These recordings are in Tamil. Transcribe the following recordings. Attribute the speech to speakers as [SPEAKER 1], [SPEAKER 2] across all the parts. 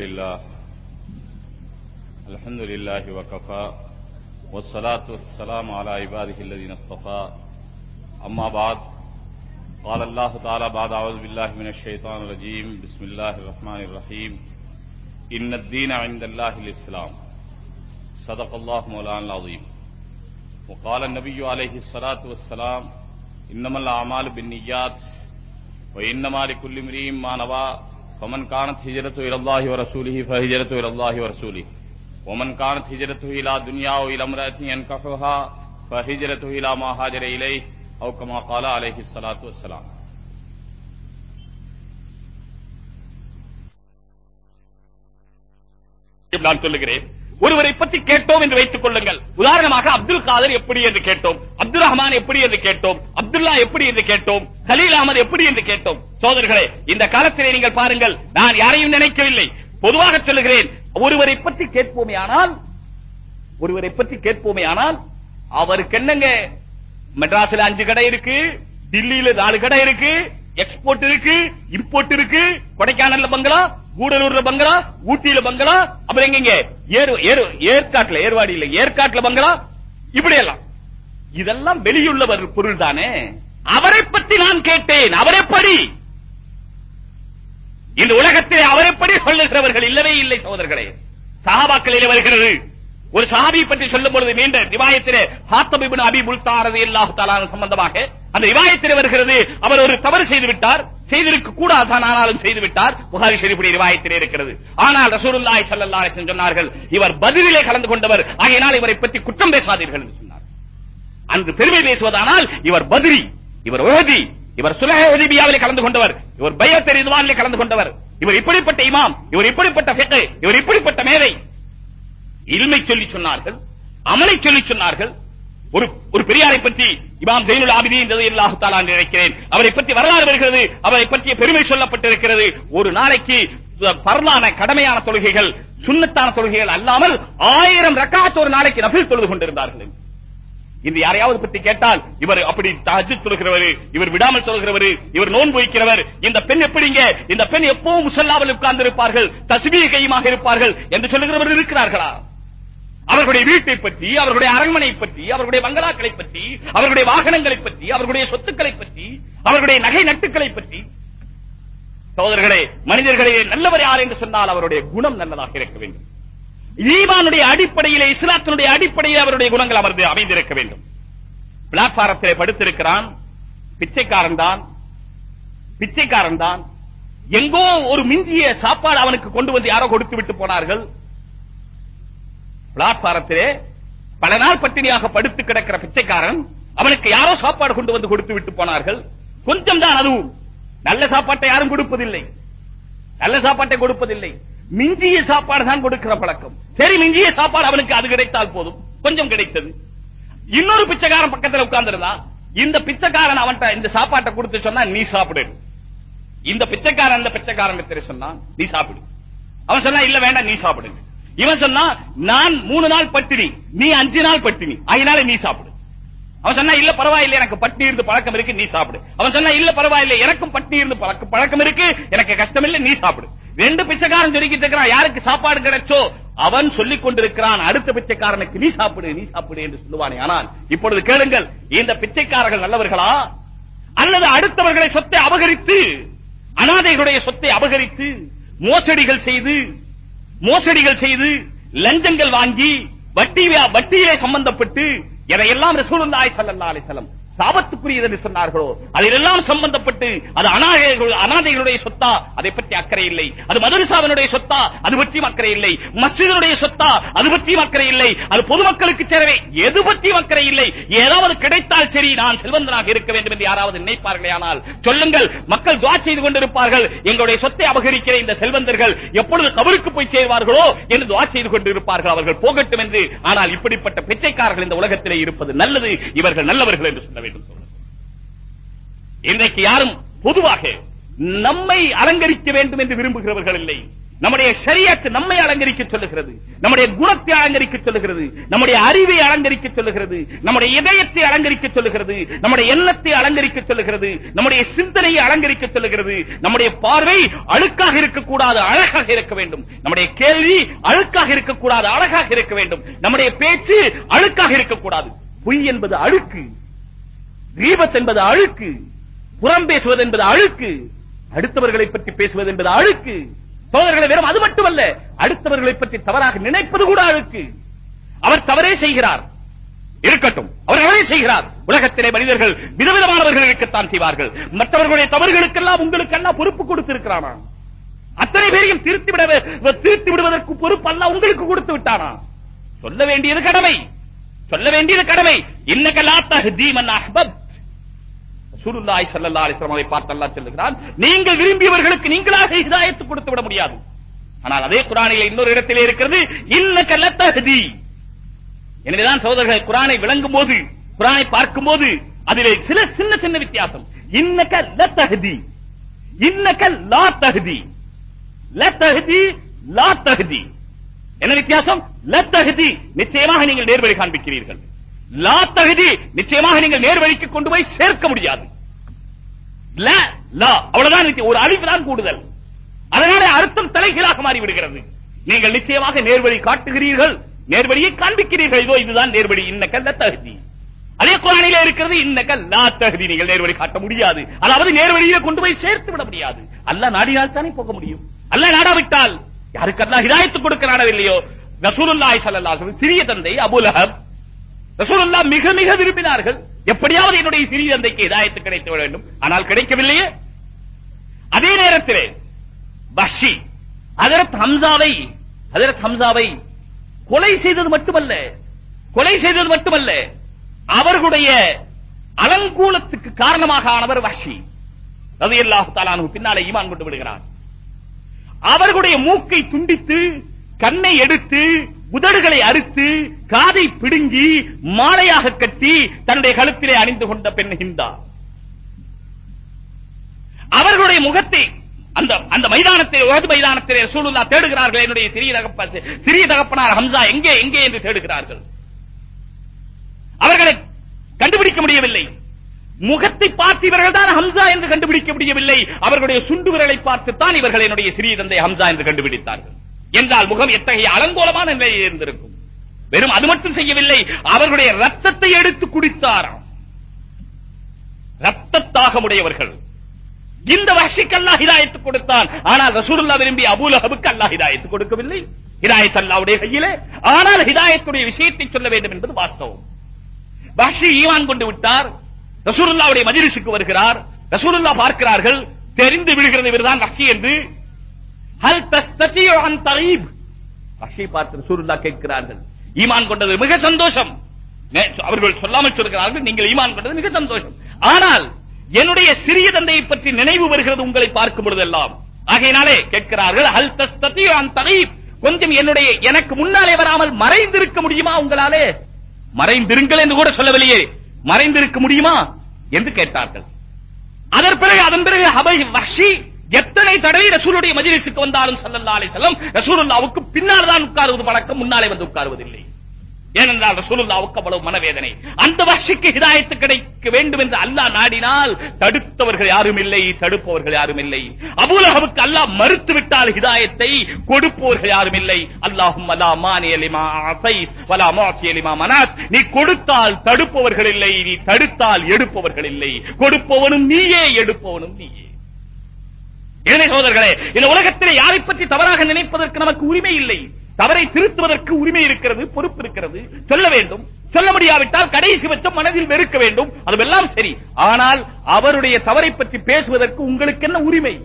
[SPEAKER 1] لله الحمد لله وكفى والصلاة والسلام على عباده الذين اصطفى أما بعد، قال الله تعالى بعد أعوذ بالله من الشيطان الرجيم بسم الله الرحمن الرحيم إن الدين عند الله الإسلام صدق الله مولانا العظيم وقال النبي عليه الصلاة والسلام إنما الأعمال بالنيات وإنما لكل امرئ ما نوى فمن كانت هجرته إلى الله ورسوله فهجرته إلى الله ورسوله ومن كانت هجرته إلى دنيا أو إلى امرأة ينكحها فهجرته إلى ما هاجر إليه أو كما قال عليه الصلاة والسلام
[SPEAKER 2] நான் சொல்லுகிறேன் ஒருவரை பற்றி கேட்டோம் என்று வைத்துக் கொள்ளுங்கள். உதாரணமாக அப்துல் காதர் எப்படி என்று கேட்டோம். அப்துல் ரஹ்மான் எப்படி என்று கேட்டோம். அப்துல்லா எப்படி என்று கேட்டோம். கலீல் அகமது எப்படி என்று கேட்டோம். சோதர்களே இந்த காலத்திலே நீங்கள் பாருங்கள் நான் யாரையும் நினைக்கவில்லை. பொதுவாக சொல்லுகிறேன் ஒருவரை பற்றி கேட்போமே ஆனால் ஒருவரை பற்றி கேட்போமே ஆனால் அவருக்கு என்னங்க? மெட்ராஸ்ல அஞ்சு கடை இருக்கு டில்லியில நாலு கடை இருக்கு எக்ஸ்போர்ட் இருக்கு இம்போர்ட் இருக்கு. கொடைக்கானல்ல பங்களா கூடலூர்ல பங்களா ஊட்டியில பங்களா அப்புறம் எங்க ஏறு ஏறு ஏற்காட்டுல ஏர்வாடி இல்ல ஏற்காட்டுல பங்களா இப்படி எல்லாம். இதெல்லாம் வெளியுள்ளவர் பொருள் தானே அவரை பற்றி நான் கேட்டேன். அவரை படி இந்த உலகத்திலே அவரை படி சொல்லுகிறவர்கள் இல்லவே இல்லை சகோதரர்களே. சஹாபாக்களிலே வருகிறது. ஒரு சஹாபி பற்றி சொல்லும் பொழுது நீண்ட நிவாயத்திலே ஹாத்தபிபின் அபி முல்தாரது அல்லாஹு தாலான சம்பந்தமாக அந்த ரிவாயத்தில் வருகிறது அவர் ஒரு தவறு செய்து விட்டார் செய்திருக்க கூடாதான் ஆனாலும் செய்து விட்டார் புகாரி ஷெரீஃபுடைய ரிவாயத்திலே இருக்கிறது. ஆனால் ரசூலுல்லாஹி ஸல்லல்லாஹு அலைஹி சொன்னார்கள் இவர் பதிலிலே கலந்து கொண்டவர் ஆகையினால் இவரை பற்றி குற்றம் பேசாதீர்கள் என்று சொன்னார். அன்று பெருமை பேசுவதானால் இவர் பதிரி இவர் உஹதி இவர் சுலஹ உதவியாவிலே கலந்து கொண்டவர் இவர் பையத் ரிதுவானிலே கலந்து கொண்டவர். இவர் இப்படிப்பட்ட இமாம் இவர் இப்படிப்பட்ட ஃபிக்ஹ் இவர் இப்படிப்பட்ட மேதை. இல்மை சொல்லி சொன்னார்கள் அமலை சொல்லி சொன்னார்கள். ஒரு ஒரு பெரியாரை பற்றி இமாம் ஜெயினுல் ஆபிதீன் ரலியல்லாஹு தஆலா நினைக்கிறேன் அவரை பற்றி வரலாறு வருகிறது. அவரை பற்றிய பெருமை சொல்லப்பட்டிருக்கிறது. ஒரு நாளைக்கு பரலான கடமையான தொழுகைகள் சுன்னத்தான தொழுகைகள் அல்லாமல் ஆயிரம் ரக்காத் ஒரு நாளைக்கு நஃபில் தொழுது கொண்டிருந்தார்கள். இந்த யாரையாவது பற்றி கேட்டால் இவர் அப்படி தஹஜ்ஜுத் தொழுகிறவர் இவர் விடாமல் தொழுகிறவர் இவர் நோன்பு வைக்கிறவர் இந்த பெண் எப்படிங்க இந்த பெண் எப்பவும் முசல்லாவில் உட்கார்ந்து இருப்பார்கள் தஸ்பீ கையுமாக இருப்பார்கள் என்று சொல்லுகிறவர் இருக்கிறார்களா? அவர்களுடைய வீட்டை பற்றி அவர்களுடைய அரண்மனை பற்றி அவர்களுடைய பங்களாக்களை பற்றி அவர்களுடைய வாகனங்களை பற்றி அவர்களுடைய சொத்துக்களை பற்றி அவர்களுடைய நகை நட்டுக்களை பற்றி. சோதர்களே மனிதர்களே நல்லவர் யார் என்று சொன்னால் அவருடைய குணம் நல்லதாக இருக்க வேண்டும். ஈமானுடைய அடிப்படையிலே இஸ்லாத்தினுடைய அடிப்படையில் அவருடைய குணங்கள் அமர்ந்து அமைந்திருக்க வேண்டும். பிளாட்பாரத்திலே படுத்திருக்கிறான் பிச்சைக்காரன் தான் பிச்சைக்காரன் தான். எங்கோ ஒரு மிஞ்சிய சாப்பாடு அவனுக்கு கொண்டு வந்து யாரோ கொடுத்து விட்டு போனார்கள். பிளாட்பாரத்திலே பல நாள் பட்டினியாக படுத்து கிடக்கிற பிச்சைக்காரன் அவனுக்கு யாரோ சாப்பாடு கொண்டு வந்து கொடுத்து விட்டு போனார்கள். கொஞ்சம் தான் அதுவும். நல்ல சாப்பாட்டை யாரும் கொடுப்பதில்லை. நல்ல சாப்பாட்டை கொடுப்பதில்லை. மிஞ்சிய சாப்பாடு தான் கொடுக்கிற பழக்கம். சரி மிஞ்சிய சாப்பாடு அவனுக்கு அது கிடைத்தால் போதும். கொஞ்சம் கிடைத்தது. இன்னொரு பிச்சைக்காரன் பக்கத்துல உட்கார்ந்திருந்தான். இந்த பிச்சைக்காரன் அவன்கிட்ட இந்த சாப்பாட்டை கொடுத்து சொன்னா நீ சாப்பிடு. இந்த பிச்சைக்காரன் அந்த பிச்சைக்காரன் சொன்னா நீ சாப்பிடு. அவன் சொன்னா இல்ல வேண்டாம் நீ சாப்பிடுங்க இவன் சொன்னா நான் மூணு நாள் பட்டினி நீ அஞ்சு நாள் பட்டினி அதனால நீ சாப்பிடு. அவன் சொன்னா இல்ல பரவாயில்லை எனக்கு பட்டினி இருந்து பழக்கம் இருக்கு நீ சாப்பிடு. அவன் சொன்னா இல்ல பரவாயில்லை எனக்கும் பட்டினி இருந்து பழக்க பழக்கம் இருக்கு எனக்கு கஷ்டம் இல்ல நீ சாப்பிடு. ரெண்டு பிச்சைக்காரன் சொல்லிக்கிட்டு இருக்கிறான் யாருக்கு சாப்பாடு கிடைச்சோ அவன் சொல்லிக் கொண்டிருக்கிறான் அடுத்த பிச்சைக்காரனுக்கு நீ சாப்பிடு நீ சாப்பிடு என்று சொல்லுவானே. ஆனால் இப்பொழுது கேளுங்கள் இந்த பிச்சைக்காரர்கள் நல்லவர்களா? அல்லது அடுத்தவர்களை சொத்தை அபகரித்து அனாதைகளுடைய சொத்தை அபகரித்து மோசடிகள் செய்து மோசடிகள் செய்து லஞ்சங்கள் வாங்கி வட்டி வட்டியிலே சம்பந்தப்பட்டு எதையெல்லாம் ரசூலுல்லாஹி ஸல்லல்லாஹு அலைஹி வஸல்லம் சாபத்துக்குரியது என்று சொன்னார்களோ? அதிலெல்லாம் சம்பந்தப்பட்டு அது அனாதைகள் அனாதைகளுடைய சொத்தா? அதை பற்றி அக்கறை இல்லை. அது மதரசாவினுடைய சொத்தா? அது பற்றியும் அக்கறை இல்லை. மஸ்ஜிதனுடைய சொத்தா? அது பற்றியும் அக்கறை இல்லை. அது பொதுமக்களுக்கு சேரவே எது பற்றியும் அக்கறை இல்லை. ஏதாவது கிடைத்தால் சரி நான் செல்வந்தனாக இருக்க வேண்டும் என்று யாராவது நினைப்பார்களே ஆனால் சொல்லுங்கள் மக்கள் துவா செய்து கொண்டிருப்பார்கள். எங்களுடைய சொத்தை அபகரிக்கிற இந்த செல்வந்தர்கள் எப்பொழுது கபருக்கு போய் சேர்வார்களோ என்று துவா செய்து கொண்டிருப்பார்கள். அவர்கள் போகட்டும் என்று. ஆனால் இப்படிப்பட்ட பிச்சைக்காரர்கள் இந்த உலகத்திலே இருப்பது நல்லது. இவர்கள் நல்லவர்கள் என்று சொல்ல வேண்டும். இன்றைக்கு யாரும் பொதுவாக நம்மை அலங்கரிக்க வேண்டும் என்று விரும்புகிறவர்கள் இல்லை. நம்முடைய ஷரியத் நம்மை அலங்கரிக்க சொல்லுகிறது. நம்முடைய குணத்தை அலங்கரிக்க சொல்லுகிறது. நம்முடைய அறிவை அலங்கரிக்க சொல்லுகிறது. நம்முடைய இதயத்தை அலங்கரிக்க சொல்லுகிறது. நம்முடைய எண்ணத்தை அலங்கரிக்க சொல்லுகிறது. நம்முடைய சிந்தனையை அலங்கரிக்க சொல்லுகிறது. நம்முடைய பார்வை அழுக்காக இருக்கக்கூடாது அழகாக இருக்க வேண்டும். நம்முடைய கேள்வி அழுக்காக இருக்கக்கூடாது அழகாக இருக்க வேண்டும். நம்முடைய பேச்சு அழுக்காக இருக்கக்கூடாது. பொய் என்பது அழுக்கு. தீபத் என்பது அழுக்கு புறம் பேசுவது என்பது அழுக்கு அடுத்தவர்களை பற்றி பேசுவது என்பது அழுக்கு சோதர்களை வெறும் அது மட்டுமல்ல அடுத்தவர்களை பற்றி தவறாக நினைப்பது கூட அழுக்கு. அவர் தவறே செய்கிறார். இருக்கட்டும் அவர் அவரே செய்கிறார். உலகத்திலே மனிதர்கள் விதவிதமானவர்கள் இருக்கத்தான் செய்வார்கள். மற்றவர்களுடைய தவறுகளுக்கெல்லாம் உங்களுக்கெல்லாம் பொறுப்பு கொடுத்திருக்கிறானா? அத்தனை பேரையும் திருத்தி விட திருத்தி விடுவதற்கு பொறுப்பு அல்ல உங்களுக்கு கொடுத்து விட்டானா? சொல்ல வேண்டியது கடமை. சொல்ல வேண்டியது கடமை. இன்னக லா தஹ்தி அஹ்பப் ரசூலுல்லாஹி ஸல்லல்லாஹு அலைஹி வஸல்லம் பார்த்து அல்லாஹ் சொல்லுகிறான் நீங்கள் விரும்பியவர்களுக்கு நீங்களாக ஹிதாயத் கொடுத்து விட முடியாது. ஆனால் அதே குரானில் இன்னொரு இடத்திலே இருக்கிறது இன்னக லத்தஹதி. எனவேதான் சகோதரர்கள் குரானை விளங்கும் போது குரானை பார்க்கும் போது அதிலே சில சின்ன சின்ன வித்தியாசம். இன்னக லதஹ்தி இன்னக லா தஹ்தி லதஹ்தி லா தஹ்தி என்ன வித்தியாசம்? லத்தகுதி நிச்சயமாக நீங்கள் நேர்வழி காண்பிக்கிறீர்கள். லா தகுதி நிச்சயமாக நீங்கள் நேர்வழிக்கு கொண்டு போய் சேர்க்க முடியாது. அவ்வளவுதான் ஒரு அழிவு தான் கூடுதல். அதனால அர்த்தம் தலைகீழாக மாறி விடுகிறது நீங்கள் நிச்சயமாக நேர்வழி காட்டுகிறீர்கள். நேர்வழியை காண்பிக்கிறீர்கள். இதோ இதுதான் நேர்வழி. இன்னக்க தகுதி. அதே குரானில இருக்கிறது இன்னக்கல் லா தகுதி. நீங்கள் நேர்வழி காட்ட முடியாது. அதாவது நேர்வழியிலே கொண்டு போய் சேர்த்து விட முடியாது. அல்ல நாடினால் தானே போக முடியும். அல்ல நாடாவிட்டால் யாருக்கு அல்லா ஹிதாயத்து கொடுக்க நாடவில்லையோ ரசூலுல்லாய் ஸல்லல்லாஹு சிறிய தந்தை அபுலஹப் லஹப். மிக மிக விரும்பினார்கள். எப்படியாவது என்னுடைய சிறிய தந்தைக்கு இதாயத்து கிடைத்து விட வேண்டும். ஆனால் கிடைக்கவில்லையே. அதே நேரத்திலே பஷி ஹஜரத் ஹம்சாவை ஹஜரத் ஹம்சாவை கொலை செய்தது மட்டுமல்ல கொலை செய்தது மட்டுமல்ல அவர்களுடைய அலங்கூலத்துக்கு காரணமாக ஆனவர் வஷி ரவி அல்லாஹு தாலானு பின்னாலே ஈமான் கொண்டு விடுகிறார் அவர்களுடைய மூக்கை துண்டித்து கண்ணை எடுத்து உதடுகளை அறுத்து காதை பிடுங்கி மாலையாக கட்டி தன்னுடைய கழுத்திலே அணிந்து கொண்ட பெண் ஹிந்தா. அவர்களுடைய முகத்தை அந்த அந்த மைதானத்தில் உகது மைதானத்திலே ரசூலுல்லாஹ் தேடுகிறார்கள். என்னுடைய சிறிய தகப்ப சிறிய தகப்பனார் ஹம்சா எங்கே எங்கே என்று தேடுகிறார்கள். அவர்களை கண்டுபிடிக்க முடியவில்லை. முகத்தை பார்த்து இவர்கள் தான் ஹம்சா என்று கண்டுபிடிக்க முடியவில்லை. அவர்களுடைய சுண்டு விரலை பார்த்துத்தான் இவர்கள் என்னுடைய சிறிய தந்தை ஹம்சா என்று கண்டுபிடித்தார்கள். என்றால் முகம் எத்தகைய அலங்கோலமான நிலையில் இருந்திருக்கும்? வெறும் அது மட்டும் செய்யவில்லை அவர்களுடைய ரத்தத்தை எடுத்து குடித்தாராம். ரத்தத்தாகமுடையவர்கள் இந்த வஹ்ஷிக்கு அல்லாஹ் ஹிதாயத்து கொடுத்தான். ஆனால் ரசூலுல்லாஹ் விரும்பி அபூலஹபுக்கு அல்லாஹ் ஹிதாயத்து கொடுக்கவில்லை. ஹிதாயத் அல்லாவுடைய கையிலே. ஆனால் ஹிதாயத்துடைய விஷயத்தை சொல்ல வேண்டும் என்பது வாஸ்தவம். வஹ்ஷி ஈவான் கொண்டு விட்டார். ரசூலுல்லாஹ்வுடைய மஜ்லிஸுக்கு வருகிறார். ரசூலுல்லாஹ் பார்க்கிறார்கள் தெரிந்து விழுகிறது இவர்தான் வஹ்ஷி என்று ஹல் தஸ்ததியு அன் தரீப் வஹ்ஷி பார்த்து சூருல்லா கேட்கிறார்கள் ஈமான் கொண்டது மிக சந்தோஷம் அவர்கள் சொல்லாமல் சொல்கிறார்கள் நீங்கள் ஈமான் கொண்டது மிக சந்தோஷம் ஆனால் என்னுடைய சிறிய தந்தையை பற்றி நினைவு வருகிறது உங்களை பார்க்கும் பொழுதெல்லாம். ஆகையினாலே கேட்கிறார்கள் ஹல் தஸ்ததியு அன் தரீப் கொஞ்சம் என்னுடைய எனக்கு முன்னாலே வராமல் மறைந்திருக்க முடியுமா உங்களாலே? மறைந்திருங்கள் என்று கூட சொல்லவில்லையே. மறைந்திருக்க முடியுமா? என்று கேட்டார்கள். அதன் பிறகு அதன் பிறகு ஹபை வஹ்ஷி எத்தனை தடவை ரசூலுடைய மஜிலிசுக்கு வந்தாலும் சல்லல்லா அலைஹி செல்லம் ரசூலுல்லாவுக்கு பின்னால் தான் உட்காருவது பழக்கம் முன்னாலே வந்து உட்காருவதில்லை. ஏனென்றால் ரசூலுல்லாவுக்கு அவ்வளவு மனவேதனை. அந்த வஹ்ஷிக்கு ஹிதாயத்து கிடைக்க வேண்டும் என்று அல்லாஹ் நாடினால் தடுத்தவர்கள் யாரும் இல்லை தடுப்பவர்கள் யாரும் இல்லை. அபூலகவுக்கு அல்லாஹ் மறுத்து விட்டால் ஹிதாயத்தை கொடுப்பவர்கள் யாரும் இல்லை. அல்லாஹும் லா மானியலிமா அசை வலா மாசியலிமா மனாத். நீ கொடுத்தால் தடுப்பவர்கள் இல்லை நீ தடுத்தால் எடுப்பவர்கள் இல்லை. கொடுப்பவனும் நீயே எடுப்பவனும் நீயே. எனவே சோதர்களே இந்த உலகத்திலே யாரை பற்றி தவறாக நினைப்பதற்கு நமக்கு உரிமை இல்லை? தவறை திருத்துவதற்கு உரிமை இருக்கிறது பொறுப்பு இருக்கிறது. சொல்ல வேண்டும். சொல்ல முடியாவிட்டால் கடைசி பட்சம் மனதில் வெறுக்க வேண்டும். அதுவெல்லாம் சரி. ஆனால் அவருடைய தவறை பற்றி பேசுவதற்கு உங்களுக்கு என்ன உரிமை?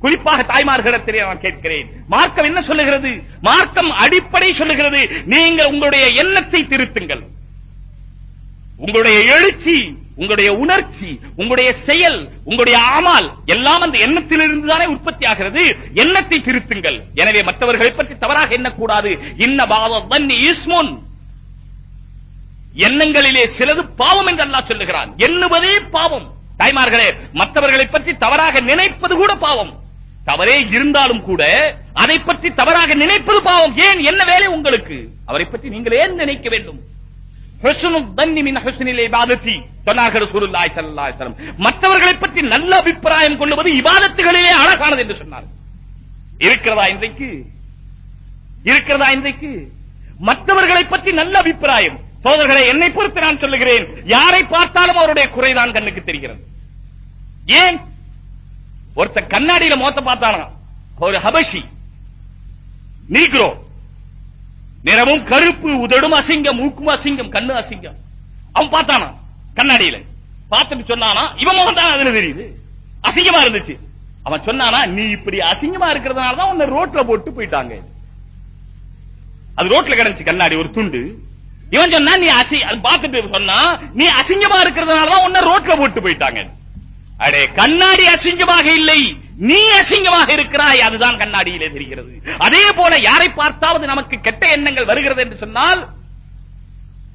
[SPEAKER 2] குறிப்பாக தாய்மார்களிடத்திலே நான் கேட்கிறேன். மார்க்கம் என்ன சொல்லுகிறது? மார்க்கம் அடிப்படை சொல்லுகிறது. நீங்கள் உங்களுடைய எண்ணத்தை திருத்துங்கள். உங்களுடைய எழுச்சி உங்களுடைய உணர்ச்சி உங்களுடைய செயல் உங்களுடைய ஆமால் எல்லாம் அந்த எண்ணத்திலிருந்து தானே உற்பத்தி ஆகிறது எண்ணத்தை திருத்துங்கள். எனவே மற்றவர்களை பற்றி தவறாக எண்ணக்கூடாது. இன்ன பாவம் எண்ணங்களிலே சிலது பாவம் என்று அல்லாஹ் சொல்லுகிறான். எண்ணுவதே பாவம். தாய்மார்களே மற்றவர்களை பற்றி தவறாக நினைப்பது கூட பாவம். தவறே இருந்தாலும் கூட அதை பற்றி தவறாக நினைப்பது பாவம். ஏன்? என்ன வேலை உங்களுக்கு? அவரை பற்றி நீங்கள் ஏன் நினைக்க வேண்டும். ஹுஸ்னு தன்னி மின் ஹுஸ்னில் பாதத்தி சொன்னார்கள் ரசூலுல்லாஹி ஸல்லல்லாஹு அலைஹி மற்றவர்களை பற்றி நல்ல அபிப்பிராயம் கொள்வது இபாதத்துகளிலே அழகானது என்று சொன்னார். இருக்கிறதா இன்றைக்கு? இருக்கிறதா இன்றைக்கு? மற்றவர்களை பற்றி நல்ல அபிப்பிராயம். சோதர்களை என்னை பொறுத்து நான் சொல்லுகிறேன். யாரை பார்த்தாலும் அவருடைய குறைதான் கண்ணுக்கு தெரிகிறது. ஏன்? ஒருத்த கண்ணாடியில மோத்த பார்த்தானா? ஒரு ஹபஷி. நீக்ரோ. நிறமும் கருப்பு உதடும் அசிங்கம் மூக்கும் அசிங்கம் கண்ணு அசிங்கம். அவன் பார்த்தானா? கண்ணாடியில. பார்த்துட்டு சொன்னானா இவன் முகம் தான் அதுல தெரியுது. அசிங்கமா இருந்துச்சு. அவன் சொன்னானா நீ இப்படி அசிங்கமா இருக்கிறதுனால தான் உன்னை ரோட்ல போட்டு போயிட்டாங்க. அது ரோட்ல கிடைச்சு கண்ணாடி ஒரு துண்டு. இவன் சொன்னா நீ அசி அது பார்த்துட்டு சொன்னா நீ அசிங்கமா இருக்கிறதுனால தான் உன்னை ரோட்ல போட்டு போயிட்டாங்க. அடே கண்ணாடி அசிங்கமாக இல்லை. நீ அசிங்கமாக இருக்கிறாய். அதுதான் கண்ணாடியிலே தெரிகிறது. அதே போல யாரை பார்த்தாவது நமக்கு கெட்ட எண்ணங்கள் வருகிறது என்று சொன்னால்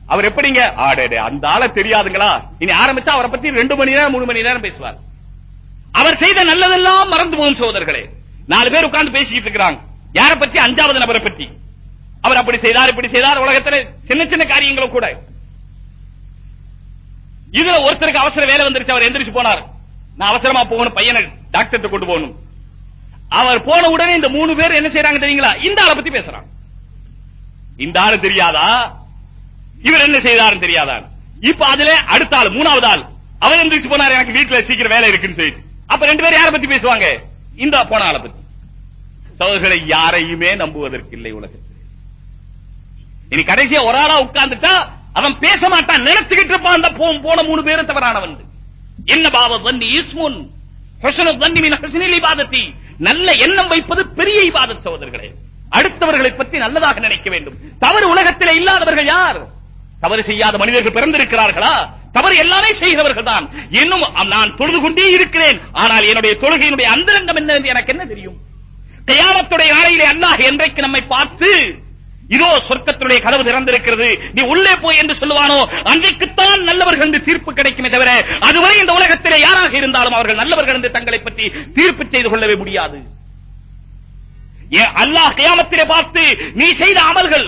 [SPEAKER 2] அவர் எப்படிங்க? ஆடே அந்த ஆளை தெரியாதுங்களா? இனி ஆரம்பிச்சா அவரை பத்தி ரெண்டு மணி நேரம் மூணு மணி நேரம் பேசுவார். அவர் செய்த நல்லதெல்லாம் மறந்து போகும் சோதர்களே நாலு பேர் உட்கார்ந்து பேசிக்கிட்டு இருக்கிறாங்க. யாரை பத்தி? அஞ்சாவது நபரை பத்தி. அவர் அப்படி செய்தார் இப்படி செய்தார். உலகத்துல சின்ன சின்ன காரியங்களும் கூட. இதுல ஒருத்தருக்கு அவசர வேலை வந்துருச்சு. அவர் எந்திரிச்சு போனார். நான் அவசரமா போகணும் பையனை டாக்டர் கொண்டு போகணும். அவர் போன உடனே இந்த மூணு பேர் என்ன செய்யறாங்க தெரியுங்களா? இந்த ஆளை பத்தி பேசுறாங்க. இந்த ஆளு தெரியாதா? இவர் என்ன செய்தாருன்னு தெரியாதா இப்ப அதுல அடுத்த ஆள் மூணாவது ஆள். அவர் எந்திரிச்சு போனார் எனக்கு வீட்டுல சீக்கிரம் வேலை இருக்குன்னு சொல்லி அப்ப ரெண்டு பேரும் யாரை பத்தி பேசுவாங்க? இந்த போன ஆளை பத்தி. சோதர்களை யாரையுமே நம்புவதற்கு இல்லை உலகத்தில். இனி கடைசியா ஒரு ஆளா உட்கார்ந்துட்டா அவன் பேச மாட்டான் நினைச்சுக்கிட்டு இருப்பான் அந்த போ- போன மூணு பேரும் தவறானவன். என்ன பாவ தண்ணி ஈஸ்முன் ஹுஸ்னு தண்ணி மீன் ஹுஸ்னில் இபாதத்தி. நல்ல எண்ணம் வைப்பது பெரிய இபாதத் சகோதரர்களே அடுத்தவர்களை பற்றி நல்லதாக நினைக்க வேண்டும். தவறு உலகத்திலே இல்லாதவர்கள் யார்? தவறு செய்யாத மனிதர்கள் பிறந்திருக்கிறார்களா? தவறு எல்லாமே செய்கிறவர்கள் தான். இன்னும் நான் தொழுது கொண்டே இருக்கிறேன். ஆனால் என்னுடைய தொழுகையினுடைய அந்தரங்கம் என்ன என்று எனக்கு என்ன தெரியும்? கயாமத்துடைய நாளையிலே அல்லாஹ் என்றைக்கு நம்மை பார்த்து இதோ சொர்க்கத்துடைய கதவு திறந்திருக்கிறது நீ உள்ளே போய் என்று சொல்லுவானோ அன்றைக்குத்தான் நல்லவர்கள் என்று தீர்ப்பு கிடைக்குமே தவிர அதுவரை இந்த உலகத்திலே யாராக இருந்தாலும் அவர்கள் நல்லவர்கள் என்று தங்களை பற்றி தீர்ப்பு செய்து கொள்ளவே முடியாது. அல்லாஹ் கியாமத்திலே பார்த்து நீ செய்த அமல்கள்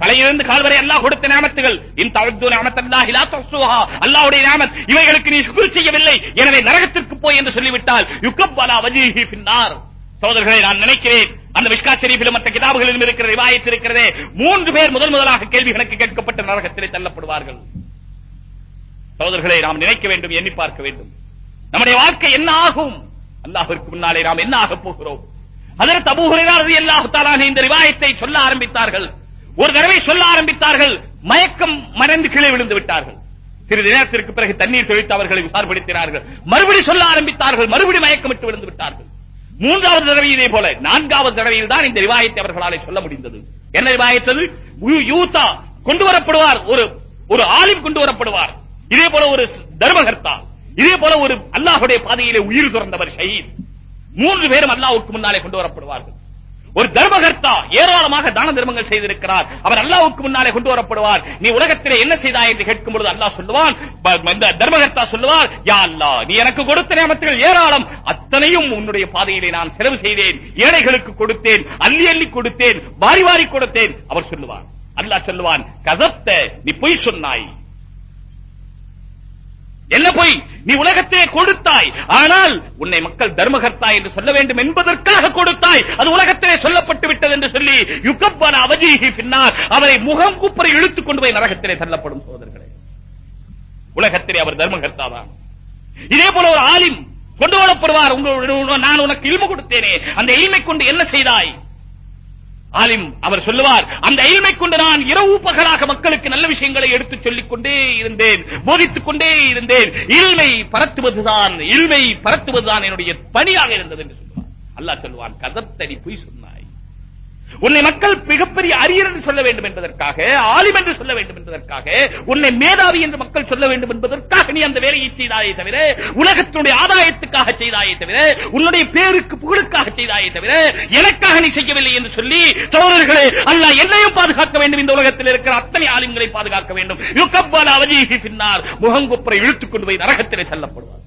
[SPEAKER 2] தலையிலிருந்து கால் வரை அல்லாஹ் கொடுத்த நியமத்துகள். இன் தவழ்து நியமத்தல்லாஹி லா தஹ்சுஹா அல்லாஹ்வுடைய நியமத் இவைகளுக்கு நீ ஷுக்ர் செய்யவில்லை. எனவே நரகத்திற்கு போய் என்று சொல்லிவிட்டால் யுகப்பலா வஜீஹி ஃபின்னார். சகோதரர்களே நான் நினைக்கிறேன் அந்த மிஷ்கா ஷெரீஃபிலும் மற்ற கிதாபுகளிலும் இருக்கிற ரிவாயத் இருக்கிறதே மூன்று பேர் முதல் முதலாக கேள்வி கணக்கு கேட்கப்பட்ட நரகத்திலே தள்ளப்படுவார்கள். சகோதரர்களை நாம் நினைக்க வேண்டும் எண்ணி பார்க்க வேண்டும். நம்முடைய வாழ்க்கை என்ன ஆகும்? அல்லாஹிற்கு முன்னாலே நாம் என்ன ஆகப் போகிறோம்? அதற்கு அபூ ஹுரைரா ரலியல்லாஹு தஆலா இந்த ரிவாயத்தை சொல்ல ஆரம்பித்தார்கள். ஒரு தடவை சொல்ல ஆரம்பித்தார்கள் மயக்கம் மறைந்து கீழே விழுந்து விட்டார்கள். சிறிது நேரத்திற்கு பிறகு தண்ணீர் தெளித்து அவர்களை விசாரப்படுத்தினார்கள் மறுபடி சொல்ல ஆரம்பித்தார்கள் மறுபடி மயக்கமிட்டு விழுந்து விட்டார்கள். மூன்றாவது தடவை இதே போல நான்காவது தடவையில் தான் இந்த ரிவாயத்தை அவர்களாலே சொல்ல முடிந்தது. என்ன ரிவாயத்தது? யூதா கொண்டு வரப்படுவார் ஒரு ஒரு ஆலிம் கொண்டு வரப்படுவார் இதே போல ஒரு தர்மகர்த்தா இதே போல ஒரு அல்லாஹுடைய பாதையிலே உயிர் துறந்தவர் ஷஹீத் மூன்று பேரும் அல்லாஹ்வுக்கு முன்னாலே கொண்டு வரப்படுவார்கள் ஒரு தர்மகர்த்தா ஏராளமாக தான தர்மங்கள் செய்திருக்கிறார். அவர் அல்லாவுக்கு முன்னாலே கொண்டு வரப்படுவார். நீ உலகத்திலே என்ன செய்தாய் என்று கேட்கும் பொழுது அல்லாஹ் சொல்லுவான் இந்த தர்மகர்த்தா சொல்லுவார் யா அல்லா நீ எனக்கு கொடுத்த நியமத்துகள் ஏராளம். அத்தனையும் உன்னுடைய பாதையிலே நான் செலவு செய்தேன். ஏழைகளுக்கு கொடுத்தேன். அள்ளி அள்ளி கொடுத்தேன். வாரி வாரி கொடுத்தேன். அவர் சொல்லுவான் அல்லாஹ் சொல்லுவான் கதப்த நீ பொய் சொன்னாய். என்ன போய்? நீ உலகத்தே கொடுத்தாய். ஆனால் உன்னை மக்கள் தர்மகர்த்தா என்று சொல்ல வேண்டும் என்பதற்காக கொடுத்தாய். அது உலகத்திலே சொல்லப்பட்டு விட்டது என்று சொல்லி யுகப்பான அவஜீகி பின்னார் அவரை முகம் குப்பரை இழுத்துக் கொண்டு போய் நரகத்திலே தள்ளப்படும் சோதர்களே உலகத்திலே அவர் தர்மகர்த்தா தான் இதே போல ஒரு ஆலிம் கொண்டு வரப்படுவார் நான் உனக்கு இல்மு கொடுத்தேனே. அந்த இல்மை கொண்டு என்ன செய்தாய்? ஆலிம் அவர் சொல்லுவார் அந்த இல்மை கொண்டு நான் இரவு பகலாக மக்களுக்கு நல்ல விஷயங்களை எடுத்து சொல்லிக் கொண்டே இருந்தேன் போதித்துக் கொண்டே இருந்தேன். இல்மை பரத்துவதுதான் இல்மை பரத்துவதுதான் என்னுடைய பணியாக இருந்தது என்று சொல்லுவார். அல்லாஹ் சொல்லுவான் கதத்தடி பொய் சொன்னாய் உன்னை மக்கள் மிகப்பெரிய அரியர் என்று சொல்ல வேண்டும் என்பதற்காக ஆலிம் என்று சொல்ல வேண்டும் என்பதற்காக உன்னை மேதாவி என்று மக்கள் சொல்ல வேண்டும் என்பதற்காக நீ அந்த வேலையை செய்தாயே தவிர உலகத்தினுடைய ஆதாயத்துக்காக செய்தாயே தவிர உன்னுடைய பேருக்கு புகழுக்காக செய்தாயே தவிர எனக்காக நீ செய்யவில்லை என்று சொல்லி சோழர்களே அல்லாஹ் என்னையும் பாதுகாக்க வேண்டும். இந்த உலகத்தில் இருக்கிற அத்தனை ஆலிம்களை பாதுகாக்க வேண்டும். யுகப்பால் அவஜீகி பின்னார் முகங்குப்புறை இழுத்துக் கொண்டு போய் நரகத்திலே செல்லப்படுவார்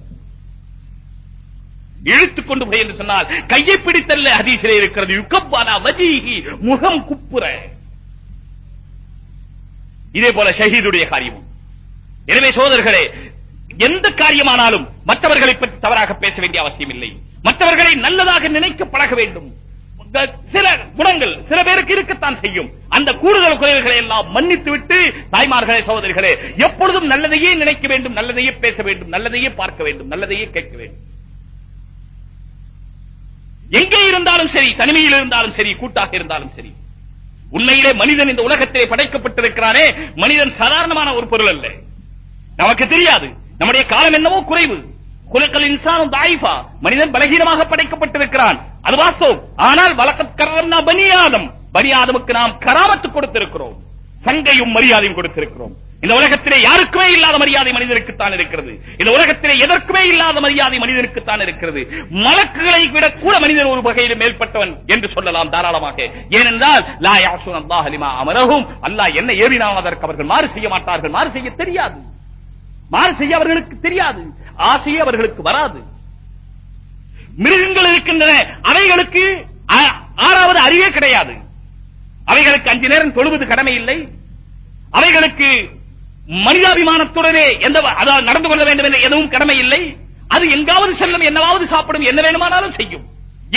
[SPEAKER 2] இழுத்துக் கொண்டு போய் என்று சொன்னால் கையை பிடித்தல்ல ஹதீஸிலே இருக்கிறது. யுக்கப்பானா வஜீகி முகம் குப்புற. இதே போல ஷஹீதுடைய காரியமும். எனவே சோதர்களே எந்த காரியமானாலும் மற்றவர்களை பற்றி தவறாக பேச வேண்டிய அவசியம் இல்லை மற்றவர்களை நல்லதாக நினைக்க பழக வேண்டும். சில குணங்கள் சில பேருக்கு இருக்கத்தான் செய்யும். அந்த கூடுதல் குறைவுகளை எல்லாம் மன்னித்து விட்டு தாய்மார்களே சகோதரிகளே எப்பொழுதும் நல்லதையே நினைக்க வேண்டும் நல்லதையே பேச வேண்டும் நல்லதையே பார்க்க வேண்டும் நல்லதையே கேட்க வேண்டும். எங்கே இருந்தாலும் சரி தனிமையில் இருந்தாலும் சரி கூட்டாக இருந்தாலும் சரி. உண்மையிலே மனிதன் இந்த உலகத்திலே படைக்கப்பட்டிருக்கிறானே மனிதன் சாதாரணமான ஒரு பொருள் அல்ல. நமக்கு தெரியாது நம்முடைய காலம் என்னவோ குறைவு. குலக்கல் இன்சானும் தாயிஃபா மனிதன் பலகீனமாக படைக்கப்பட்டிருக்கிறான். அது வாஸ்தவம். ஆனால் வழக்கத் பனியாதம் பனியாதமுக்கு நாம் கராமத்து கொடுத்திருக்கிறோம். சங்கையும் மரியாதையும் கொடுத்திருக்கிறோம். இந்த உலகத்திலே யாருக்குமே இல்லாத மரியாதை மனிதனுக்குத்தான் இருக்கிறது. இந்த உலகத்திலே எதற்குமே இல்லாத மரியாதை மனிதனுக்குத்தான் இருக்கிறது. மலக்குகளை விட கூட மனிதன் ஒரு வகையில் மேல்பட்டவன் என்று சொல்லலாம் தாராளமாக. ஏனென்றால் லா யாசுன் அல்லாஹ் அலிமா அமரஹும். அல்லாஹ் என்ன ஏவினால் அதற்கு அவர்கள் மாறு செய்ய மாட்டார்கள். மாறு செய்ய தெரியாது. மாறு செய்ய அவர்களுக்கு தெரியாது. ஆசையே அவர்களுக்கு வராது. மிருகங்கள் இருக்கின்றன. அவைகளுக்கு ஆறாவது அறிவே கிடையாது. அவைகளுக்கு அஞ்சு நேரம் தொழுவது கடமை இல்லை. அவைகளுக்கு மனிதாபிமானத்துடனே எந்த அதாவது நடந்து கொள்ள வேண்டும் என்ற எதுவும் கடமை இல்லை அது எங்காவது செல்லும் என்னவாவது சாப்பிடும் என்ன வேண்டுமானாலும் செய்யும்.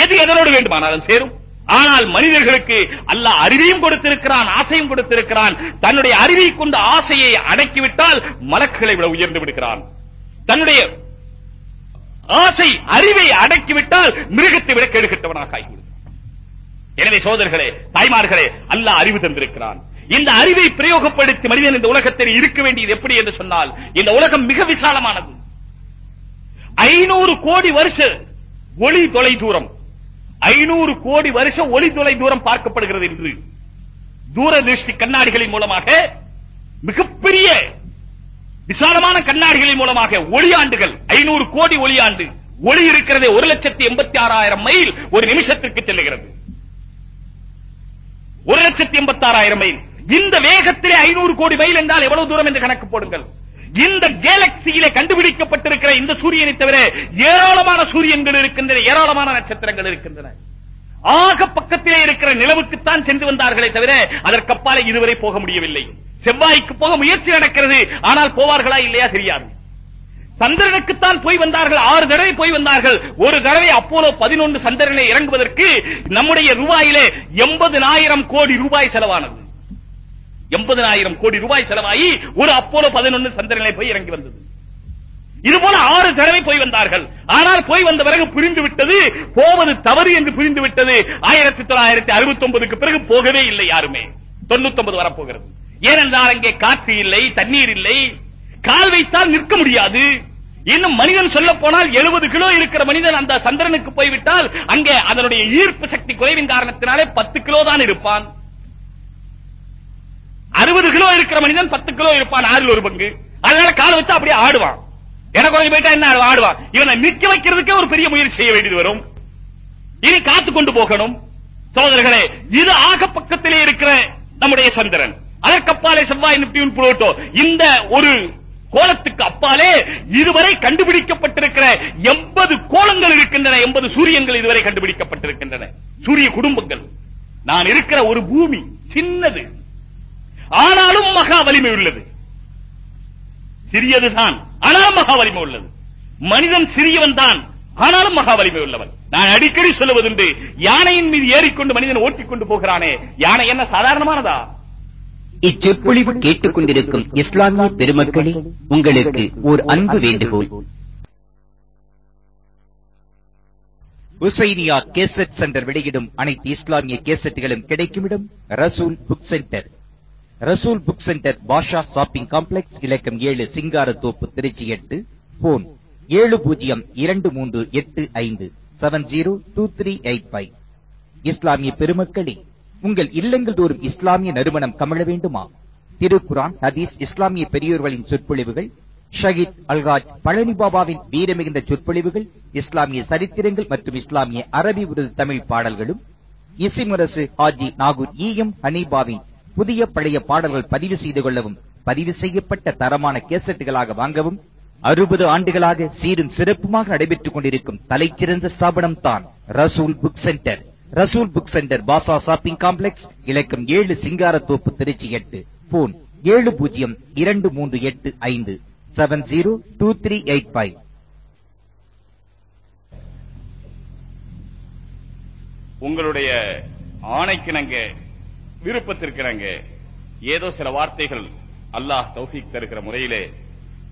[SPEAKER 2] எது எதனோடு வேண்டுமானாலும் சேரும். ஆனால் மனிதர்களுக்கு அல்லாஹ் அறிவையும் கொடுத்திருக்கிறான் ஆசையும் கொடுத்திருக்கிறான். தன்னுடைய அறிவை கொண்டு ஆசையை அடக்கிவிட்டால் மலக்குகளை விட உயர்ந்து விடுகிறான். தன்னுடைய ஆசை அறிவை அடக்கிவிட்டால் மிருகத்தை விட கெடுக்கட்டவனாக ஆகிவிடும். எனவே சோதர்களே தாய்மார்களே அல்லாஹ் அறிவு தந்திருக்கிறான். இந்த அறிவை பிரயோகப்படுத்தி மனிதன் இந்த உலகத்தில் இருக்க வேண்டியது எப்படி என்று சொன்னால் இந்த உலகம் மிக விசாலமானது. ஐநூறு கோடி வருஷ ஒளி தொலை தூரம் ஐநூறு கோடி வருஷ ஒளி தொலை தூரம் பார்க்கப்படுகிறது என்று தூரதிருஷ்டி கண்ணாடிகளின் மூலமாக மிகப்பெரிய விசாலமான கண்ணாடிகளின் மூலமாக ஒளியாண்டுகள் ஐநூறு கோடி ஒளியாண்டு ஒளி இருக்கிறதே ஒரு லட்சத்தி எண்பத்தி ஆறாயிரம் மைல் ஒரு நிமிஷத்திற்கு செல்லுகிறது. ஒரு லட்சத்தி எண்பத்தி ஆறாயிரம் மைல். இந்த வேகத்திலே ஐநூறு கோடி மைல் என்றால் எவ்வளவு தூரம் என்று கணக்கு போடுங்கள். இந்த கேலக்சியிலே கண்டுபிடிக்கப்பட்டிருக்கிற இந்த சூரியனை தவிர ஏராளமான சூரியன்கள் இருக்கின்றன ஏராளமான நட்சத்திரங்கள் இருக்கின்றன. ஆக பக்கத்திலே இருக்கிற நிலவுக்குத்தான் சென்று வந்தார்களே தவிர அதற்கப்பாலே இதுவரை போக முடியவில்லை. செவ்வாய்க்கு போக முயற்சி நடக்கிறது ஆனால் போவார்களா இல்லையா தெரியாது. சந்திரனுக்குத்தான் போய் வந்தார்கள் ஆறு தடவை போய் வந்தார்கள். ஒரு தடவை அப்போலோ பதினொன்று சந்திரனை இறங்குவதற்கு நம்முடைய ரூபாயிலே எண்பது ஆயிரம் கோடி ரூபாய் செலவானது. எண்பதனாயிரம் கோடி ரூபாய் செலவாகி ஒரு அப்போலோ பதினொன்று சந்திரனை போய் இறங்கி வந்தது. இது போல ஆறு தடவை போய் வந்தார்கள். ஆனால் போய் வந்த பிறகு புரிந்து விட்டது போவது தவறு என்று புரிந்து விட்டது. ஆயிரத்தி தொள்ளாயிரத்தி அறுபத்தி ஒன்பதுக்கு பிறகு போகவே இல்லை யாருமே. தொண்ணூத்தி ஒன்பது வரப்போகிறது. ஏனென்றால் அங்கே காற்று இல்லை தண்ணீர் இல்லை. கால் வைத்தால் நிற்க முடியாது. இன்னும் மனிதன் சொல்ல போனால் எழுபது கிலோ இருக்கிற மனிதன் அந்த சந்திரனுக்கு போய்விட்டால் அங்கே அதனுடைய ஈர்ப்பு சக்தி குறைவின் காரணத்தினாலே பத்து கிலோ தான் இருப்பான். அறுபது கிலோ இருக்கிற மனிதன் பத்து கிலோ இருப்பான் ஆறில் ஒரு பங்கு. அதனால கால வச்சு அப்படியே ஆடுவான். என குறைஞ்சு போயிட்டா என்ன ஆடுவான்? இவனை நிக்க வைக்கிறதுக்கே ஒரு பெரிய முயற்சி செய்ய வேண்டியது வரும். இனி காத்து கொண்டு போகணும். சோதரர்களே இது ஆக பக்கத்திலே இருக்கிற நம்முடைய சந்திரன். அதற்கப்பாலே செவ்வாய் நிப்டியூன் புளோட்டோ இந்த ஒரு கோலத்துக்கு அப்பாலே இதுவரை கண்டுபிடிக்கப்பட்டிருக்கிற எண்பது கோலங்கள் இருக்கின்றன. எண்பது சூரியங்கள் இதுவரை கண்டுபிடிக்கப்பட்டிருக்கின்றன. சூரிய குடும்பங்கள். நான் இருக்கிற ஒரு பூமி சின்னது. ஆனாலும் மகா வலிமை உள்ளது. சிறியதுதான் ஆனாலும் மகா வலிமை உள்ளது. மனிதன் சிறியவன் தான் ஆனாலும் மகா வலிமை உள்ளவன். நான் அடிக்கடி சொல்லுவதுண்டு யானையின் மீது ஏறிக்கொண்டு மனிதன் ஓட்டிக்கொண்டு போகிறானே யானை என்ன சாதாரணமானதா?
[SPEAKER 3] இச்சொற்பொழிவு கேட்டுக் கொண்டிருக்கும் இஸ்லாமிய பெருமக்களே உங்களுக்கு ஓர் அன்பு வேண்டுகோள். உசைனியா கேசட் சென்டர் வெளியிடும் அனைத்து இஸ்லாமிய கேசட்டுகளும் கிடைக்குமிடம் Rasool book centre. Rasool book centre Basha shopping complex இலக்கம் ஏழு சிங்காரத்தோப்பு திருச்சி எட்டு. போன் ஏழு பூஜ்ஜியம் இரண்டு மூன்று எட்டு ஐந்து seven zero two three eight five இஸ்லாமிய பெருமக்களே உங்கள் இல்லங்கள் தோறும் இஸ்லாமிய நறுமணம் கமழ வேண்டுமா? திருக்குரான் ஹதீஸ் இஸ்லாமிய பெரியோர்களின் சொற்பொழிவுகள் ஷஹீத் அல்ராஜ் பழனி பாபாவின் வீரமிகுந்த சொற்பொழிவுகள் இஸ்லாமிய சரித்திரங்கள் மற்றும் இஸ்லாமிய அரபி உருது தமிழ் பாடல்களும் இசிமுரசு ஹாஜி நாகூர் ஈயம் ஹனீபாவின் புதிய பழைய பாடல்கள் பதிவு செய்து கொள்ளவும் பதிவு செய்யப்பட்ட தரமான கேசட்டுகளாக வாங்கவும் அறுபது ஆண்டுகளாக சீரும் சிறப்புமாக நடைபெற்றுக் கொண்டிருக்கும் தலைச்சிறந்த ஸ்தாபனம் தான் Rasool book centre. Rasool book centre Basha shopping complex இலக்கம் ஏழு சிங்காரத்தோப்பு திருச்சி எட்டு. போன் ஏழு பூஜ்ஜியம் இரண்டு மூன்று எட்டு ஐந்து. Seven zero two three eight five
[SPEAKER 2] உங்களுடைய ஆணைக்கிணங்க விருப்பத்திருக்கிறாங்க. ஏதோ சில வார்த்தைகள் அல்லாஹ் தௌஃபீக் தருகிற முறையிலே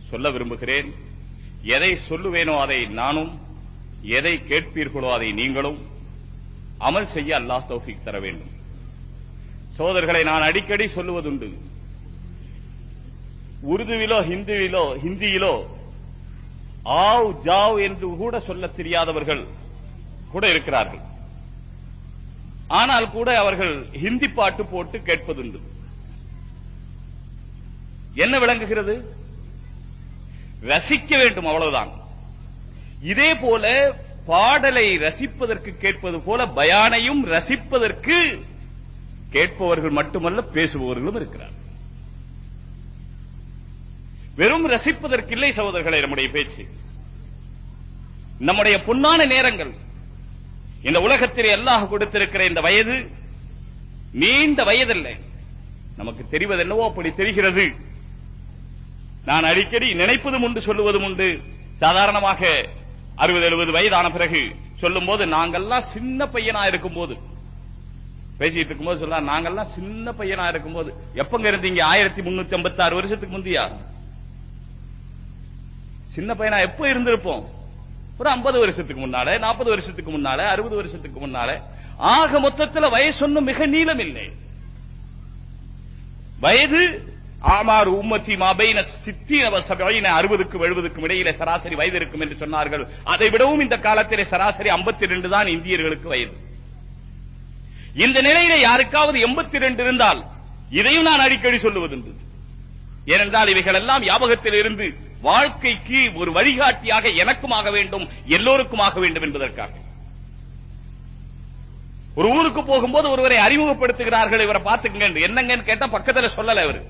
[SPEAKER 2] சொல்ல விரும்புகிறேன். எதை சொல்லுவேனோ அதை நானும் எதை கேட்பீர்களோ அதை நீங்களும் அமல் செய்ய அல்லாஹ் தௌஃபீக் தர வேண்டும். சோதர்களை நான் அடிக்கடி சொல்லுவதுண்டு. உருதுவிலோ ஹிந்துவிலோ ஹிந்தியிலோ ஆவ் ஜாவ் என்று கூட சொல்ல தெரியாதவர்கள் கூட இருக்கிறார்கள். ஆனால் கூட அவர்கள் ஹிந்தி பாட்டு போட்டு கேட்பதுண்டு. என்ன விளங்குகிறது? ரசிக்க வேண்டும் அவ்வளவுதான். இதே போல பாடலை ரசிப்பதற்கு கேட்பது போல பயானையும் ரசிப்பதற்கு கேட்பவர்கள் மட்டுமல்ல பேசுபவர்களும் இருக்கிறார். வெறும் ரசிப்பதற்கில்லை சகோதரர்களே நம்முடைய பேச்சு. நம்முடைய பொன்னான நேரங்கள் இந்த உலகத்தில் அல்லாஹ் கொடுத்திருக்கிற இந்த வயது நீண்ட வயதில்லை. நமக்கு தெரிவது என்னவோ அப்படி தெரிகிறது. நான் அடிக்கடி நினைப்பதும் உண்டு சொல்லுவதும் உண்டு. சாதாரணமாக அறுபது எழுபது வயதான பிறகு சொல்லும் போது நாங்கெல்லாம் சின்ன பையனா இருக்கும் போது பேசிட்டு இருக்கும் போது சொல்ல நாங்கெல்லாம் சின்ன பையனா இருக்கும் போது எப்பங்க இருந்தீங்க? ஆயிரத்தி முன்னூத்தி ஐம்பத்தி ஆறு வருஷத்துக்கு முந்தியா? சின்ன பையனா எப்போ இருந்திருப்போம்? ஒரு ஐம்பது வருஷத்துக்கு முன்னால நாற்பது வருஷத்துக்கு முன்னால அறுபது வருஷத்துக்கு முன்னால ஆக மொத்தத்தில் வயசு ஒன்றும் மிக நீளம் இல்லை வயது ஆமார் உம்மத்தி மாபைன சித்தி சபையின அறுபதுக்கும் எழுபதுக்கும் இடையில சராசரி வயது இருக்கும் என்று சொன்னார்கள். அதை விடவும் இந்த காலத்திலே சராசரி 52 தான் இந்தியர்களுக்கு வயது. இந்த நிலையில யாருக்காவது 82 இருந்தால் இதையும் நான் அடிக்கடி சொல்லுவதுண்டு. ஏனென்றால் இவைகள் எல்லாம் ஞாபகத்தில் இருந்து வாழ்க்கைக்கு ஒரு வழிகாட்டியாக எனக்கும் ஆக வேண்டும் எல்லோருக்கும் ஆக வேண்டும் என்பதற்காக. ஒரு ஊருக்கு போகும்போது ஒருவரை அறிமுகப்படுத்துகிறார்கள் இவரை பார்த்துக்கங்க என்னங்கன்னு கேட்டா பக்கத்துல சொல்லல இவர்.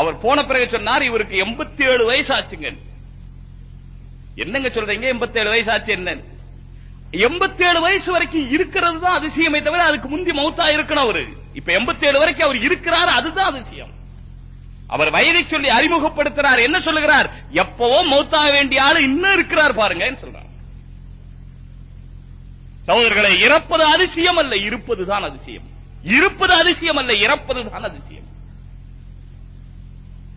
[SPEAKER 2] அவர் போன பிறகு சொன்னார் இவருக்கு 87 வயசு ஆச்சுங்க என்னங்க சொல்றீங்க 87 வயசு ஆச்சு என்ன 87 வயசு வரைக்கும் இருக்கிறது தான் அதிசயமே தவிர அதுக்கு முந்தி மௌத்தா இருக்கணும் அவரு. இப்ப 87 வரைக்கும் அவர் இருக்கிறார் அதுதான் அதிசயம். அவர் வயதை சொல்லி அறிமுகப்படுத்துறார். என்ன சொல்லுகிறார்? எப்பவோ மௌத்தாக வேண்டிய ஆளு இன்னும் இருக்கிறார் பாருங்க சொல்றார். சகோதரர்களை இறப்பது அதிசயம் அல்ல இருப்பதுதான் அதிசயம். இருப்பது அதிசயம் அல்ல இறப்பதுதான் அதிசயம்.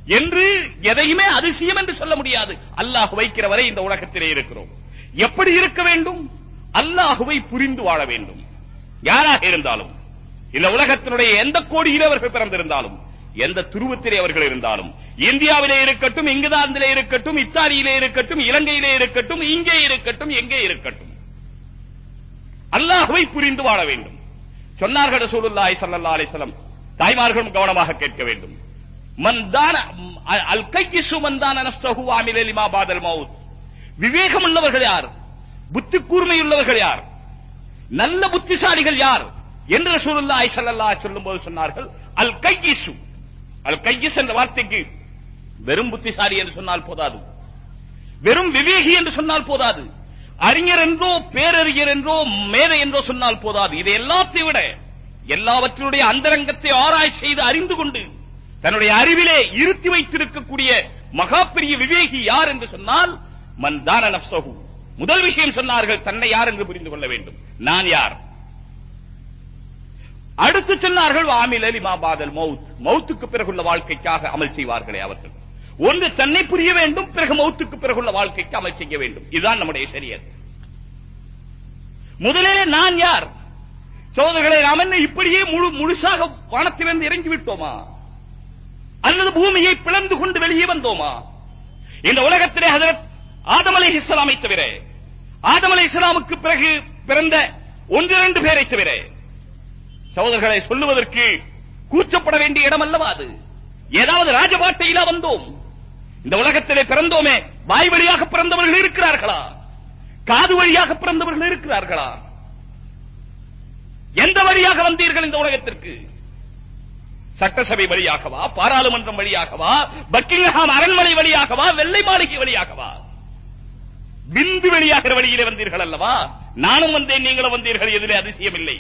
[SPEAKER 2] என்று எதையுமே அதிசயம் என்று சொல்ல முடியாது. அல்லாஹ் வைக்கிற வரை இந்த உலகத்திலே இருக்கிறோம். எப்படி இருக்க வேண்டும்? அல்லாஹுவை புரிந்து வாழ வேண்டும். யாராக இருந்தாலும் இந்த உலகத்தினுடைய எந்த கோடியிலே அவர்கள் பிறந்திருந்தாலும் எந்த துருவத்திலே அவர்கள் இருந்தாலும் இந்தியாவிலே இருக்கட்டும் இங்கிலாந்திலே இருக்கட்டும் இத்தாலியிலே இருக்கட்டும் இலங்கையிலே இருக்கட்டும் இங்கே இருக்கட்டும் எங்கே இருக்கட்டும். அல்லாஹுவை புரிந்து வாழ வேண்டும். சொன்னார்கள் ரசூலுல்லாஹி ஸல்லல்லாஹு அலைஹி வஸல்லம் தாய்மார்களும் கவனமாக கேட்க வேண்டும். மன் தான அல் கையிசு மன் தான நஃப்ஸஹு லிமா பாதல் மவுத் விவேகம் உள்ளவர்கள் யார்? புத்தி கூர்மை உள்ளவர்கள் யார்? நல்ல புத்திசாலிகள் யார்? என்று ரசூலுல்லாஹி ஸல்லல்லாஹு சொல்லும்போது சொன்னார்கள் அல் கையிசு. அல் கையிஸ் என்ற வார்த்தைக்கு வெறும் புத்திசாலி என்று சொன்னால் போதாது. வெறும் விவேகி என்று சொன்னால் போதாது. அறிஞர் என்றோ பேரறிஞர் என்றோ மேதை என்றோ சொன்னால் போதாது. இதை எல்லாத்தை விட எல்லாவற்றினுடைய அந்தரங்கத்தை ஆராய் செய்து அறிந்து கொண்டு தன்னுடைய அறிவிலே இருத்தி வைத்திருக்கக்கூடிய மகா பெரிய விவேகி யார் என்று சொன்னால் மன் தான நப்சஹு. முதல் விஷயம் சொன்னார்கள் தன்னை யார் என்று புரிந்து கொள்ள வேண்டும்? நான் யார்? அடுத்து சொன்னார்கள் வாமில் அலிமா பாதல் மவுத் மவுத்துக்கு பிறகுள்ள வாழ்க்கைக்காக அமல் செய்வார்களே அவர்கள். ஒன்று தன்னை புரிய வேண்டும். பிறகு மவுத்துக்கு பிறகுள்ள வாழ்க்கைக்கு அமல் செய்ய வேண்டும். இதுதான் நம்முடைய சரியர் முதலிலே நான் யார்? சோதர்களை நாம் என்ன இப்படியே முழு முழுசாக வானத்திலிருந்து இறங்கி விட்டோமா? அல்லது பூமியை பிளந்து கொண்டு வெளியே வந்தோமா? இந்த உலகத்திலே ஹசரத் ஆதம் அலை இஸ்லாமை தவிர ஆதம் அலை இஸ்லாமுக்கு பிறகு பிறந்த ஒன்றிரண்டு பேரை தவிர சகோதரர்களை சொல்லுவதற்கு கூச்சப்பட வேண்டிய இடம் அல்லவா அது? ஏதாவது ராஜபாட்டையிலா வந்தோம்? இந்த உலகத்திலே பிறந்தோமே வாய் வழியாக பிறந்தவர்கள் இருக்கிறார்களா? காது வழியாக பிறந்தவர்கள் இருக்கிறார்களா? எந்த வழியாக வந்தீர்கள் இந்த உலகத்திற்கு? சட்டசபை வழியாகவா? பாராளுமன்றம் வழியாகவா? பக்கிங்ஹாம் அரண்மனை வழியாகவா? வெள்ளை மாளிகை வழியாகவா? பிந்து வெளியாகிற வழியிலே வந்தீர்கள் அல்லவா? நானும் வந்தேன் நீங்களும் வந்தீர்கள் எதிலே அதிசயம் இல்லை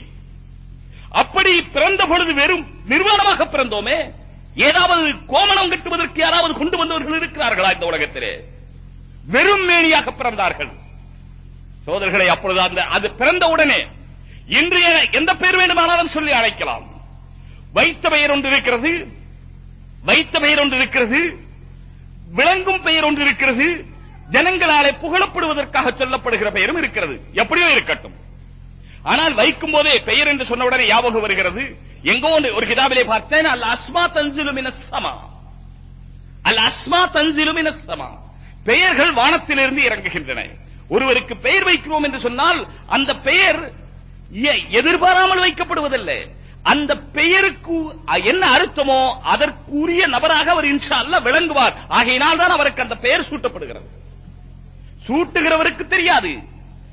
[SPEAKER 2] அப்படி பிறந்த பொழுது வெறும் நிர்வாணமாக பிறந்தோமே ஏதாவது கோமணம் கட்டுவதற்கு யாராவது கொண்டு வந்தவர்கள் இருக்கிறார்களா இந்த உலகத்திலே? வெறும் மேனியாக பிறந்தார்கள். சோதர்களை அப்பொழுது அந்த அது பிறந்த உடனே இன்றைய எந்த பெயர் வேண்டுமானாலும் சொல்லி அழைக்கலாம். வைத்த பெயர் ஒன்று இருக்கிறது வைத்த பெயர் ஒன்று இருக்கிறது விளங்கும் பெயர் ஒன்று இருக்கிறது ஜனங்களாலே புகழப்படுவதற்காக சொல்லப்படுகிற பெயரும் இருக்கிறது. எப்படியோ இருக்கட்டும். ஆனால் வைக்கும் போதே பெயர் என்று சொன்ன உடனே ஞாபகம் வருகிறது. எங்கோ ஒரு கிதாபிலே பார்த்தேன் அல் அஸ்மா தன்சிலு சமா. அல் அஸ்மா தன்சிலு சமா. பெயர்கள் வானத்திலிருந்து இறங்குகின்றன. ஒருவருக்கு பெயர் வைக்கிறோம் என்று சொன்னால் அந்த பெயர் எதிர்பாராமல் வைக்கப்படுவதில்லை. அந்த பெயருக்கு என்ன அர்த்தமோ அதற்குரிய நபராக அவர் இன்ஷா விளங்குவார். ஆகையினால் தான் அவருக்கு அந்த பெயர் சூட்டப்படுகிறது. சூட்டுகிறவருக்கு தெரியாது.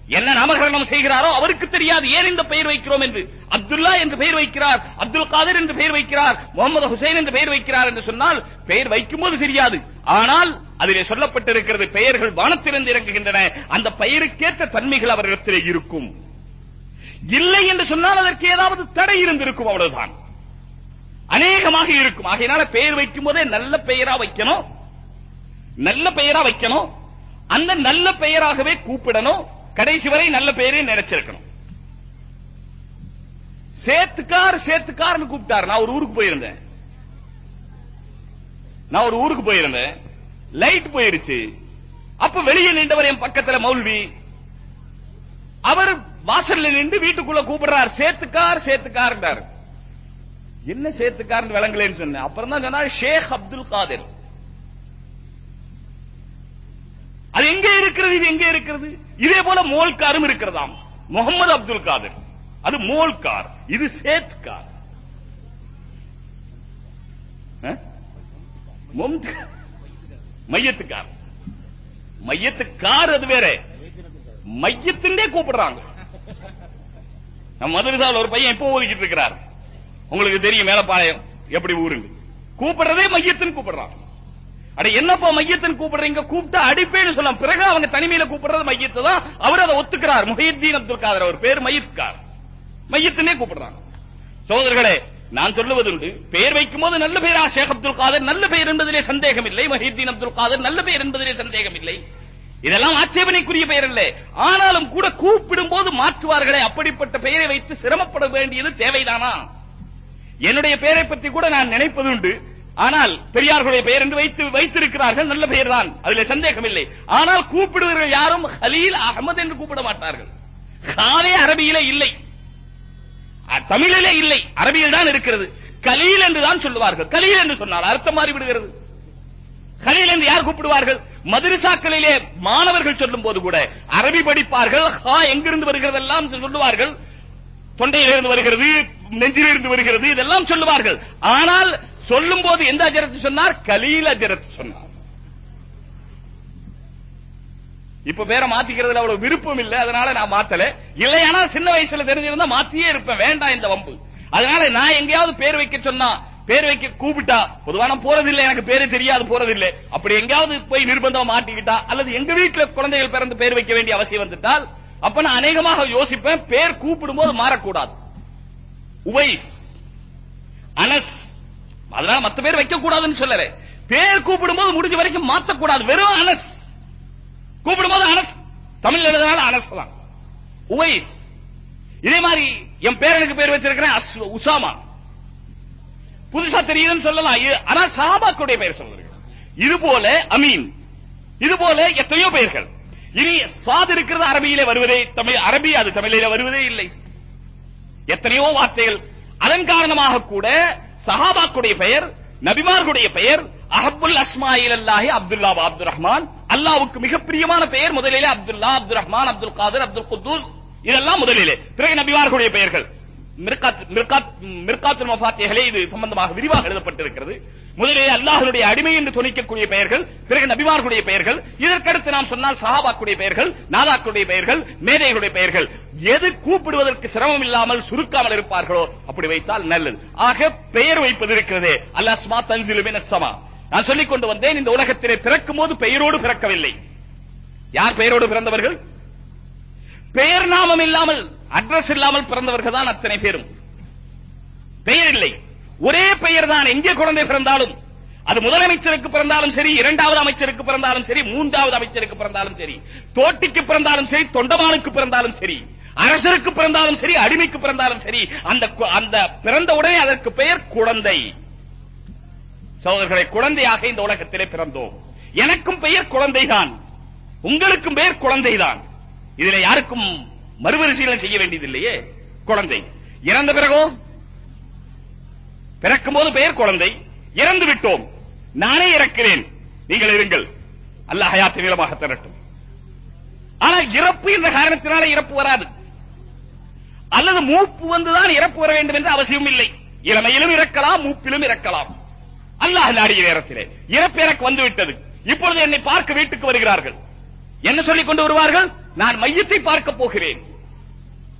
[SPEAKER 2] என்ன நாமகரணம் செய்கிறாரோ அவருக்கு தெரியாது. ஏன் இந்த பெயர் வைக்கிறோம் என்று? அப்துல்லா என்று பெயர் வைக்கிறார். அப்துல் காதர் என்று பெயர் வைக்கிறார். முகமது ஹுசைன் என்று பெயர் வைக்கிறார் என்று சொன்னால் பெயர் வைக்கும் போது தெரியாது. ஆனால் அதிலே சொல்லப்பட்டிருக்கிறது பெயர்கள் வானத்திலிருந்து இறங்குகின்றன. அந்த பெயருக்கேற்ற தன்மைகள் அவரிடத்திலே இருக்கும். இல்லை என்று சொன்னால் அதற்கு ஏதாவது தடை இருந்திருக்கும் அவ்வளவுதான். அநேகமாக இருக்கும். ஆகையினால பெயர் வைக்கும் போதே நல்ல பெயரா வைக்கணும். நல்ல பெயரா வைக்கணும். அந்த நல்ல பெயராகவே கூப்பிடணும். கடைசி வரை நல்ல பெயரே நினைச்சிருக்கணும். சேத்துக்கார் சேத்துக்கார்னு கூப்பிட்டார். நான் ஒரு ஊருக்கு போயிருந்தேன். நான் ஒரு ஊருக்கு போயிருந்தேன். லைட் போயிருச்சு. அப்ப வெளியே நின்றவர் என் பக்கத்துல மௌல்வி. அவர் வாசல்ல நின்று வீட்டுக்குள்ள கூப்பிடுறார். சேத்துக்கார் சேத்துக்கார் என்ன சேத்துக்கார் விளங்கலன்னு சொன்னேன். அப்புறம் தான் சொன்னார் ஷேக் அப்துல் காதிர். அது எங்கே இருக்கிறது இது எங்கே இருக்கிறது? இதே போல மோல்காரும் இருக்கிறதாம். முகமது அப்துல் காதர். அது மோல்கார் இது சேத்கார். கார் மையத்துக்கார். மையத்துக்கார் அது வேற. மையத்திலே கூப்பிடுறாங்க. நம்ம மதுரசாவில் ஒரு பையன் எப்போ ஓதிக்கிட்டு இருக்கிறார்? உங்களுக்கு தெரியும் மேலப்பாளையம் எப்படி ஊருங்க. கூப்பிடுறதே மையத்தின் கூப்பிடுறான். அட என்னப்பா மையத்தின் கூப்பிடுறீங்க? கூப்பிட்டா அடிப்பேன்னு சொல்லலாம். பிறகு அவங்க தனிமையில கூப்பிடுறது மையத்தை தான். அவர் அதை ஒத்துக்கிறார். முஹீத்தீன் அப்துல் காதர் அவர் பேர் மையத்கார் மையத்தினே கூப்பிடுறாங்க. சோதர்களே நான் சொல்லுவதுண்டு பெயர் வைக்கும் போது நல்ல பெயரா ஷேக் அப்துல் காதர் நல்ல பெயர் என்பதிலே சந்தேகம் இல்லை மஹீத்தீன் அப்துல் காதர் நல்ல பெயர் என்பதிலே சந்தேகம் இல்லை இதெல்லாம் ஆட்சேபனைக்குரிய பெயர் இல்லை ஆனாலும் கூட கூப்பிடும் போது மாற்றுவார்களே அப்படிப்பட்ட பெயரை வைத்து சிரமப்பட வேண்டியது தேவைதானா? என்னுடைய பெயரை பற்றி கூட நான் நினைப்பதுண்டு ஆனால் பெரியார்களுடைய பெயர் என்று வைத்து வைத்திருக்கிறார்கள் நல்ல பெயர் தான் அதில் சந்தேகம் இல்லை ஆனால் கூப்பிடுவர்கள் யாரும்? ஹலீல் அகமது என்று கூப்பிட மாட்டார்கள். ஹாலே அரபியிலே இல்லை. தமிழிலே இல்லை. அரபியில் தான் இருக்கிறது. கலீல் என்று தான் சொல்லுவார்கள். கலீல் என்று சொன்னால் அர்த்தம் மாறி விடுகிறது கலீல் என்று யார் கூப்பிடுவார்கள்? மதுரசாக்களிலே மாணவர்கள் சொல்லும் போது கூட அரபி படிப்பார்கள். ஹா எங்கிருந்து வருகிறது எல்லாம் சொல்லுவார்கள். தொண்டையிலிருந்து வருகிறது நெஞ்சிலிருந்து வருகிறது இதெல்லாம் சொல்லுவார்கள். ஆனால் சொல்லும் போது எந்த அஜரத்து சொன்னார்? கலீல் அஜரத்து சொன்னார். இப்ப பேரை மாத்திக்கிறதுல அவ்வளவு விருப்பம் இல்ல அதனால நான் மாத்தல. இல்லையானா சின்ன வயசுல தெரிஞ்சிருந்தா மாத்தியே இருப்பேன். வேண்டாம் இந்த வம்பு. அதனால நான் எங்கேயாவது பேர் வைக்க சொன்னா பேர் வைக்க கூப்பிட்டா பொதுவா நான் போறதில்லை எனக்கு பேரு தெரியாது போறதில்லை. அப்படி எங்கேயாவது போய் நிர்பந்தம் மாட்டிக்கிட்டா அல்லது எங்க வீட்டுல குழந்தைகள் பிறந்து பேர் வைக்க வேண்டிய அவசியம் வந்துட்டால் அப்ப நான் அநேகமாக யோசிப்பேன் பேர் கூப்பிடும் போது மாறக்கூடாது. உவைஸ் அனஸ் அதனால மத்த பேர் வைக்க கூடாதுன்னு சொல்லல. பேர் கூப்பிடும் போது முடிஞ்ச வரைக்கும் மாத்தக்கூடாது. வெறும் அனஸ். கூப்பிடும் போது அனஸ். தமிழ் எழுதினால அனஸ் தான். உவைஸ் இதே மாதிரி என் பேரனுக்கு பேர் வச்சிருக்கிறேன் உசாமா. புதுசா தெரியுதுன்னு சொல்லலாம். ஆனா சஹாபாக்களுடைய பெயர் சொல்லுங்க இது போல அமீன். இது போல எத்தனையோ பெயர்கள். இனி சாது இருக்கிறது அரபியிலே வருவதே தமிழ் அரபி அது தமிழிலே வருவதே இல்லை. எத்தனையோ வார்த்தைகள். அதன் காரணமாக கூட சஹாபாக்குடைய பெயர் நபிமார்களுடைய பெயர் அஹப்புல் அஸ்மாயில் அல்லாஹி அப்துல்லா வ அப்துல் ரஹ்மான். அல்லாவுக்கு மிக பிரியமான பெயர் முதலிலே அப்துல்லா அப்துல் ரஹ்மான் அப்துல் காதர் அப்துல் குத்தூஸ். இதெல்லாம் முதலிலே. பிறகு நபிமார்களுடைய பெயர்கள். மிர்காத் மிர்காத் மிர்காத்துல் மஃபாத்திகளே இது சம்பந்தமாக விரிவாக எழுதப்பட்டிருக்கிறது. முதலிலே அல்லாஹனுடைய அடிமை என்று துணிக்கக்கூடிய பெயர்கள் பிறகு நபிமார்களுடைய பெயர்கள் இதற்கடுத்து நாம் சொன்னால் சஹாபாக்குடைய பெயர்கள் நாதாக்குடைய பெயர்கள் மேதைகளுடைய பெயர்கள். எது கூப்பிடுவதற்கு சிரமம் இல்லாமல் சுருக்காமல் இருப்பார்களோ அப்படி வைத்தால் நல்லது. ஆக பெயர் வைப்பது இருக்கிறது. அல்லாஸ்மா தன்சிலு மினஸ் நான் சொல்லிக் கொண்டு வந்தேன் இந்த உலகத்திலே பிறக்கும் போது பெயரோடு பிறக்கவில்லை. யார் பெயரோடு பிறந்தவர்கள்? பெயர் நாமம் இல்லாமல் அட்ரஸ் இல்லாமல் பிறந்தவர்கள் தான் அத்தனை பேரும். பெயர் இல்லை. ஒரே பெயர் தான் எங்கே குழந்தை பிறந்தாலும் அது முதலமைச்சருக்கு பிறந்தாலும் சரி இரண்டாவது அமைச்சருக்கு பிறந்தாலும் சரி மூன்றாவது அமைச்சருக்கு பிறந்தாலும் சரி தோட்டிக்கு பிறந்தாலும் சரி தொண்டமானுக்கு பிறந்தாலும் சரி அரசருக்கு பிறந்தாலும் சரி அடிமைக்கு பிறந்தாலும் சரி அந்த அந்த பிறந்த உடனே அதற்கு பெயர் குழந்தை. சகோதரர்களை குழந்தையாக இந்த உலகத்திலே பிறந்தோம். எனக்கும் பெயர் குழந்தைதான். உங்களுக்கும் பெயர் குழந்தைதான். இதில் யாருக்கும் மறுபரிசீலனை செய்ய வேண்டியதில்லையே. குழந்தை. இறந்த பிறகோ பிறக்கும் போது பெயர் குழந்தை இறந்து விட்டோம். நானே இறக்கிறேன். நீங்கள் இருங்கள். அல்லாஹ் ஹயாத்து நீளமாக தரட்டும். ஆனால் இறப்பு என்ற காரணத்தினால இறப்பு வராது. அல்லது மூப்பு வந்துதான் இறப்பு வர வேண்டும் என்ற அவசியம் இல்லை. இளமையிலும் இறக்கலாம் மூப்பிலும் இறக்கலாம். அல்லாஹ் நாடிய நேரத்திலே இறப்பு எனக்கு வந்து விட்டது இப்பொழுது என்னை பார்க்க வீட்டுக்கு வருகிறார்கள். என்ன சொல்லிக் கொண்டு வருவார்கள்? நான் மையத்தை பார்க்க போகிறேன்.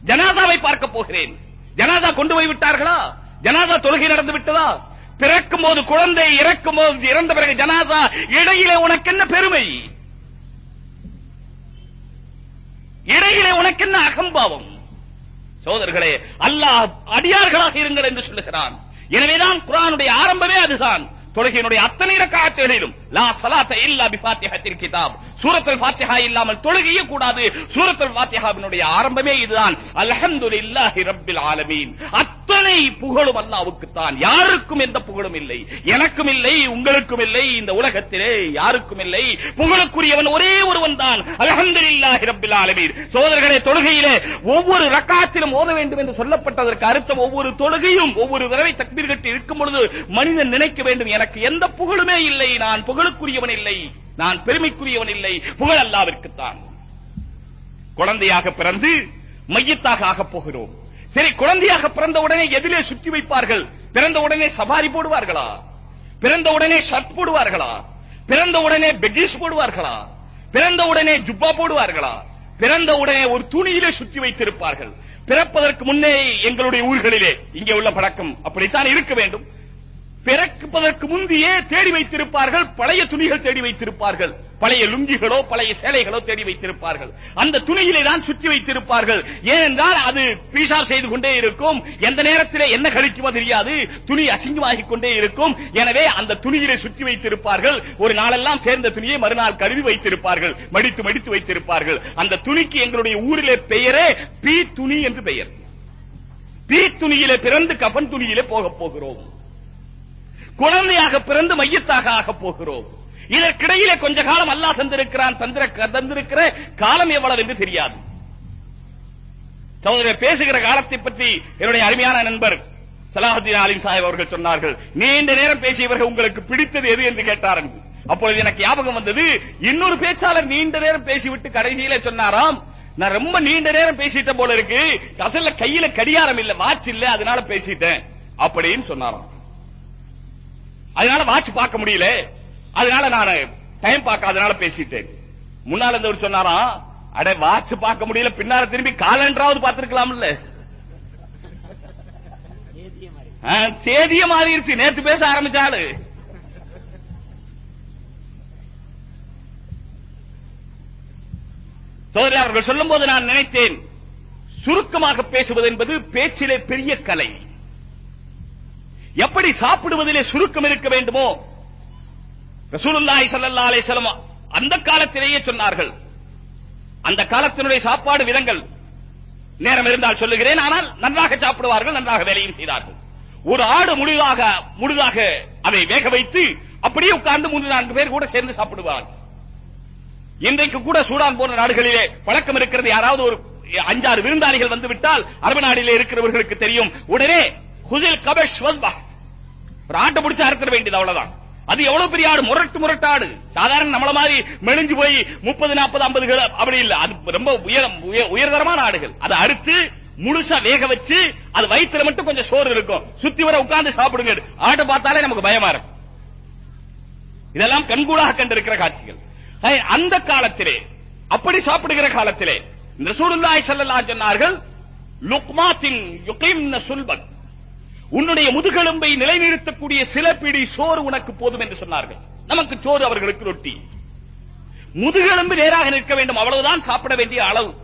[SPEAKER 2] ஜனாசாவை பார்க்க போகிறேன். ஜனாசா கொண்டு போய் விட்டார்களா? ஜனாசா தொழுகை நடந்து விட்டதா? பிறக்கும் போது குழந்தை இறக்கும் போது இறந்த பிறகு ஜனாசா இடையிலே உனக்கு என்ன பெருமை? இடையிலே உனக்கு என்ன அகம்பாவம்? சோதர்களே அல்லாஹ் அடியார்களாக இருங்கள் என்று சொல்லுகிறான். எனவேதான் குரானுடைய ஆரம்பமே அதுதான். தொழுகையினுடைய அத்தனை ரக்காத்துகளிலும் லா ஸலாத்த இல்லா பிஃபாத்திஹத்தில் கிதாப். சூரத்துல் ஃபாத்திஹா இல்லாமல் தொழுகையே கூடாது. சூரத்துல் ஃபாத்திஹாவினுடைய ஆரம்பமே இதுதான். அல்ஹம்துலில்லாஹி ரப்பில் ஆலமீன். அத்தனை புகழும் அல்லாஹ்வுக்கு தான் யாருக்கும் எந்த புகழும் இல்லை. எனக்கும் இல்லை உங்களுக்கும் இல்லை. இந்த உலகத்திலே யாருக்கும் இல்லை. புகழுக்குரியவன் ஒரே ஒருவன் தான் அல்ஹம்துலில்லாஹி ரப்பில் ஆலமீன். சோதரர்களே தொழுகையிலே ஒவ்வொரு ரக்காத்திலும் ஓத வேண்டும் என்று சொல்லப்பட்டதற்கு அர்த்தம் ஒவ்வொரு தொழுகையும் ஒவ்வொரு தடவை தக்பீர் கட்டி இருக்கும் பொழுது மனிதன் நினைக்க வேண்டும் எனக்கு எந்த புகழுமே இல்லை. நான் புகழுக்குரியவன் இல்லை நான் பெருமைக்குரியவன் இல்லை புகழ் அல்லாவிற்குத்தான். குழந்தையாக பிறந்து மையத்தாக ஆகப் போகிறோம். சரி குழந்தையாக பிறந்த உடனே எதிலே சுற்றி வைப்பார்கள். பிறந்த உடனே சவாரி போடுவார்களா? பிறந்த உடனே ஷர்ட் போடுவார்களா? பிறந்த உடனே பெகிஸ் போடுவார்களா? பிறந்த உடனே ஜுப்பா போடுவார்களா? பிறந்த உடனே ஒரு துணியிலே சுற்றி வைத்திருப்பார்கள். பிறப்பதற்கு முன்னே எங்களுடைய ஊர்களிலே இங்கே உள்ள பழக்கம் அப்படித்தான் இருக்க வேண்டும். பிறப்பதற்கு முந்தையே தேடி வைத்திருப்பார்கள் பழைய துணிகள் தேடி வைத்திருப்பார்கள். பழைய லுங்கிகளோ பழைய சேலைகளோ தேடி வைத்திருப்பார்கள். அந்த துணியிலே தான் சுற்றி வைத்திருப்பார்கள். ஏனென்றால் அது பீசார் செய்து கொண்டே இருக்கும். எந்த நேரத்திலே என்ன கழிக்குமோ தெரியாது. துணி அசிங்கமாகிக் கொண்டே இருக்கும். எனவே அந்த துணியிலே சுற்றி வைத்திருப்பார்கள். ஒரு நாளெல்லாம் சேர்ந்த துணியை மறுநாள் கருவி வைத்திருப்பார்கள். மடித்து மடித்து வைத்திருப்பார்கள். அந்த துணிக்கு எங்களுடைய ஊரிலே பெயரே பி துணி என்று பெயர். பி துணியிலே பிறந்து கபன் துணியிலே போகப் போகிறோம். குழந்தையாக பிறந்து மையத்தாக ஆகப் போகிறோம். இதற்கிடையிலே கொஞ்ச காலம் அல்லாஹ் தந்திருக்கிறான் தந்திர தந்திருக்கிற காலம் எவ்வளவு என்று தெரியாது. சகோதரர் பேசுகிற காலத்தை பற்றி என்னுடைய அருமையான நண்பர் சலாஹுத்தீன் ஆலிம் சாஹிப் அவர்கள் சொன்னார்கள் நீண்ட நேரம் பேசியவர்கள் உங்களுக்கு பிடித்தது எது? என்று கேட்டார் அப்பொழுது எனக்கு ஞாபகம் வந்தது இன்னொரு பேச்சாளர் நீண்ட நேரம் பேசிவிட்டு கடைசியில சொன்னாராம் நான் ரொம்ப நீண்ட நேரம் பேசிட்ட போல இருக்கு அசல்ல கையில கடிகாரம் இல்ல வாட்ச் இல்ல அதனால பேசிட்டேன் அப்படின்னு சொன்னாராம். அதனால வாட்ச் பார்க்க முடியல. அதனால நான் டைம் பார்க்காதனால பேசிட்டேன். முன்னால இருந்தவர் சொன்னாராம் அட வாட்ச் பார்க்க முடியல பின்னால திரும்பி காலண்டராவது பார்த்திருக்கலாம்ல. ஆ, தேதிய மாறிடுச்சு. நேத்து பேச ஆரம்பிச்சாலு சோதரி அவர்கள் சொல்லும் போது நான் நினைத்தேன் சுருக்கமாக பேசுவது என்பது பேச்சிலே பெரிய கலை. எப்படி சாப்பிடுவதிலே சுருக்கம் இருக்க வேண்டுமோ? ரசூலுல்லாஹி ஸல்லல்லாஹு அலைஹி வஸல்லம் அந்த காலத்திலேயே சொன்னார்கள். அந்த காலத்தினுடைய சாப்பாடு விதங்கள் நேரம் இருந்தால் சொல்லுகிறேன். ஆனால் நன்றாக சாப்பிடுவார்கள் நன்றாக வேலையும் செய்தார்கள். ஒரு ஆடு முழுதாக முழுதாக அதை வேக வைத்து அப்படியே உட்கார்ந்து மூன்று நான்கு பேர் கூட சேர்ந்து சாப்பிடுவார்கள். இன்றைக்கு கூட சூடான் போன்ற நாடுகளிலே பழக்கம் இருக்கிறது. யாராவது ஒரு அஞ்சாறு விருந்தாளிகள் வந்து விட்டால் அரபு நாடிலே இருக்கிறவர்களுக்கு தெரியும். உடனே குதில் கபஷ் வஸ்பா ஒரு ஆட்டை பிடிச்சு அறுத்துட வேண்டியது அவ்வளவுதான். அது எவ்வளவு பெரிய ஆடு? முரட்டு முரட்டு ஆடு. சாதாரண நம்மள மாதிரி மெலிஞ்சு போய் முப்பது நாற்பது ஐம்பது கிலோ அப்படி இல்ல. அது ரொம்ப உயர்தரமான ஆடுகள். அதை அறுத்து முழுசா வேக வச்சு அது வயித்துல மட்டும் கொஞ்சம் சோறு இருக்கும். சுத்தி வர உட்கார்ந்து சாப்பிடுங்க. ஆட்டை பார்த்தாலே நமக்கு பயமா இருக்கும். இதெல்லாம் கண்கூடாக கண்டிருக்கிற காட்சிகள். அந்த காலத்திலே அப்படி சாப்பிடுகிற காலத்திலே இந்த ரசூலுல்லாஹி ஸல்லல்லாஹு சொன்னார்கள் லுக்மாத்தின் யுகீம்ன சுல்பன். உன்னுடைய முதுகெலும்பை நிலைநிறுத்தக்கூடிய சில பிடி சோறு உனக்கு போதும் என்று சொன்னார்கள். நமக்கு சோறு அவர்களுக்கு ரொட்டி. முதுகெலும்பு நேராக நிற்க வேண்டும். அவ்வளவுதான் சாப்பிட வேண்டிய அளவு.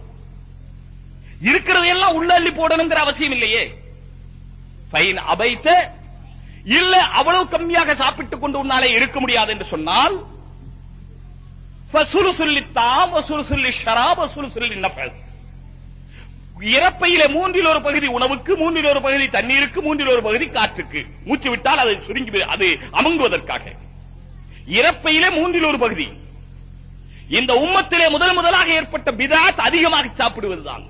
[SPEAKER 2] இருக்கிறதையெல்லாம் உள்ள அள்ளி போடணுங்கிற அவசியம் இல்லையே. பைன் அபைத்த இல்ல அவ்வளவு கம்மியாக சாப்பிட்டுக் கொண்டு உன்னாலே இருக்க முடியாது என்று சொன்னால் சொல்லி தாம் வசுலுசுல்லி ஷராப் சொல்லி நபஸ் இறப்பையில மூன்றில் ஒரு பகுதி உணவுக்கு மூன்றில் ஒரு பகுதி தண்ணீருக்கு மூன்றில் ஒரு பகுதி காற்றுக்கு. மூச்சு விட்டால் அது சுருங்கி அது அமங்குவதற்காக. இறப்பையிலே மூன்றில் ஒரு பகுதி. இந்த உம்மத்திலே முதல் முதலாக ஏற்பட்ட பிதாத் அதிகமாக சாப்பிடுவதுதான்.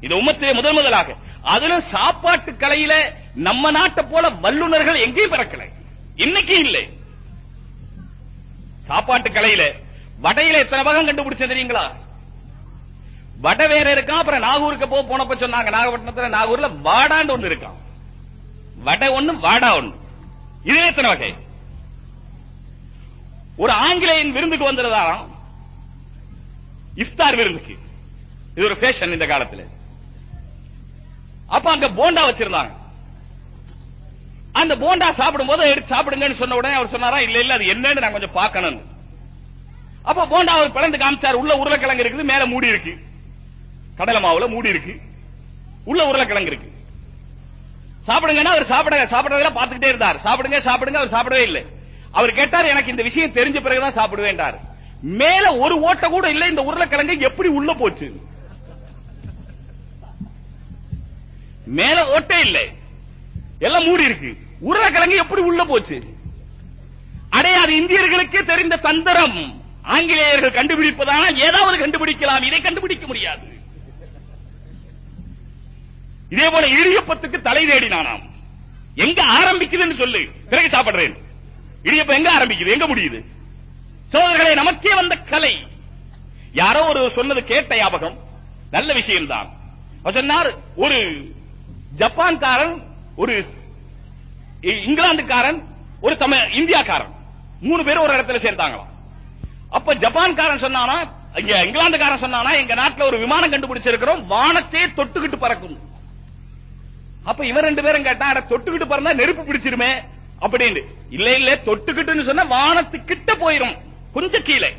[SPEAKER 2] இந்த உம்மத்திலே முதல் முதலாக. அதுல சாப்பாட்டு கலையில நம்ம நாட்டை போல வல்லுனர்கள் எங்கேயும் பிறக்கல. இன்னைக்கு இல்லை. சாப்பாட்டு கலையில வடையில எத்தனை வகம் கண்டுபிடிச்ச தெரியுங்களா? வட வேற இருக்கான் அப்புறம் நாகூருக்கு போ போனப்ப சொன்னாங்க நாகப்பட்டினத்துல நாகூர்ல வாடான்னு ஒண்ணு இருக்கான். வடை ஒண்ணு வாடா ஒண்ணு. இது எத்தனை வகை? ஒரு ஆங்கிலேயன் விருந்துக்கு வந்திருந்தாராம். இஃப்தார் விருந்துக்கு. இது ஒரு ஃபேஷன் இந்த காலத்துல. அப்ப அங்க போண்டா வச்சிருந்தாங்க. அந்த போண்டா சாப்பிடும் போது எடுத்து சாப்பிடுங்கன்னு சொன்ன உடனே அவர் சொன்னாரா இல்ல இல்ல அது என்னன்னு நான் கொஞ்சம் பார்க்கணும். அப்ப போண்டா அவர் பிளந்து காமிச்சார். உள்ள உருளைக்கிழங்கு இருக்குது மேல மூடி இருக்கு. கடலை மாவுல மூடி இருக்கு. உள்ள உருளைக்கிழங்கு இருக்கு. சாப்பிடுங்கன்னா அவர் சாப்பிட சாப்பிடறதெல்லாம் பார்த்துக்கிட்டே இருந்தார். சாப்பிடுங்க சாப்பிடுங்க அவர் சாப்பிடவே இல்லை. அவர் கேட்டார் எனக்கு இந்த விஷயம் தெரிஞ்ச பிறகுதான் சாப்பிடுவேன்டார். மேல ஒரு ஓட்டை கூட இல்ல இந்த உருளைக்கிழங்கு எப்படி உள்ள போச்சு? மேல ஓட்டே இல்லை. எல்லாம் மூடி இருக்கு. உருளைக்கிழங்கு எப்படி உள்ள போச்சு? அடையாது இந்தியர்களுக்கே தெரிந்த தந்திரம். ஆங்கிலேயர்கள் கண்டுபிடிப்பதான ஏதாவது கண்டுபிடிக்கலாம். இதை கண்டுபிடிக்க முடியாது. இதே போல இடியப்பத்துக்கு தலை தேடினானாம். எங்க ஆரம்பிக்குதுன்னு சொல்லு. பிறகு சாப்பிடுறேன். இடியப்பம் எங்க ஆரம்பிக்குது? எங்க முடியுது? சோதர்களே நமக்கே வந்த கலை. யாரோ ஒரு சொன்னது கேட்ட ஞாபகம் நல்ல விஷயம்தான். சொன்னார் ஒரு ஜப்பான்காரன் ஒரு இங்கிலாந்துக்காரன் ஒரு தமிழ் இந்தியாக்காரன். மூணு பேரும் ஒரு இடத்துல சேர்ந்தாங்களாம். அப்ப ஜப்பான்காரன் சொன்னானா இங்க இங்கிலாந்துக்காரன் சொன்னானா எங்க நாட்டுல ஒரு விமானம் கண்டுபிடிச்சிருக்கிறோம் வானத்தையே தொட்டுக்கிட்டு பறக்கும். அப்ப இவன் ரெண்டு பேரும் கேட்டா அட தொட்டுக்கிட்டு பிறந்தா நெருப்பு பிடிச்சிருமே அப்படின்னு. இல்ல இல்ல தொட்டுக்கிட்டுன்னு சொன்னா வானத்து கிட்ட போயிரும் கொஞ்சம் கீழே.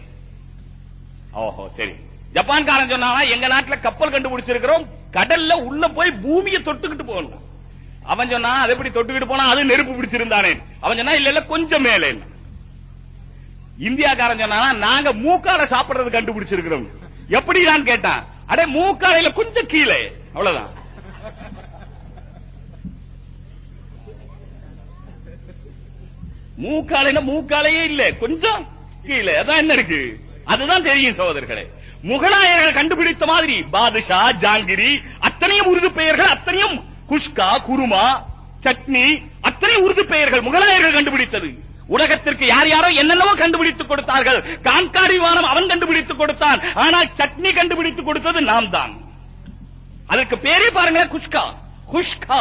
[SPEAKER 2] ஓஹோ சரி. ஜப்பான்காரன் சொன்னா எங்க நாட்டுல கப்பல் கண்டுபிடிச்சிருக்கிறோம் கடல்ல உள்ள போய் பூமியை தொட்டுக்கிட்டு போகணும். அவன் சொன்னா அது எப்படி தொட்டுக்கிட்டு போனா அது நெருப்பு பிடிச்சிருந்தானே. அவன் சொன்னா இல்ல இல்ல கொஞ்சம் மேலே. இந்தியாக்காரன் சொன்னா நாங்க மூக்கால சாப்பிடுறது கண்டுபிடிச்சிருக்கிறோம். எப்படி நான் கேட்டான் அடே மூக்காலையில கொஞ்சம் கீழே. அவ்வளவுதான். மூக்காலையில மூக்காலையே இல்ல. கொஞ்சம் கீழே. அதான் என்ன இருக்கு? அதுதான் தெரியும் சகோதரர்களே. முகலாயர்கள் கண்டுபிடித்த மாதிரி பாதுஷா ஜாங்கிரி அத்தனையும் உருது பெயர்கள் அத்தனையும் குஷ்கா குருமா சட்னி அத்தனை உருது பெயர்கள் முகலாயர்கள் கண்டுபிடித்தது. உலகத்திற்கு யார் யாரோ என்னென்னவோ கண்டுபிடித்துக் கொடுத்தார்கள். கான்காரி விமானம் அவன் கண்டுபிடித்துக் கொடுத்தான். ஆனால் சட்னி கண்டுபிடித்துக் கொடுத்தது நாம் தான் அதற்கு பேரே பாருங்களேன் குஷ்கா. குஷ்கா.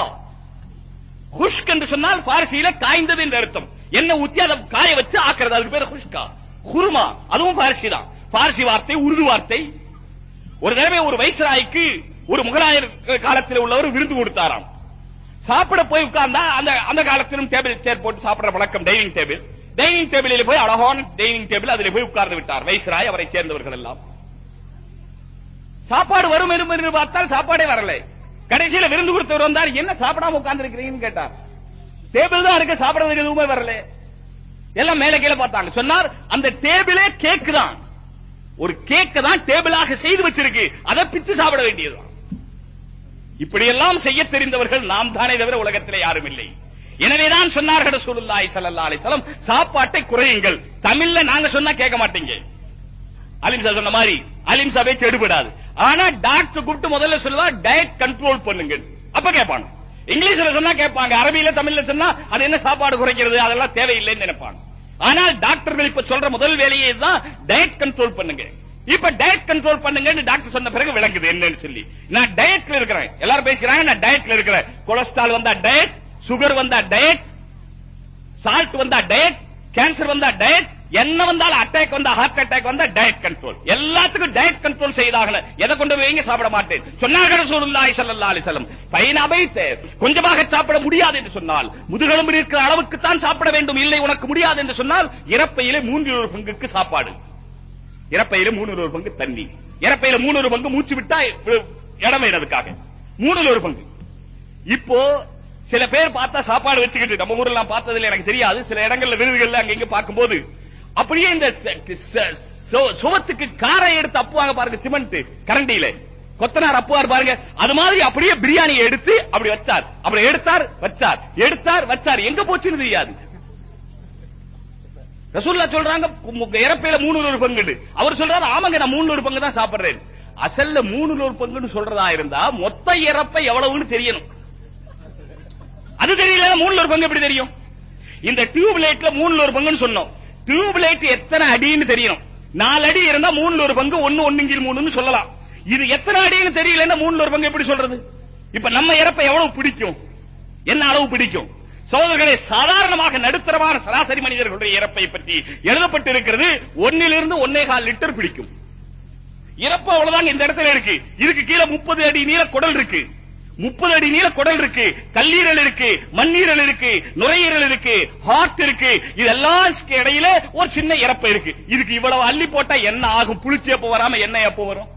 [SPEAKER 2] குஷ்க் என்று சொன்னால் பாரசியில காய்ந்தது என்று அர்த்தம். என்ன ஊத்தி அதை காய வச்சு ஆக்குறது அதுக்கு பேர் குஷ்கா குருமா அதுவும் பாரசி தான். பாரசி வார்த்தை உருது வார்த்தை. ஒரு தடவை ஒரு வைசராய்க்கு ஒரு முகலாயர் காலத்தில் உள்ளவர் விருந்து கொடுத்தாராம். சாப்பிட போய் உட்கார்ந்தா அந்த அந்த காலத்திலும் டேபிள் சேர் போட்டு சாப்பிடுற பழக்கம் டைனிங் டேபிள் டைனிங் டேபிளில் போய் அழகான டைனிங் டேபிள் அதில் போய் உட்கார்ந்து விட்டார் வைசராய் அவரை சேர்ந்தவர்கள் எல்லாம். சாப்பாடு வரும் வரும் என்று பார்த்தால் சாப்பாடே வரல. கடைசியில விருந்து கொடுத்தவர் வந்தார் என்ன சாப்பிடாம உட்கார்ந்து இருக்கிறீங்கன்னு கேட்டார். டேபிள் தான் இருக்கு சாப்பிடுறதுக்கு எதுவுமே வரல. எல்லாம் மேல கீழே பார்த்தாங்க. சொன்னார் அந்த டேபிளே கேக் தான். ஒரு கேக்க தான் டேபிளாக செய்து வச்சிருக்கு. அதை பிச்சு சாப்பிட வேண்டியதுதான். இப்படி எல்லாம் செய்ய தெரிந்தவர்கள் நாம் தானே தவிர உலகத்திலே யாரும் இல்லை. எனவேதான் சொன்னார்கள் ரசூலுல்லாஹி சல்லா அலிசலம் சாப்பாட்டை குறையுங்கள். தமிழ்ல நாங்க சொன்னா கேட்க மாட்டீங்க. அலிம்சா சொன்ன மாதிரி அலிம்சா பேச்சு எடுபடாது. ஆனா டாக்டர் கூப்பிட்டு முதல்ல சொல்லுவா டயட் கண்ட்ரோல் பண்ணுங்க அப்ப கேட்பாங்க இங்கிலீஷ்ல சொன்னா கேட்பாங்க அரபியில தமிழ்ல சொன்னா அது என்ன சாப்பாடு குறைக்கிறது? அதெல்லாம் தேவையில்லைன்னு நினைப்பாங்க. ஆனால் டாக்டர்கள் இப்ப சொல்ற முதல் வேலையே தான் டயட் கண்ட்ரோல் பண்ணுங்க. இப்ப டயட் கண்ட்ரோல் பண்ணுங்கன்னு டாக்டர் சொன்ன பிறகு விளங்குது என்னன்னு சொல்லி. நான் டயட்ல இருக்கிறேன். எல்லாரும் பேசுகிறாங்க நான் டயட்ல இருக்கிறேன். கொலஸ்ட்ரால் வந்தா டயட் சுகர் வந்தா டயட் சால்ட் வந்தா டயட் கேன்சர் வந்தா டயட் என்ன வந்தாலும் அட்டாக் வந்தா ஹார்ட் அட்டாக் வந்தா டயட் கண்ட்ரோல் எல்லாத்துக்கும் டயட் கண்ட்ரோல் செய்தாக எதை கொண்டு போய் சாப்பிட மாட்டேன்? சொன்னார்கள் ரசூலுல்லாஹி ஸல்லல்லாஹு அலைஹி வஸல்லம் பைன கொஞ்சமாக சாப்பிட முடியாது என்று சொன்னால் முதுகெலும்பு இருக்கிற அளவுக்கு தான் சாப்பிட வேண்டும். இல்லை உனக்கு முடியாது என்று சொன்னால் இறப்பையிலே மூன்றில் ஒரு பங்குக்கு சாப்பாடு. இறப்பையில மூணு ஒரு பங்கு தண்ணி. இறப்பையில மூணு ஒரு பங்கு மூச்சு விட்டா இடம் வேணதுக்காக மூணுல ஒரு பங்கு. இப்போ சில பேர் பார்த்தா சாப்பாடு வச்சுக்கிட்டு நம்ம ஊர்ல பார்த்ததுல எனக்கு தெரியாது. சில இடங்கள்ல விருதுகள்ல அங்க இங்க பார்க்கும்போது அப்படியே இந்த சுவத்துக்கு காரை எடுத்து அப்புவாங்க பாருங்க சிமெண்ட் கரண்டியில. கொத்தனார் அப்புவார் பாருங்க அது மாதிரி அப்படியே பிரியாணியை எடுத்து அப்படி வச்சார். அப்படி எடுத்தார் வச்சார். எடுத்தார் வச்சார். எங்க போச்சுன்னு தெரியாது. ரசூல்லா சொல்றாங்க இறப்பையில மூணு நூறு பங்கு அவர் சொல்றாரு ஆமாங்க நான் மூணு நூறு பங்கு தான் சாப்பிடுறேன். அசல்ல மூணு நூறு பங்குன்னு சொல்றதா இருந்தா மொத்த இறப்பை எவ்வளவுன்னு தெரியணும். அது தெரியல மூணு நூறு பங்கு எப்படி தெரியும்? இந்த டியூப் லைட்ல மூணு நூறு பங்குன்னு சொன்னோம். டியூப் லைட் எத்தனை அடின்னு தெரியணும் நாலு அடி இருந்தா மூணுல ஒரு பங்கு ஒன்னு ஒண்ணுங்கில் மூணுன்னு சொல்லலாம். இது எத்தனை அடின்னு தெரியலன்னா மூணுல ஒரு பங்கு எப்படி சொல்றது? இப்ப நம்ம இறப்பை எவ்வளவு பிடிக்கும்? என்ன அளவு பிடிக்கும்? சோதர்களை சாதாரணமாக நடுத்தரமான சராசரி மனிதர்களுடைய இறப்பை பற்றி எழுதப்பட்டிருக்கிறது. ஒன்னிலிருந்து ஒன்னே கால் லிட்டர் பிடிக்கும். இறப்பு அவ்வளவுதாங்க இந்த இடத்துல இருக்கு. இதுக்கு கீழே முப்பது அடி நீள குடல் இருக்கு. முப்பது அடி நீள குடல் இருக்கு கல்லீரல் இருக்கு மண்ணீரல் இருக்கு நுரையீரல் இருக்கு ஹார்ட் இருக்கு. இதெல்லாம் இடையில ஒரு சின்ன இறப்பு இருக்கு. இதுக்கு இவ்வளவு அள்ளி போட்டா என்ன ஆகும்? புளிச்சு எப்ப வராம என்ன எப்ப வரும்?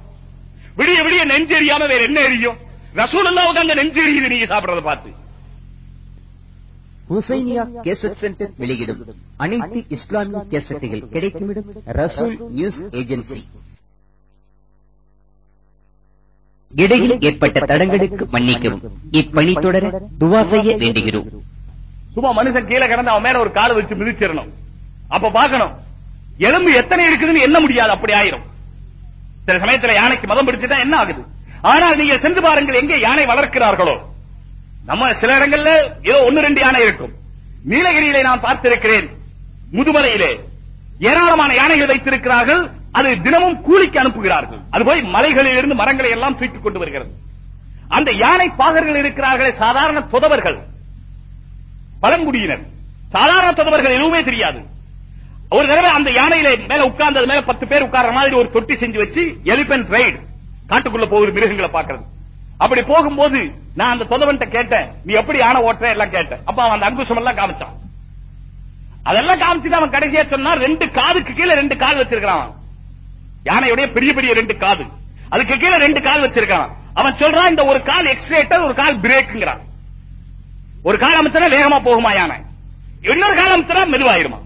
[SPEAKER 2] விடிய விடிய நெஞ்சு எரியாம வேற என்ன எரியும்? ரசூலுல்லாவுக்கு அங்க நெஞ்சு எரியுது நீங்க சாப்பிடறத பார்த்து.
[SPEAKER 3] ஹுசைனியா கேசட் சென்டர் வெளியிடும். அனைத்து இஸ்லாமிய கேசட்டுகள் கிடைக்குமிடம் ரசூல் நியூஸ் ஏஜென்சி. இடையில் ஏற்பட்ட தடங்களுக்கு மன்னிக்கவும். இப்பணி தொடர துவா செய்ய வேண்டுகிறோம்.
[SPEAKER 2] சும்மா மனுஷன் கீழே கிடந்து அவன் மேல ஒரு கால வச்சு மிதிச்சிடணும். அப்ப பாக்கணும் எலும்பு எத்தனை இருக்குதுன்னு என்ன முடியாது அப்படி ஆயிரும். சில சமயத்துல யானைக்கு மதம் பிடிச்சுட்டா என்ன ஆகுது? ஆனால் நீங்க சென்று பாருங்கள் எங்கே யானை வளர்க்கிறார்களோ. நம்ம சில இடங்கள்ல ஏதோ ஒன்னு ரெண்டு யானை இருக்கும். நீலகிரியிலே நான் பார்த்திருக்கிறேன். முதுமலையிலே. ஏராளமான யானைகள் வைத்திருக்கிறார்கள். அது தினமும் கூலிக்கு அனுப்புகிறார்கள். அது போய் மலைகளில் இருந்து மரங்களை எல்லாம் தூக்கிக் கொண்டு வருகிறது. அந்த யானை பாகர்கள் இருக்கிறார்களே சாதாரண புதவர்கள் பழங்குடியினர். சாதாரண தொதவர்கள் எதுவுமே தெரியாது. ஒரு தடவை அந்த யானையில மேல உட்கார்ந்தது மேல பத்து பேர் உட்கார்ற மாதிரி ஒரு தொட்டி செஞ்சு வச்சு எலிபென்ட் ரைடு காட்டுக்குள்ள போகுது மிருகங்களை பாக்குறது அப்படி போகும்போது நான் அந்த தொதவன்ட்ட கேட்டேன் நீ எப்படி யானை ஓட்டுற? எல்லாம் கேட்டேன். அப்ப அவன் அந்த அங்குசம் எல்லாம் காமிச்சான். அதெல்லாம் காமிச்சுட்டு அவன் கடைசியா சொன்னா ரெண்டு காதுக்கு கீழே ரெண்டு கால் வச்சிருக்கான் யானையுடைய பெரிய பெரிய ரெண்டு காது. அதுக்கு கீழே ரெண்டு கால் வச்சிருக்கான். அவன் சொல்றான் இந்த ஒரு கால் எக்ஸ்லேட்டர் ஒரு கால் பிரேக்குங்கிறான் ஒரு கால் அமுத்தினா வேகமா போகுமா யானை? இன்னொரு கால் அமுத்தினா மெதுவாயிருமா?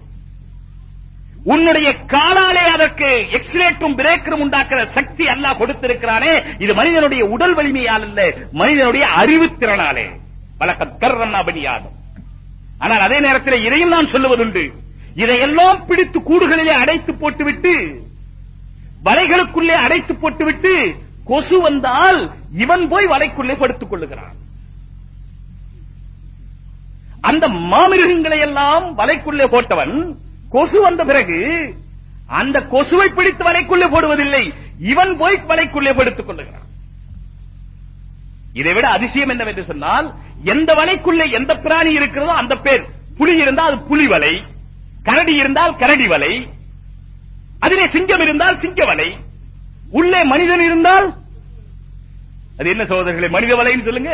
[SPEAKER 2] உன்னுடைய காலாலே அதற்கு எக்ஸிலேட்டும் பிரேக்கரும் உண்டாக்குற சக்தி அல்லாஹ் கொடுத்திருக்கிறானே. இது மனிதனுடைய உடல் வலிமையால் அல்ல மனிதனுடைய அறிவுத்திறனாலே வழக்க கர்றன்னா பணியாகும் ஆனால் அதே நேரத்தில் இதையும் நான் சொல்லுவதுண்டு. இதையெல்லாம் பிடித்து கூடுகளிலே அடைத்து போட்டுவிட்டு வலைகளுக்குள்ளே அடைத்து போட்டுவிட்டு கொசு வந்தால் இவன் போய் வலைக்குள்ளே படுத்துக் கொள்ளுகிறான். அந்த மாமிருகங்களை எல்லாம் வலைக்குள்ளே போட்டவன் கொசு வந்த பிறகு அந்த கொசுவை பிடித்து வலைக்குள்ளே போடுவதில்லை இவன் போய் வலைக்குள்ளே படுத்துக் கொள்ளுகிறான். இதை விட அதிசயம் என்னவென்று சொன்னால் எந்த வலைக்குள்ளே எந்த பிராணி இருக்கிறதோ அந்த பேர். புலி இருந்தால் அது புலி வலை கரடி இருந்தால் கரடி வலை அதிலே சிங்கம் இருந்தால் சிங்க வலை உள்ளே மனிதன் இருந்தால் அது என்ன சகோதரர்களே மனித வலைன்னு சொல்லுங்க.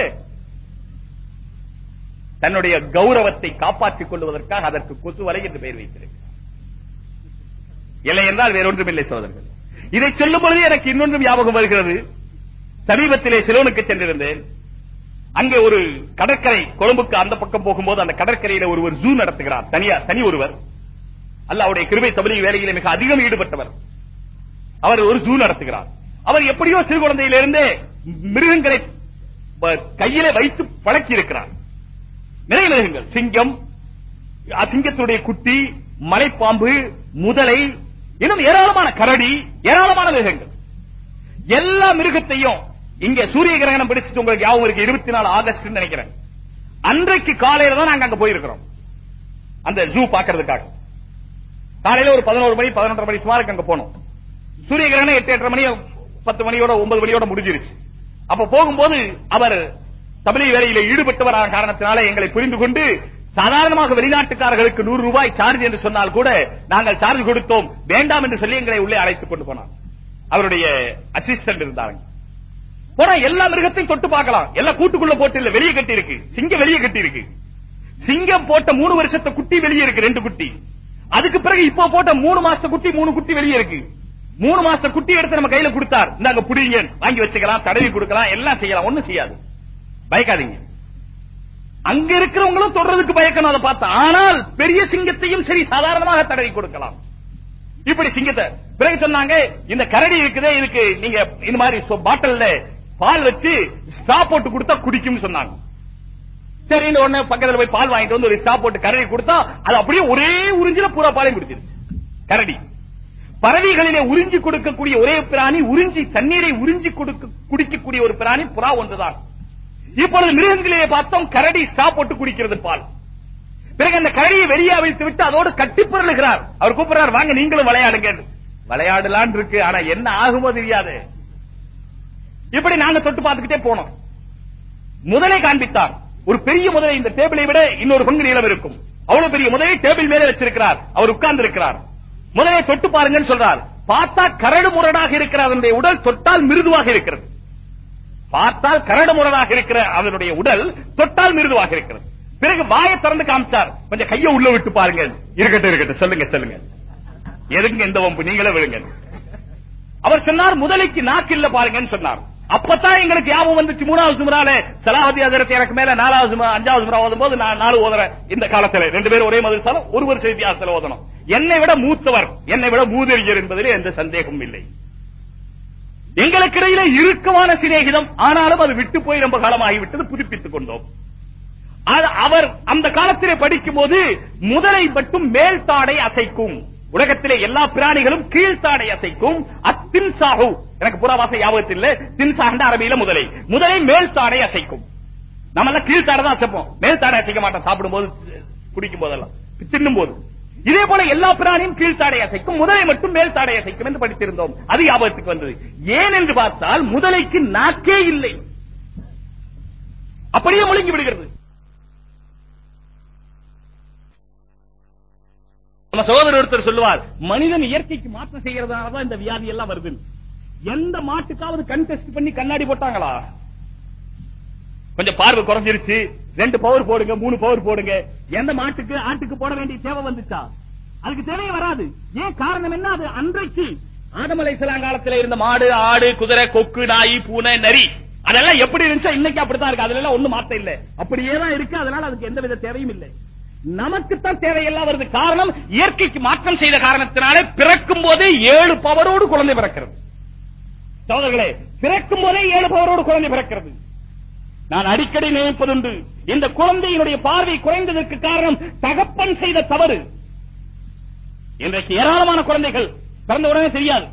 [SPEAKER 2] தன்னுடைய கௌரவத்தை காப்பாற்றிக் கொள்வதற்காக அதற்கு கொசு வலை என்று பெயர் வைத்திருக்கிறார். இல்லை என்றால் வேறொன்றும் இல்லை சோதர்கள் இதை சொல்லும் பொழுது எனக்கு இன்னொன்றும் ஞாபகம் வருகிறது. சமீபத்திலே சிலோனுக்கு சென்றிருந்தேன். அங்கே ஒரு கடற்கரை கொழும்புக்கு அந்த பக்கம் போகும்போது அந்த கடற்கரையில ஒருவர் ஜூ நடத்துகிறார். தனியா தனி ஒருவர். அல்லாவுடைய கிருபை தபலி வேலையிலே மிக அதிகம் ஈடுபட்டவர். அவர் ஒரு ஜூ நடத்துகிறார். அவர் எப்படியோ சிறு குழந்தையிலிருந்தே மிருகங்களை கையில கையிலே வைத்து பழக்கி இருக்கிறார் நிறைய மிருகங்கள். சிங்கம் சிங்கத்தினுடைய குட்டி மலைப்பாம்பு முதலை இன்னும் ஏராளமான கரடி ஏராளமான மிருகங்கள். எல்லா மிருகத்தையும் இங்க சூரிய கிரகணம் பிடிச்சிட்டு உங்களுக்கு யாவும் இருக்கு. இருபத்தி நாலு ஆகஸ்ட் நினைக்கிறேன். அன்றைக்கு காலையில தான் நாங்க அங்க போயிருக்கிறோம். அந்த ஜூ பாக்குறதுக்காக காலையில ஒரு பதினோரு மணி பதினொன்றரை மணி சுமாருக்கு அங்க போனோம். சூரிய கிரகணம் எட்டு எட்டரை மணி பத்து மணியோட ஒன்பது மணியோட முடிஞ்சிருச்சு. அப்ப போகும்போது அவர் தமிழி வேலையில ஈடுபட்டவரான காரணத்தினால எங்களை புரிந்து கொண்டு சாதாரணமாக வெளிநாட்டுக்காரர்களுக்கு நூறு ரூபாய் சார்ஜ் என்று சொன்னால் கூட நாங்கள் சார்ஜ் கொடுத்தோம் வேண்டாம் என்று சொல்லி எங்களை உள்ளே அழைத்துக் கொண்டு போனார். அவருடைய அசிஸ்டன்ட் இருந்தாங்க. போனா எல்லா மிருகத்தையும் தொட்டு பார்க்கலாம். எல்லாம் கூட்டுக்குள்ள போட்டு இல்ல வெளியே கட்டி இருக்கு சிங்கம் வெளியே கட்டி இருக்கு சிங்கம் போட்ட மூணு வருஷத்து குட்டி வெளியே இருக்கு ரெண்டு குட்டி. அதுக்கு பிறகு இப்போ போட்ட மூணு மாச குட்டி மூணு குட்டி வெளியே இருக்கு. மூணு மாசத்து குட்டி எடுத்து நம்ம கையில கொடுத்தார். இந்தாங்க புடிங்க. வாங்கி வச்சுக்கலாம் தடவி கொடுக்கலாம் எல்லாம் செய்யலாம். ஒண்ணும் செய்யாது. பயக்காதீங்க. அங்க இருக்கிறவங்களும் தொடர்றதுக்கு பயக்கணும் அதை பார்த்து. ஆனால் பெரிய சிங்கத்தையும் சரி சாதாரணமாக தடவி கொடுக்கலாம். இப்படி சிங்கத்தை. பிறகு சொன்னாங்க இந்த கரடி இருக்குதே இதுக்கு நீங்க இந்த மாதிரி பாட்டில்ல பால் வச்சு ஸ்டாப் போட்டு கொடுத்தா குடிக்கும்னு சொன்னாங்க. சரின்னு உடனே பக்கத்துல போய் பால் வாங்கிட்டு வந்து ஒரு ஸ்டாப் போட்டு கரடி கொடுத்தா அது அப்படியே ஒரே உறிஞ்சில பூரா பாலையும் குடிச்சிருச்சு. கரடி. பறவைகளிலே உறிஞ்சி கொடுக்கக்கூடிய ஒரே பிராணி உறிஞ்சி தண்ணீரை உறிஞ்சி கொடுக்க குடிக்கக்கூடிய ஒரு பிராணி புறா ஒன்றுதான். இப்பொழுது மிருகங்களிலே பார்த்தோம் கரடி ஸ்டாப் போட்டு குடிக்கிறது பால். பிறகு அந்த கரடியை வெளியே அவிழ்த்து விட்டு அதோடு கட்டிப்புரளுகிறார் அவர் கூப்பிடுறார் வாங்க நீங்களும் விளையாடுங்க. விளையாடலான் இருக்கு ஆனா என்ன ஆகுமோ தெரியாது. இப்படி நாங்க தொட்டு பார்த்துக்கிட்டே போனோம். முதலை காண்பித்தார் ஒரு பெரிய முதலை இந்த டேபிளை விட இன்னொரு பங்கு நீளம் இருக்கும். அவ்வளவு பெரிய முதலை டேபிள் மேலே வச்சிருக்கிறார். அவர் உட்கார்ந்து இருக்கிறார் முதலை தொட்டு பாருங்கன்னு சொல்றார். பார்த்தா கரடு முரடாக இருக்கிற அதனுடைய உடல் தொட்டால் மிருதுவாக இருக்கிறது. பார்த்தால் கரடு முரடாக இருக்கிற அதனுடைய உடல் தொட்டால் மிருதுவாக இருக்கிறது. பிறகு வாயை திறந்து காமிச்சார். கொஞ்சம் கையை உள்ள விட்டு பாருங்க இருக்கட்டும் இருக்கட்டும். சொல்லுங்க சொல்லுங்க. எதுங்க இந்த வம்பு? நீங்களே விழுங்க அவர் சொன்னார் முதலைக்கு நாக்கு இல்ல பாருங்கன்னு சொன்னார். அப்பதான் எங்களுக்கு ஞாபகம் வந்துச்சு மூணாவது சுமரால சலாஹதி அதரத்தை எனக்கு மேல நாலாவது சுமரா அஞ்சாவது சுமரா ஓதும் போது நான் நாலு ஓதுறேன் இந்த காலத்துல. ரெண்டு பேரும் ஒரே மதுரசாலம் ஒரு வருஷ வித்தியாசத்துல ஓதணும். என்னை விட மூத்தவர் என்னை விட மூதறிஞர் என்பதிலே எந்த சந்தேகமும் இல்லை. எங்களுக்கு இடையில இறுக்கமான சிநேகிதம் ஆனாலும் அது விட்டு போய் ரொம்ப காலமாகிவிட்டது புதுப்பித்துக் கொண்டோம். அவர் அந்த காலத்திலே படிக்கும் போது முதலை மட்டும் மேல் தாடை அசைக்கும். உலகத்திலே எல்லா பிராணிகளும் கீழ்த்தாடை அசைக்கும். தின்சாஹு. எனக்கு எனக்கு புறாவாசை ஞாபகத்தில் இல்ல. தின்சாகண்ட அரபியில முதலை. முதலை மேல் தாடை அசைக்கும். நம்ம எல்லாம் கீழ்த்தாடை தான் அசைப்போம். மேல் தாடை அசைக்க மாட்டோம். சாப்பிடும் போது குடிக்கும் போதெல்லாம். தின்னும் போது இதே போல எல்லா பிராணியும் கீழ்த்தாடை அசைக்கும். முதலை மட்டும் மேல் தாடை அசைக்கும் என்று படித்திருந்தோம். அது ஞாபகத்துக்கு வந்தது. ஏன் என்று பார்த்தால் முதலைக்கு நாக்கே இல்லை. அப்படியே முழுங்கி விடுகிறது. நம்ம சகோதரர் ஒருத்தர் சொல்லுவார் மனிதன் இயற்கைக்கு மாற்றம் செய்யறதுனாலதான் இந்த வியாதி எல்லாம் வருது. எந்த மாட்டுக்காவது கண் டெஸ்ட் பண்ணி கண்ணாடி போட்டாங்களா? கொஞ்சம் பார்வை குறைஞ்சிருச்சு. ரெண்டு பவர் போடுங்க மூணு பவர் போடுங்க. எந்த மாட்டுக்கு ஆட்டுக்கு போட வேண்டிய தேவை வந்துச்சா? அதுக்கு தேவையே வராது. ஏன் காரணம் என்ன? அது அன்றைக்கு ஆதமலை காலத்துல இருந்த மாடு ஆடு குதிரை கொக்கு நாய் பூனை நரி அதெல்லாம் எப்படி இருந்துச்சா இன்னைக்கு அப்படித்தான் இருக்கு. அதுல எல்லாம் ஒண்ணு மாத்த இல்ல. அப்படியே தான் இருக்கு. அதனால அதுக்கு எந்த வித தேவையும் இல்லை. நமக்குத்தான் தேவையெல்லாம் வருது காரணம் இயற்கைக்கு மாற்றம் செய்த காரணத்தினாலே பிறக்கும் போதே ஏழு பவரோடு குழந்தை பிறக்கிறது. சோதர்களே பிறக்கும் போதே ஏழு பவரோடு குழந்தை பிறக்கிறது. நான் அடிக்கடி நினைப்பதுண்டு இந்த குழந்தையினுடைய பார்வை குறைந்ததற்கு காரணம் தகப்பன் செய்த தவறு. இன்றைக்கு ஏராளமான குழந்தைகள் பிறந்த உடனே தெரியாது.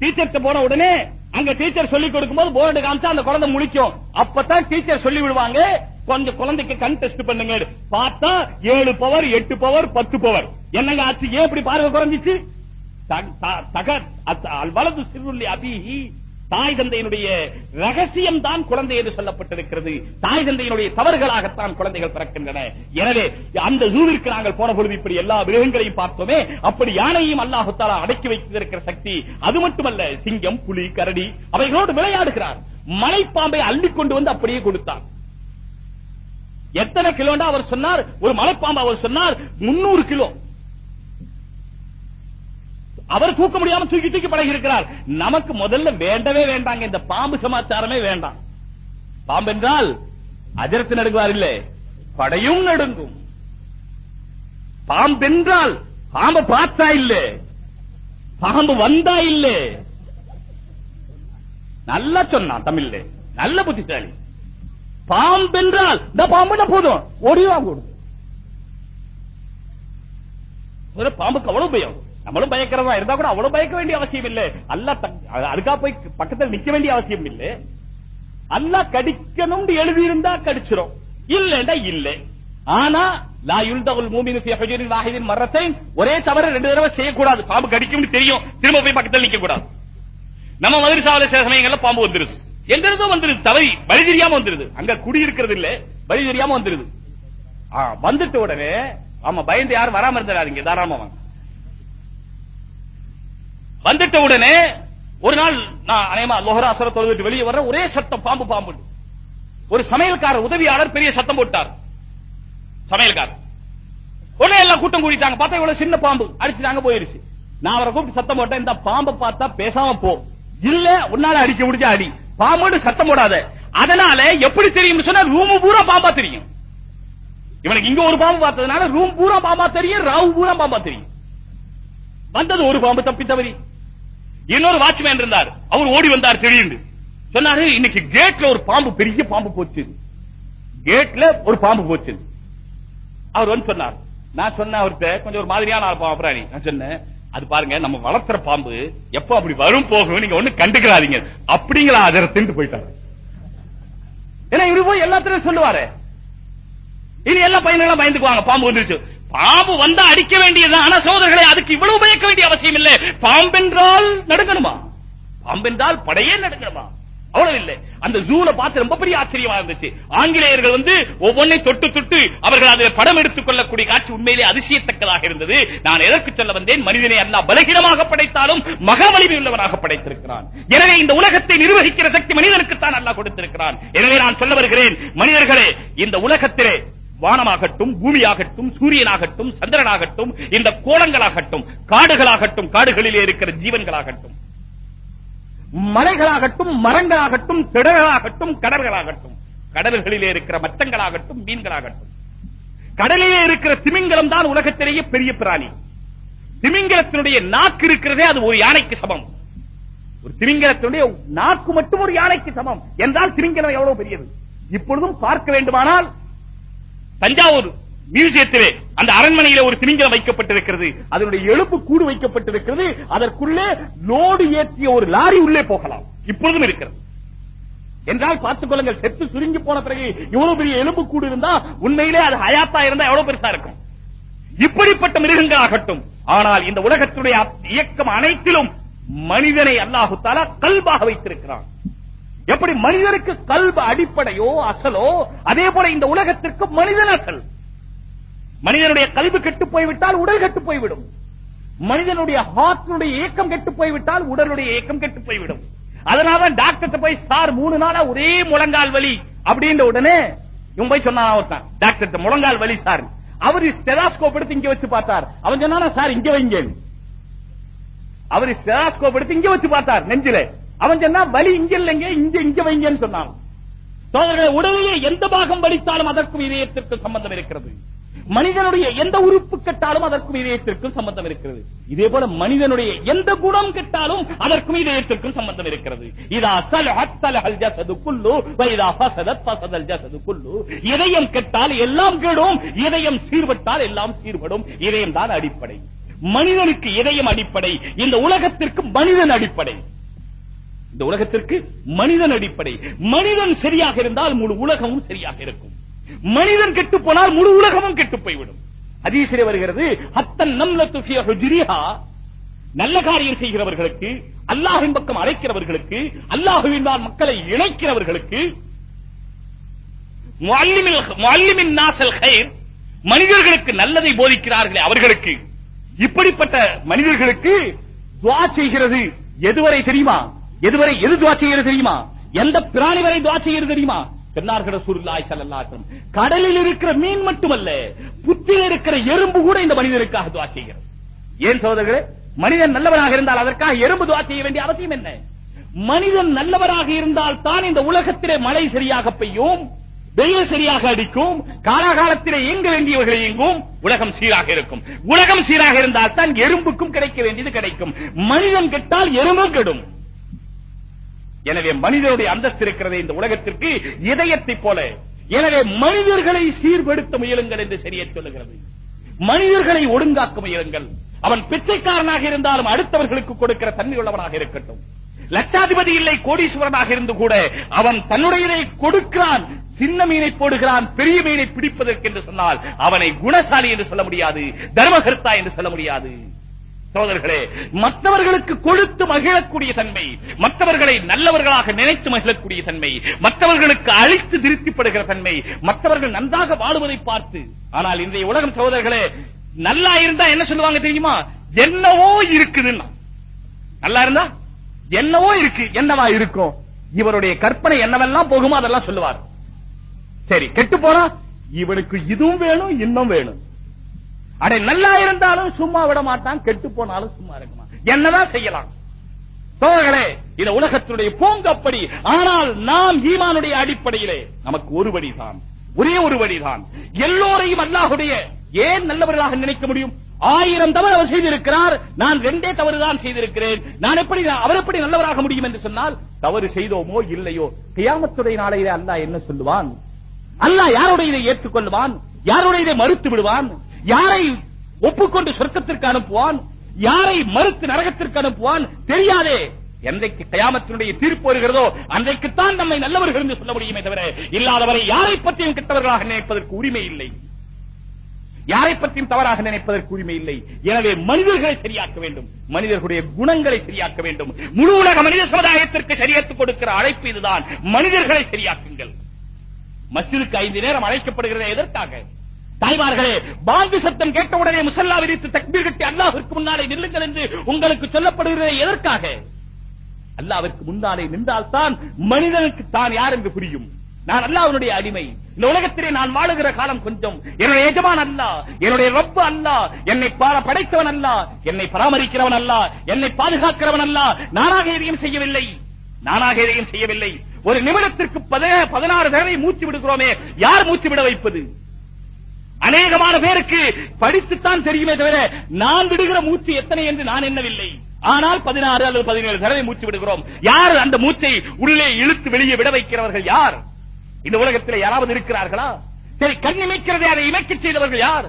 [SPEAKER 2] டீச்சர்கிட்ட போன உடனே அங்க டீச்சர் சொல்லிக் கொடுக்கும் போது போர்டு காமிச்சா அந்த குழந்தை முடிக்கும் அப்பதான் டீச்சர் சொல்லி விடுவாங்க கொஞ்சம் குழந்தைக்கு கண் டெஸ்ட் பண்ணுங்க பார்த்தா ஏழு பவர் எட்டு பவர் பத்து பவர் என்னங்க ஆச்சு? ஏன் இப்படி பார்வை குறைஞ்சிச்சு? வலது சிறுள்ளி அபிஹி தாய் தந்தையினுடைய ரகசியம் தான் குழந்தை என்று சொல்லப்பட்டிருக்கிறது. தாய் தந்தையினுடைய தவறுகளாகத்தான் குழந்தைகள் பிறக்கின்றன. எனவே அந்த ஜூவிற்கு நாங்கள் போன பொழுது இப்படி எல்லா மிருகங்களையும் பார்த்தோமே. அப்படி யானையும் அல்லாஹுத்தாலா அடக்கி வைத்திருக்கிற சக்தி. அது மட்டுமல்ல சிங்கம் புலி கரடி அவைகளோடு விளையாடுகிறார். மலைப்பாம்பை அள்ளி கொண்டு வந்து அப்படியே கொடுத்தார் எத்தனை கிலோண்டா அவர் சொன்னார்? ஒரு மலைப்பாம்பு அவர் சொன்னார். முன்னூறு கிலோ. அவர் தூக்க முடியாம தூக்கி தூக்கி பழகி இருக்கிறார் நமக்கு முதல்ல வேண்டவே வேண்டாங்க. இந்த பாம்பு சமாச்சாரமே வேண்டாம். பாம்பு என்றால் அதிரத்து நடுங்குவார் இல்ல. படையும் நடுங்கும். பாம்பென்றால் பாம்பு பார்த்தா இல்ல. பாம்பு வந்தா இல்ல. நல்லா சொன்னான் தமிழ்ல. நல்ல புத்திசாலி. பாம்பென்றால் இந்த பாம்புனா போதும்? ஓடிவா கூடும் பாம்புக்கு அவ்வளவு பயம் நம்மளும் பயக்கிறதா இருந்தா கூட அவ்வளவு பயக்க வேண்டிய அவசியம் இல்ல. அல்ல அதுக்காக போய் பக்கத்தில் நிக்க வேண்டிய அவசியம் இல்ல. அல்ல கடிக்கணும் எழுதியிருந்தா கடிச்சிரும். இல்லண்டா இல்ல. ஆனா லா யுல்தகுல் மூமினு ஃபி வாஹிதின் மரத்தை ஒரே தவறு ரெண்டு தடவை செய்யக்கூடாது. பாம்பு கடிக்கும்னு தெரியும். திரும்ப போய் பக்கத்தில் நிக்க கூடாது நம்ம மதுரசாவில சில சமயங்கள்ல பாம்பு வந்துருது. எங்க இருந்தோ வந்துருது தவறி வழி தெரியாம வந்துருது. அங்க குடியிருக்கிறது இல்ல வழி தெரியாம வந்துருது. ஆ, வந்துட்ட உடனே ஆமா பயந்து யாரும் வராம இருந்தாரு தாராளமா வாங்க. வந்துட்ட உடனே ஒரு நாள் நான் அநேகமா லோஹரா அசர தொழுதுட்டு வெளியே வர்ற ஒரே சத்தம் பாம்பு பாம்பு. ஒரு சமையல்காரர் உதவியாளர் பெரிய சத்தம் போட்டார். சமையல்காரர் உடனே எல்லாம் கூட்டம் கூடிட்டாங்க பார்த்தா இவ்வளவு சின்ன பாம்பு அடிச்சுட்டாங்க போயிருச்சு. நான் அவரை கூப்பிட்டு சத்தம் போட்டேன் இந்த பாம்பை பார்த்தா பேசாம போ. இல்ல உன்னால அடிக்க முடிஞ்சா அடி. பாம்புன்னு சத்தம் போடாத. அதனால எப்படி தெரியும் சொன்னா ரூம் பூரா பாம்பா தெரியும். இவனுக்கு இங்க ஒரு பாம்பு பார்த்ததுனால ரூம் பூரா பாம்பா தெரியும் ராவு பூரா பாம்பா தெரியும். வந்தது ஒரு பாம்பு தப்பி தவறி. இன்னொரு வாட்ச்மேன் இருந்தார். அவர் ஓடி வந்தார் திடீர்னு. சொன்னாரு இன்னைக்கு கேட்ல ஒரு பாம்பு பெரிய பாம்பு போச்சு. கேட்ல ஒரு பாம்பு போச்சு. அவர் வந்து சொன்னார். நான் சொன்னேன் அவர்கிட்ட கொஞ்சம் ஒரு மாதிரியான பாம்பு பிராணி நான் சொன்னேன் அது பாருங்க நம்ம வளர்த்துற பாம்பு எப்ப அப்படி வரும் போகும் நீங்க ஒண்ணு கண்டுக்கிறாதீங்க அப்படிங்கிற அதை திண்டு போயிட்டாரு. ஏன்னா இவரு போய் எல்லாத்திலும் சொல்லுவாரு. இனி எல்லா பையனெல்லாம் பயந்துக்குவாங்க. பாம்பு வந்துருச்சு. பாம்பு வந்தா அடிக்க வேண்டியது ஆனா சோதர்களை அதுக்கு இவ்வளவு பயக்க வேண்டிய அவசியம் இல்லை. பாம்பென்றால் நடுங்கணுமா? பாம்பென்றால் படையே நடுங்கணுமா? அவ்வளவு இல்லை அந்த ஜூல பார்த்து ரொம்ப பெரிய ஆச்சரியமா இருந்துச்சு. ஆங்கிலேயர்கள் வந்து ஒவ்வொன்றை தொட்டு தொட்டு அவர்கள் அதில் படம் எடுத்துக் கொள்ளக்கூடிய காட்சி உண்மையிலே அதிசயத்தக்கதாக இருந்தது. நான் எதற்கு சொல்ல வந்தேன்? மனிதனை அல்லா பலகீனமாக படைத்தாலும் மக வலிமை உள்ளவனாக படைத்திருக்கிறான். எனவே இந்த உலகத்தை நிர்வகிக்கிற சக்தி மனிதனுக்குத்தான் அல்லாஹ் கொடுத்திருக்கிறான். எனவே நான் சொல்ல வருகிறேன் மனிதர்களே இந்த உலகத்திலே வானமாகட்டும் பூமியாகட்டும் சூரியனாகட்டும் சந்திரனாகட்டும் இந்த கோலங்களாகட்டும் காடுகளாகட்டும் காடுகளிலே இருக்கிற ஜீவன்களாகட்டும் மலைகளாகட்டும் மரங்களாகட்டும் திடர்களாகட்டும் கடல்களாகட்டும். கடல்களிலே இருக்கிற மச்சங்களாகட்டும் மீன்களாகட்டும். கடலிலே இருக்கிற திமிங்கலம் தான் உலகத்திலேயே பெரிய பிராணி. திமிங்கலத்தினுடைய நாக்கு இருக்கிறதே அது ஒரு யானைக்கு சமம். ஒரு திமிங்கலத்தினுடைய நாக்கு மட்டும் ஒரு யானைக்கு சமம். என்றால் திமிங்கலம் எவ்வளவு பெரியது? இப்பொழுதும் பார்க்க வேண்டுமானால் தஞ்சாவூர் மியூசியத்திலே அந்த அரண்மனையில ஒரு திமிங்கலம் வைக்கப்பட்டிருக்கிறது. அதனுடைய எலும்பு கூடு வைக்கப்பட்டிருக்கிறது. அதற்குள்ளே லோடு ஏற்றிய ஒரு லாரி உள்ளே போகலாம். இப்பொழுதும் இருக்கிறது. என்றால் பார்த்துக் கொள்ளுங்கள் செத்து சுருங்கி போன பிறகு இவ்வளவு பெரிய எலும்பு கூடு இருந்தா உண்மையிலே அது ஹயாத்தா இருந்தா எவ்வளவு பெருசா இருக்கும். இப்படிப்பட்ட மிருகங்கள் ஆகட்டும். ஆனால் இந்த உலகத்துடைய இயக்கம் அனைத்திலும் மனிதனை அல்லாஹு தாலா கல்பாக வைத்திருக்கிறான். எப்படி மனிதனுக்கு கல்பு அடிப்படையோ அசலோ அதே போல இந்த உலகத்திற்கு மனிதன் அசல். மனிதனுடைய கல்வி கெட்டு போய்விட்டால் உடல் கெட்டு போய்விடும். மனிதனுடைய ஹார்ட்னுடைய இயக்கம் கெட்டு போய்விட்டால் உடலுடைய இயக்கம் கெட்டு போய்விடும். அதனாலதான் டாக்டர் போய் சார் மூணு நாளா ஒரே முழங்கால் வலி. அப்படின்ற உடனே இவன் போய் சொன்னா டாக்டர் முழங்கால் வலி சார். அவர் ஸ்டெராஸ்கோப் எடுத்து இங்க வச்சு பார்த்தார். அவன் சொன்னா சார் இங்க வைங்க. அவர் ஸ்டெராஸ்கோப் எடுத்து இங்க வச்சு பார்த்தார் நெஞ்சில. அவன் சொன்னா வலி இங்க இல்லைங்க இங்க இங்க வைங்கன்னு சொன்னான். சோதரர்களை உடலிலே எந்த பாகம் வலித்தாலும் அதற்கும் இதயத்திற்கு சம்பந்தம் இருக்கிறது. மனிதனுடைய எந்த உறுப்பு கெட்டாலும் அதற்கும் இதயத்திற்கும் சம்பந்தம் இருக்கிறது. இதே போல மனிதனுடைய எந்த குணம் கெட்டாலும் அதற்கும் இதயத்திற்கும் சம்பந்தம் இருக்கிறது. இதா சலஹத் சலஹல் ஜஸது குல்லு வ இதா ஃபஸதத் ஃபஸதல் குல்லு. இதயம் கெட்டால் எல்லாம் கெடும் இதயம் சீர்பட்டால் எல்லாம் சீர்படும் இதயம் தான் அடிப்படை. மனிதனுக்கு இதயம் அடிப்படை இந்த உலகத்திற்கு மனிதன் அடிப்படை. இந்த உலகத்திற்கு மனிதன் அடிப்படை. மனிதன் சரியாக இருந்தால் முழு உலகமும் சரியாக இருக்கும். மனிதன் கெட்டு போனால் முழு உலகமும் கெட்டு போய்விடும். ஹதீஸிலே வருகிறது அத்தன் நம்லத்து நல்ல காரியம் செய்கிறவர்களுக்கு அல்லாஹின் பக்கம் அழைக்கிறவர்களுக்கு அல்லாஹுவின் மக்களை இணைக்கிறவர்களுக்கு மனிதர்களுக்கு நல்லதை போதிக்கிறார்களே அவர்களுக்கு. இப்படிப்பட்ட மனிதர்களுக்கு துவா செய்கிறது எதுவரை தெரியுமா? எதுவரை எது துவா செய்கிறது தெரியுமா? எந்த பிராணி வரை துவா செய்கிறது தெரியுமா? சொன்னார்கள் கடலில் இருக்கிற மீன் மட்டுமல்ல புற்றில் இருக்கிற எறும்பு கூட இந்த மனிதனுக்காக துவா செய்கிறது. ஏன் சகோதரர்களே? மனிதன் நல்லவனாக இருந்தால் அதற்காக எறும்பு துவா செய்ய வேண்டிய அவசியம் என்ன? மனிதன் நல்லவராக இருந்தால் தான் இந்த உலகத்திலே மழை சரியாக பெய்யும் வெயில் சரியாக அடிக்கும் காலாகாலத்திலே இயங்க வேண்டியவர்கள் இயங்கும் உலகம் சீராக இருக்கும். உலகம் சீராக இருந்தால் தான் எறும்புக்கும் கிடைக்க வேண்டியது கிடைக்கும். மனிதன் கெட்டால் எறும்பும் கெடும். எனவே மனிதனுடைய அந்தஸ்து இருக்கிறது இந்த உலகத்திற்கு இதயத்தை போல. எனவே மனிதர்களை சீர்படுத்த முயலுங்கள் என்று சரியை சொல்லுகிறது. மனிதர்களை ஒழுங்காக்க முயலுங்கள். அவன் பிச்சைக்காரனாக இருந்தாலும் அடுத்தவர்களுக்கு கொடுக்கிற தன்மை உள்ளவனாக இருக்கட்டும். லட்சாதிபதி இல்லை கோடீஸ்வரனாக இருந்து கூட அவன் தன்னுடையதை கொடுக்கிறான் சின்ன மீனை போடுகிறான் பெரிய மீனை பிடிப்பதற்கு என்று சொன்னால் அவனை குணசாலி என்று சொல்ல முடியாது தர்மகர்த்தா என்று சொல்ல முடியாது. சோதர்களே மற்றவர்களுக்கு கொடுத்து மகிழக்கூடிய தன்மை மற்றவர்களை நல்லவர்களாக நினைத்து மகிழக்கூடிய தன்மை மற்றவர்களுக்கு அழித்து திருப்திப்படுகிற தன்மை மற்றவர்கள் நன்றாக வாழுவதை பார்த்து. ஆனால் இன்றைய உலகம் சகோதரர்களே நல்லா இருந்தா என்ன சொல்லுவாங்க தெரியுமா? என்னவோ இருக்குதுன்னா. நல்லா இருந்தா? என்னவோ இருக்கு என்னவா இருக்கும் இவருடைய கற்பனை என்னவெல்லாம் போகுமோ அதெல்லாம் சொல்லுவார். சரி கெட்டு போனா இவனுக்கு இதுவும் வேணும் இன்னும் வேணும். அடே நல்லா இருந்தாலும் சும்மா விட மாட்டான் கெட்டு போனாலும் சும்மா இருக்குமா என்னதான் செய்யலாம்? சோழர்களே இந்த உலகத்தினுடைய போங்கப்படி. ஆனால் நாம் ஈமானுடைய அடிப்படையிலே நமக்கு ஒரு வழிதான். ஒரே ஒரு வழிதான். எல்லோரையும் அல்லாஹுடைய ஏன் நல்லவர்களாக நினைக்க முடியும்? ஆயிரம் தவறு அவர் செய்திருக்கிறார். நான் ரெண்டே தவறுதான் செய்திருக்கிறேன். நான் எப்படி அவர் எப்படி நல்லவராக முடியும் என்று சொன்னால் தவறு செய்தோமோ இல்லையோ கியாமத்துடைய நாளையிலே அல்லாஹ் என்ன சொல்லுவான்? அல்லாஹ் யாருடைய இதை ஏற்றுக்கொள்வான் யாருடைய இதை மறுத்து விடுவான்? யாரை ஒப்புக்கொண்டு சொர்க்கத்திற்கு அனுப்புவான்? யாரை மறுத்து நரகத்திற்கு அனுப்புவான்? தெரியாதே. என்றைக்கு கயாமத்தினுடைய தீர்ப்பு வருகிறதோ அன்றைக்குத்தான் நம்மை நல்லவர்கள் என்று சொல்ல முடியுமே தவிர இல்லாதவரை யாரை பற்றியும் கெட்டவர்களாக நினைப்பதற்கு உரிமை இல்லை. யாரை பற்றியும் தவறாக நினைப்பதற்கு உரிமை இல்லை. எனவே மனிதர்களை சரியாக்க வேண்டும். மனிதர்களுடைய குணங்களை சரியாக்க வேண்டும். முழு உலக மனித சமுதாயத்திற்கு சரியத்து கொடுக்கிற அழைப்பு இதுதான். மனிதர்களை சரியாக்குங்கள். மசிதுக்கு ஐந்து நேரம் அழைக்கப்படுகிறது எதற்காக? தாய்மார்களே பாங்கு சத்தம் கேட்ட உடனே முசல்லா விரித்து தக்பீர் கட்டி அல்லாஹ்விற்கு முன்னாலே நில்லுங்கள் என்று உங்களுக்கு சொல்லப்படுகிறது எதற்காக? அல்லாவிற்கு முன்னாலே நின்றால்தான் மனிதனுக்கு தான் யார் என்று புரியும். நான் அல்லாஹ்வுடைய அடிமை. இந்த உலகத்திலே நான் வாழுகிற காலம் கொஞ்சம். என்னுடைய எஜமான் அல்ல என்னுடைய ரப்பு அல்ல என்னை பார படைத்தவன் அல்ல என்னை பராமரிக்கிறவன் அல்ல என்னை பாதுகாக்கிறவன் அல்ல. நானாக எதையும் செய்யவில்லை. நானாக எதையும் செய்யவில்லை. ஒரு நிமிடத்திற்கு பதினாறு தடவை மூச்சு விடுகிறோமே யார் மூச்சு விட வைப்பது? அநேகமான பேருக்கு படித்துத்தான் தெரியுமே தவிர நான் விடுகிற மூச்சு எத்தனை என்று நான் எண்ணவில்லை ஆனால் பதினாறு அல்லது பதினேழு தடவை மூச்சு விடுகிறோம் யார் அந்த மூச்சை உள்ளே இழுத்து வெளியே விட வைக்கிறவர்கள் யார் இந்த உலகத்தில் யாராவது இருக்கிறார்களா சரி கண் இமைக்கிறதை அதை இமைக்கச் செய்தவர்கள் யார்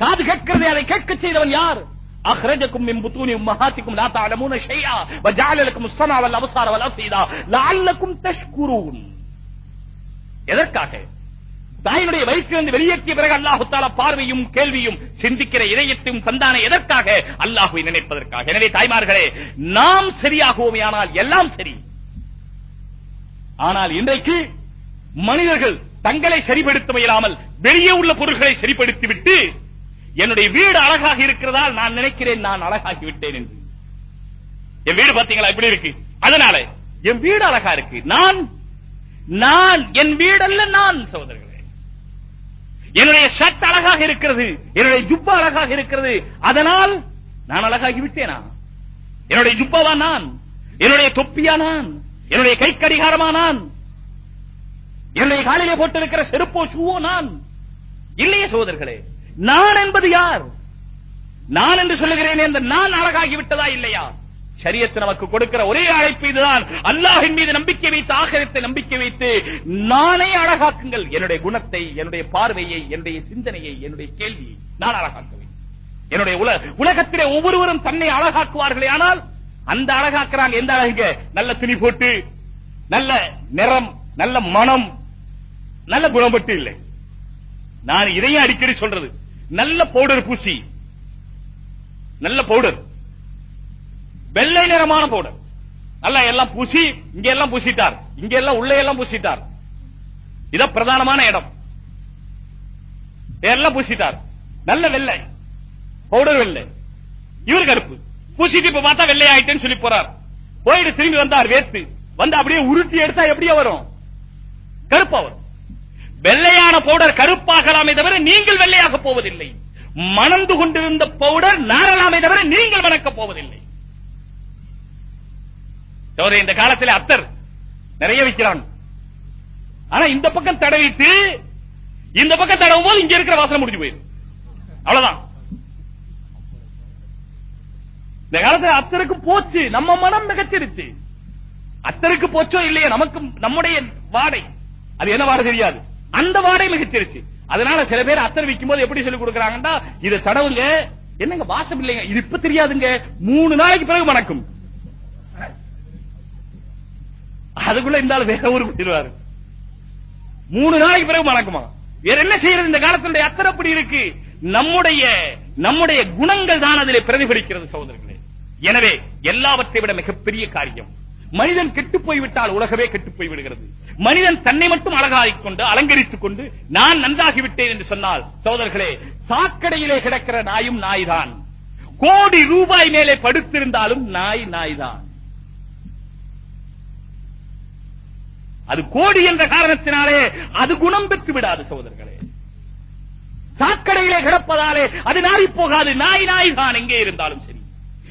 [SPEAKER 2] காது கேட்கிறதை அதை கேட்கச் செய்தவன் யார் أخرجكم من بطون أمهاتكم لا تعلمون شيئا وجعل لكم السمع والأبصار والأفئدة لعلكم تشكرون எதற்காக தாயினுடைய வயிற்றிலிருந்து வெளியேற்றிய பிறகு அல்லாஹு தாலா பார்வையும் கேள்வியும் சிந்திக்கிற இதயத்தையும் தந்தானே எதற்காக? அல்லாஹுவை நினைப்பதற்காக. எனவே தாய்மார்களே நாம் சரியாகுவோமையானால் எல்லாம் சரி. ஆனால் இன்றைக்கு மனிதர்கள் தங்களை சரிபடுத்த முயலாமல் வெளியே உள்ள பொருள்களை சரிப்படுத்தி விட்டு என்னுடைய வீடு அழகாக இருக்கிறதால் நான் நினைக்கிறேன் நான் அழகாகி விட்டேன் என்று. என் வீடு பாத்தீங்களா இப்படி இருக்கு. அதனால என் வீடு அழகா இருக்கு. நான் நான் என் வீடல்ல நான் சகோதரர்களே. என்னுடைய ஷர்ட் அழகாக இருக்கிறது என்னுடைய ஜுப்பா அழகாக இருக்கிறது அதனால் நான் அழகாகி விட்டேனா? என்னுடைய ஜுப்பாவா நான்? என்னுடைய தொப்பியா நான்? என்னுடைய கை கடிகாரமா நான்? என்னுடைய காலிலே போட்டிருக்கிற செருப்போ ஷூவோ நான்? இல்லையே சோதர்களே நான் என்பது யார்? நான் என்று சொல்லுகிறேன் இந்த நான் அழகாகி விட்டதா இல்லையா? சரியத்து நமக்கு கொடுக்கிற ஒரே அழைப்பு இதுதான். அல்லாஹின் மீது நம்பிக்கை வைத்து ஆகரத்தை நம்பிக்கை வைத்து நானே அழகாக்குங்கள். என்னுடைய குணத்தை என்னுடைய பார்வையை என்னுடைய சிந்தனையை என்னுடைய கேள்வியை நான் அழகாக்குவேன். என்னுடைய உல உலகத்திலே ஒவ்வொருவரும் தன்னை அழகாக்குவார்களே ஆனால் அந்த அழகாக்குறாங்க எந்த அழகுங்க? நல்ல துணி போட்டு நல்ல நிறம் நல்ல மனம் நல்ல குணப்பட்டு இல்லை. நான் இதையும் அடிக்கடி சொல்றது. நல்ல பவுடர் பூசி நல்ல பவுடர். வெள்ளை நிறமான பவுடர் நல்லா எல்லாம் பூசி இங்க எல்லாம் பூசிட்டார். இங்க எல்லாம் உள்ளே எல்லாம் பூசிட்டார். இத பிரதானமான இடம். எல்லாம் பூசிட்டார். நல்ல வெள்ளை. பவுடர் வெள்ளை. இவர் கருப்பு. பூசிட்டு இப்ப பார்த்தா வெள்ளை ஆயிட்டேன்னு சொல்லி போறார். போயிட்டு திரும்பி வந்தார் வேத்து வந்து அப்படியே உருட்டி எடுத்தா எப்படியா வரும்? கருப்பா வரும். வெள்ளையான பவுடர் கருப்பாகலாமே தவிர நீங்கள் வெள்ளையாக போவதில்லை. மணந்து கொண்டிருந்த பவுடர் நாரலாமே தவிர நீங்கள் மணக்கப் போவதில்லை. சோதரி இந்த காலத்தில் அத்தர் நிறைய வைக்கிறான் ஆனா இந்த பக்கம் தடவிட்டு இந்த பக்கம் தடவும் போது இங்க இருக்கிற வாசனை முடிஞ்சு போயிடும். அவ்வளவுதான். இந்த காலத்துல அத்தருக்கு போச்சு நம்ம மனம் மிகச்சிருச்சு. அத்தருக்கு போச்சோ இல்லையா நமக்கு நம்முடைய வாடை. அது என்ன வாடை தெரியாது. அந்த வாடை மிகச்சிருச்சு. அதனால சில பேர் அத்தர் விற்கும் போது எப்படி சொல்லி கொடுக்கறாங்கன்னா இதை தடவுங்க என்னங்க வாசம் இல்லைங்க இது இப்ப தெரியாதுங்க மூணு நாளைக்கு பிறகு மணக்கும். அதுக்குள்ள இந்த ஆள் வேற ஊருக்கு விட்டுருவாரு மூணு நாளைக்கு பிறகு மறக்குமா வேற என்ன செய்யறது இந்த காலத்தினுடைய அத்தனை அப்படி இருக்கு? நம்முடைய நம்முடைய குணங்கள் தான் அதிலே பிரதிபலிக்கிறது சகோதரர்களே. எனவே எல்லாவற்றை விட மிகப்பெரிய காரியம் மனிதன் கெட்டு போய்விட்டால் உலகமே கெட்டு போய் விடுகிறது. மனிதன் தன்னை மட்டும் அழகாகிக் கொண்டு அலங்கரித்துக் கொண்டு நான் நன்றாகிவிட்டேன் என்று சொன்னால் சோதர்களே சாக்கடையிலே கிடக்கிற நாயும் நாய்தான் கோடி ரூபாய் மேலே படுத்திருந்தாலும் நாய் நாய்தான் அது கோடி என்ற காரணத்தினாலே அது குணம் பெற்று விடாது சகோதரர்களே. சாக்கடையிலே கிடப்பதாலே அது நாரி போகாது. நாய் நாய் தான் எங்கே இருந்தாலும் சரி.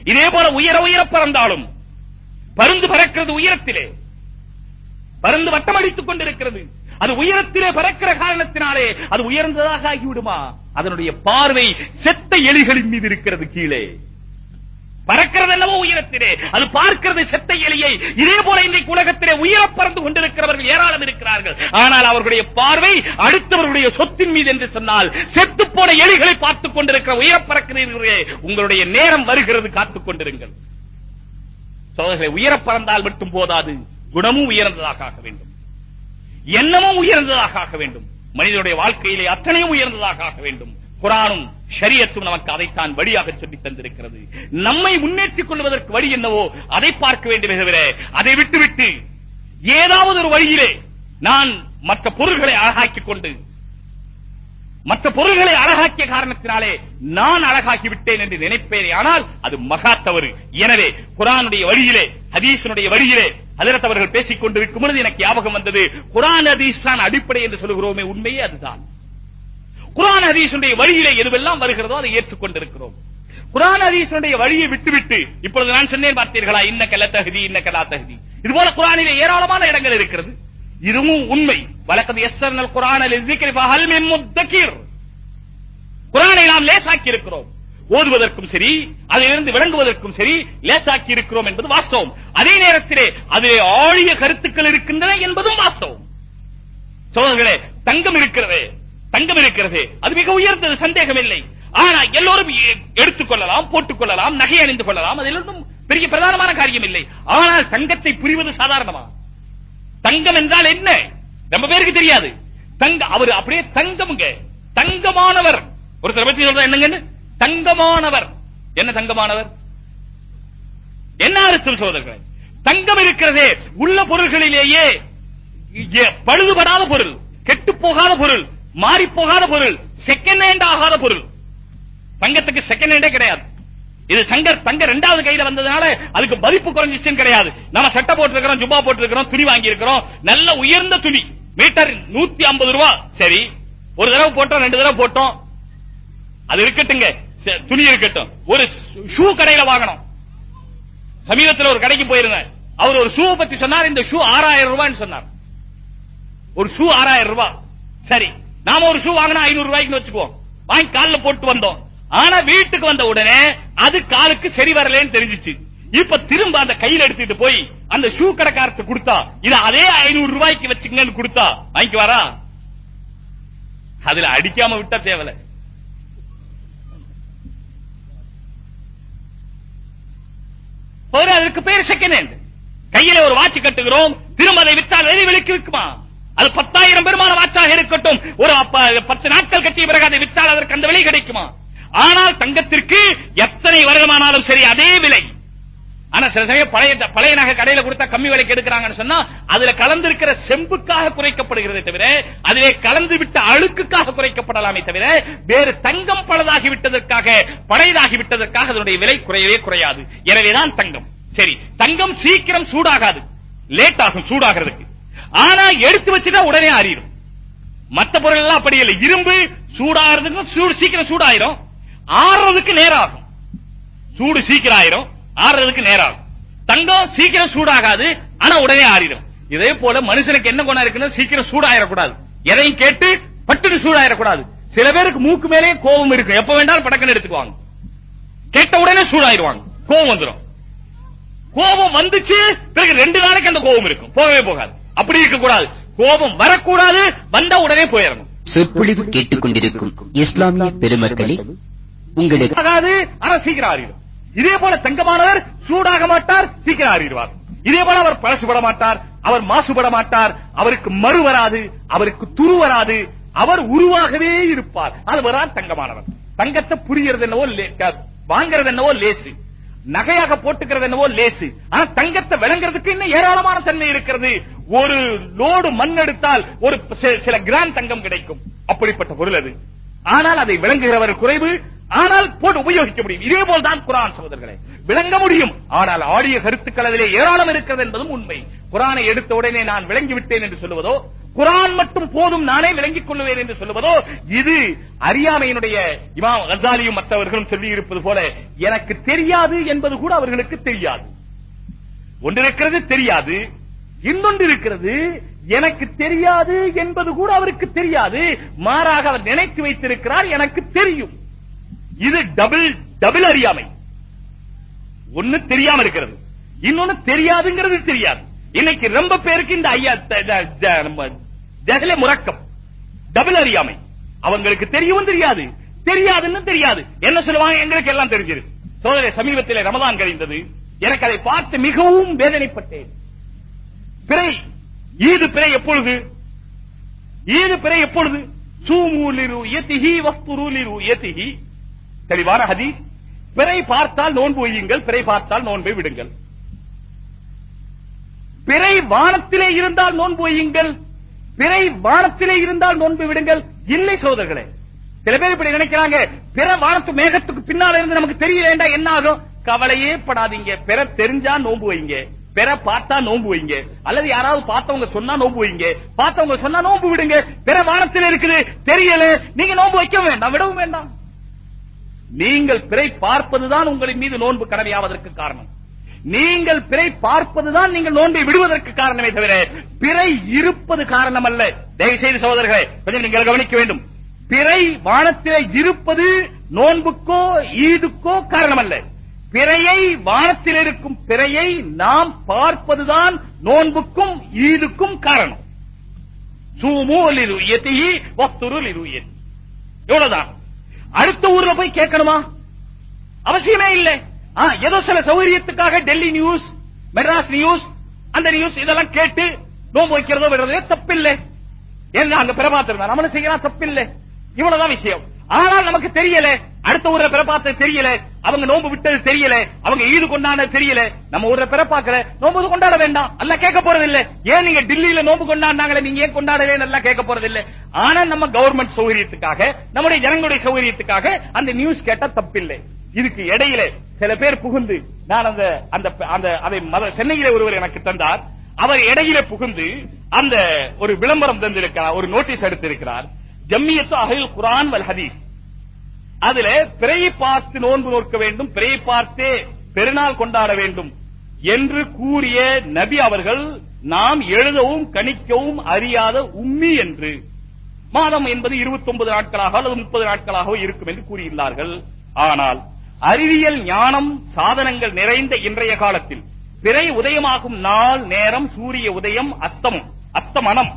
[SPEAKER 2] இதே போல உயர உயர பறந்தாலும் பருந்து பறக்கிறது உயரத்திலே. பருந்து வட்டமடித்துக் கொண்டிருக்கிறது. அது உயரத்திலே பறக்கிற காரணத்தினாலே அது உயர்ந்ததாக ஆகிவிடுமா? அதனுடைய பார்வை செத்த எலிகளின் மீது இருக்கிறது கீழே. பறக்கிறது என்னவோ உயரத்திலே அது பார்க்கிறது செத்த எலியை. இதே போல இன்றைக்கு உலகத்திலே உயர பறந்து கொண்டிருக்கிறவர்கள் ஏராளம் இருக்கிறார்கள். ஆனால் அவர்களுடைய பார்வை அடுத்தவர்களுடைய சொத்தின் மீது என்று சொன்னால் செத்து போன எலிகளை பார்த்துக் கொண்டிருக்கிற உயர பறக்கிறீர்களே உங்களுடைய நேரம் வருகிறது காத்துக் கொண்டிருங்கள். சோதர்களை உயர பறந்தால் மட்டும் போதாது குணமும் உயர்ந்ததாக ஆக வேண்டும். எண்ணமும் உயர்ந்ததாக ஆக வேண்டும். மனிதனுடைய வாழ்க்கையிலே அத்தனையும் உயர்ந்ததாக ஆக வேண்டும். குரானும் ஷரியத்தும் நமக்கு அதைத்தான் வழியாக சொல்லி தந்திருக்கிறது. நம்மை முன்னேற்றிக் கொள்வதற்கு வழி என்னவோ அதை பார்க்க வேண்டுமே தவிர அதை விட்டுவிட்டு ஏதாவது ஒரு வழியிலே நான் மற்ற பொருள்களை அழகாக்கிக் கொண்டு மற்ற பொருள்களை அழகாக்கிய காரணத்தினாலே நான் அழகாக்கி விட்டேன் என்று நினைப்பேன். ஆனால் அது மகா தவறு. எனவே குரானுடைய வழியிலே ஹதீஸனுடைய வழியிலே அதிரத்தவர்கள் பேசிக் கொண்டிருக்கும் பொழுது எனக்கு ஞாபகம் வந்தது குரான் ஹதீஸ் தான் அடிப்படை என்று சொல்கிறோமே உண்மையே அதுதான். குரான் ஹதீஸுடைய வழியிலே எதுவெல்லாம் வருகிறதோ அதை ஏற்றுக்கொண்டிருக்கிறோம். குரான் ஹதீஸுடைய வழியை விட்டுவிட்டு இப்பொழுது நான் சொன்னேன் பார்த்தீர்களா இன்ன கல தகுதி இன்ன கலா தகுதி இது போல குரானிலே ஏராளமான இடங்கள் இருக்கிறது. இதுவும் உண்மை. வழக்கம் எஸ் குரானல் குரானை நாம் லேசாக்கி இருக்கிறோம் ஓதுவதற்கும் சரி அதிலிருந்து விளங்குவதற்கும் சரி லேசாக்கி இருக்கிறோம் என்பது வாஸ்தவம். அதே நேரத்திலே அதிலே ஆழிய கருத்துக்கள் இருக்கின்றன என்பதும் வாஸ்தவம். சோதர்களே தங்கம் இருக்கிறது. தங்கம் இருக்கிறது. அது மிக உயர்ந்தது சந்தேகம் இல்லை ஆனா எல்லோரும் எ- எடுத்துக் கொள்ளலாம் போட்டுக் கொள்ளலாம் நகை அணிந்து கொள்ளலாம். அதில் ஒன்றும் பெரிய பிரதானமான காரியம் இல்லை ஆனால் தங்கத்தை புரிவது சாதாரணமா? தங்கம் என்றால் என்ன? ரொம்ப பேருக்கு தெரியாது. தங்க அவர் அப்படியே தங்கமுங்க. தங்கமானவர். ஒருத்தர் பத்தி சொல்ற என்னங்கன்னு? தங்கமானவர். என்ன தங்கமானவர்? என்ன அர்த்தம் சோதர்களே தங்கம் இருக்கிறதே. உள்ள பொருள்களிலேயே பழுதுபடாத பொருள் கெட்டு போகாத பொருள். மாறி போகாத பொருள் செகண்ட் ஹேண்ட் ஆகாத பொருள். தங்கத்துக்கு செகண்ட் ஹேண்டே கிடையாது. இது சங்கர் தங்க ரெண்டாவது கையில வந்ததுனால அதுக்கு மதிப்பு குறைஞ்சிச்சுன்னு கிடையாது. நம்ம சட்டை போட்டிருக்கிறோம் ஜுப்பா போட்டிருக்கிறோம் துணி வாங்கி இருக்கிறோம் நல்ல உயர்ந்த துணி. மீட்டர் நூத்தி ஐம்பது ரூபா. சரி ஒரு தடவை போட்டோம் ரெண்டு தடவை போட்டோம். அது இருக்கட்டுங்க துணி இருக்கட்டும். ஒரு ஷூ கடையில வாங்கணும். சமீபத்தில் ஒரு கடைக்கு போயிருந்தேன். அவர் ஒரு ஷூ பத்தி சொன்னார் இந்த ஷூ ஆறாயிரம் ரூபாய்னு சொன்னார். ஒரு ஷூ ஆறாயிரம் ரூபாய் சரி நாம ஒரு ஷூ வாங்கினா ஐநூறு ரூபாய்க்கு வச்சுக்குவோம். வாங்கி காலில் போட்டு வந்தோம். ஆனா வீட்டுக்கு வந்த உடனே அது காலுக்கு சரி வரலன்னு தெரிஞ்சிச்சு. இப்ப திரும்ப அந்த கையில எடுத்துட்டு போய் அந்த ஷூ கடைக்காரத்து கொடுத்தா இது அதே ஐநூறு ரூபாய்க்கு வச்சுங்கன்னு கொடுத்தா வாங்கி வரா? அதுல அடிக்காம விட்டா தேவல. ஒரு அதற்கு பேர் செகண்ட் ஹேண்ட். கையில ஒரு வாட்ச் கட்டுகிறோம். திரும்ப அதை விற்றால் வெளி விலைக்கு விற்குமா? அது பத்தாயிரம் பெருமான வாட்சாக இருக்கட்டும். ஒரு பத்து நாட்கள் கட்டிய பிறகு அதை விற்றால் அதற்கு அந்த விலை கிடைக்குமா? ஆனால் தங்கத்திற்கு எத்தனை வருடமானாலும் சரி அதே விலை. ஆனா சில சமயம் பழைய பழைய நகை கடையில கொடுத்தா கம்மி விலைக்கு எடுக்கிறாங்கன்னு சொன்னா அதுல கலந்திருக்கிற செம்புக்காக குறைக்கப்படுகிறதே தவிர அதிலே கலந்து விட்ட அழுக்குக்காக குறைக்கப்படலாமே தவிர வேறு தங்கம் பழதாகி விட்டதற்காக பழையதாகி விட்டதற்காக அதனுடைய விலை குறையவே குறையாது. எனவேதான் தங்கம். சரி தங்கம் சீக்கிரம் சூடாகாது. லேட் ஆகும் சூடாகிறதுக்கு. ஆனா எடுத்து வச்சுட்டா உடனே ஆறிடும். மத்த பொருள் எல்லாம் அப்படி இல்லை. இரும்பு சூடாகிறதுக்கு சூடு சீக்கிரம் சூடாயிரும். ஆறுறதுக்கு நேரம் ஆகும் சூடு சீக்கிரம் ஆயிரும். ஆறுறதுக்கு நேரம் ஆகும் தங்கம் சீக்கிரம் சூடாகாது. ஆனா உடனே ஆறிடும். இதே போல மனுஷனுக்கு என்ன குணம் இருக்குன்னா சீக்கிரம் சூடாயிடக்கூடாது எதையும் கேட்டு பட்டுன்னு சூடாயிடக்கூடாது சில பேருக்கு மூக்கு மேலே கோபம் இருக்கும். எப்ப வேண்டாலும் படக்குன்னு எடுத்துக்குவாங்க. கேட்ட உடனே சூடாயிருவாங்க கோபம் வந்துடும் கோபம் வந்துச்சு பிறகு ரெண்டு நாளைக்கு அந்த கோபம் இருக்கும். போகவே போகாது. அப்படி இருக்க கூடாது கோபம் வரக்கூடாது வந்தா உடனே போயிடணும்.
[SPEAKER 3] சொற்பொழிவு கேட்டுக்கொண்டிருக்கும் இஸ்லாமிய பெருமக்களே உங்களுக்கு
[SPEAKER 2] ஆகாது ஆனா சீக்கிரம் ஆறிடும். இதே போல தங்கமானவர் சூடாக மாட்டார் சீக்கிரம் ஆறிடுவார். இதே போல அவர் பழசுபட மாட்டார் அவர் மாசுபட மாட்டார் அவருக்கு மறு வராது அவருக்கு துரு வராது அவர் உருவாகவே இருப்பார். அது வரான் தங்கமானவர். தங்கத்தை புரியறது என்னவோ வாங்குறது என்னவோ லேசு. நகையாக போட்டுக்கிறது என்னவோ லேசு. ஆனா தங்கத்தை விளங்குறதுக்கு இன்னும் ஏராளமான தன்மை இருக்கிறது. ஒரு லோடு மண் எடுத்தால் ஒரு சில கிராம் தங்கம் கிடைக்கும். அப்படிப்பட்ட பொருள் அது. ஆனால் அதை விளங்குகிறவர் குறைவு. ஆனால் போட்டு உபயோகிக்க முடியும். இதே போல் தான் குரான் சகோதரர்களே. விளங்க முடியும். ஆனால் ஆடிய கருத்துக்கள் அதிலே ஏராளம் இருக்கிறது என்பதும் உண்மை. குரானை எடுத்த உடனே நான் விளங்கிவிட்டேன் என்று சொல்லுவதோ குரான் மட்டும் போதும் நானே விளங்கிக் கொள்ளுவேன் என்று சொல்லுவதோ இது அறியாமையினுடைய இமாம் கசாலியும் மற்றவர்களும் சொல்லி இருப்பது போல எனக்கு தெரியாது என்பது கூட அவர்களுக்கு தெரியாது. ஒன்றிருக்கிறது தெரியாது இன்னொன்று இருக்கிறது எனக்கு தெரியாது என்பது கூட அவருக்கு தெரியாது. மாறாக அவர் நினைத்து வைத்திருக்கிறார் எனக்கு தெரியும். இது டபுள் டபுள் அறியாமை. ஒண்ணு தெரியாம இருக்கிறது. இன்னொன்னு தெரியாதுங்கிறது தெரியாது. இன்னைக்கு ரொம்ப பேருக்கு இந்த ஐயா த- ஜஹலே முறக்கம். டபுள் அறியாமை. அவங்களுக்கு தெரியவும் தெரியாது. தெரியாதுன்னு தெரியாது. என்ன சொல்லுவாங்க? எங்களுக்கு எல்லாம் தெரிஞ்சிருக்கு. சோதரை சமீபத்தில் ரமதான் கழிந்தது. எனக்கு அதை பார்த்து மிகவும் வேதனைப்பட்டேன். பிறை. ஈது பிறை எப்பொழுது? ஈது பிறை எப்பொழுது? சூமூலிரு யதிஹி வஃப்துருலிரு யதிஹி. தெளிவான ஹதி பிறை பார்த்தால் நோன்பு வையுங்கள். பிறை பார்த்தால் நோன்பை விடுங்கள். பிறை வானத்திலே இருந்தால் நோன்பு வையுங்கள். பிறை வானத்திலே இருந்தால் நோன்பு விடுங்கள். இல்லை சோதர்களே சில பேர் இப்படி நினைக்கிறாங்க பிற வானத்து மேகத்துக்கு பின்னால இருந்து நமக்கு தெரியலேண்டா என்ன ஆகும்? கவலையே படாதீங்க. பிற தெரிஞ்சா நோன்பு வைங்க. பிற பார்த்தா நோன்பு வைங்க. அல்லது யாராவது பார்த்தவங்க சொன்னா நோன்பு வைங்க. பார்த்தவங்க சொன்னா நோன்பு விடுங்க. பிற வானத்தில் இருக்குது தெரியல. நீங்க நோன்பு வைக்க வேண்டாம் விடவும் வேண்டாம். நீங்கள் பிறை பார்ப்பதுதான் உங்களின் மீது நோன்பு கடமையாவதற்கு காரணம். நீங்கள் பிறை பார்ப்பதுதான் நீங்கள் நோன்பை விடுவதற்கு காரணமே தவிர பிறை இருப்பது காரணம் அல்ல தயவு செய்து சகோதரர்களே கொஞ்சம் நீங்கள் கவனிக்க வேண்டும். பிறை வானத்திலே இருப்பது நோன்புக்கோ ஈதுக்கோ காரணம் அல்ல பிறையை வானத்தில் இருக்கும் பிறையை நாம் பார்ப்பதுதான் நோன்புக்கும் ஈதுக்கும் காரணம். சூமு இவ்வளவுதான் அடுத்த ஊர்ல போய் கேட்கணுமா? அவசியமே இல்லை. ஏதோ சில சௌகரியத்துக்காக டெல்லி நியூஸ் மெட்ராஸ் நியூஸ் அந்த நியூஸ் இதெல்லாம் கேட்டு நோன்பு வைக்கிறதோ விடுறதோ தப்பில்லை. ஏன்னா அங்க பிரபாத்திருந்தா நம்மளும் செய்யலாம் தப்பில்லை. இவ்வளவுதான் விஷயம். ஆனால் நமக்கு தெரியல. அடுத்த ஊர்ல பிறப்பாத்த தெரியல. அவங்க நோன்பு விட்டது தெரியல. அவங்க ஈது கொண்டாடினது தெரியல. நம்ம ஊர்ல பிறப்பாக்கல நோன்பு கொண்டாட வேண்டாம். அல்ல கேட்க போறது இல்ல ஏன் நீங்க டெல்லியில நோன்பு கொண்டாடினாங்களே நீங்க ஏன் கொண்டாடலே நல்லா கேட்க போறது இல்ல ஆனா நம்ம கவர்மெண்ட் சௌகரியத்துக்காக நம்முடைய ஜனங்களுடைய சௌகரியத்துக்காக அந்த நியூஸ் கேட்டா தப்பில்லை. இதுக்கு இடையில சில பேர் புகுந்து நான் அந்த அந்த அந்த அதை மத- சென்னையில ஒருவர் எனக்கு தந்தார். அவர் இடையில புகுந்து அந்த ஒரு விளம்பரம் தந்திருக்கிறார் ஒரு நோட்டீஸ் எடுத்திருக்கிறார். ஜம்மியத்து அகில் குரான் வல் ஹதீஸ். அதுல பிறையை பார்த்து நோன்பு நோக்க வேண்டும் பிறையை பார்த்தே பெருநாள் கொண்டாட வேண்டும் என்று கூறிய நபி அவர்கள் நாம் எழுதவும் கணிக்கவும் அறியாத உம்மி என்று. மாதம் என்பது 29 நாட்களாக அல்லது முப்பது நாட்களாகவோ இருக்கும் என்று கூறியுள்ளார்கள் ஆனால் அறிவியல் ஞானம் சாதனங்கள் நிறைந்த இன்றைய காலத்தில் பிறை உதயமாகும் நாள் நேரம் சூரிய உதயம் அஸ்தமம் அஸ்தமனம்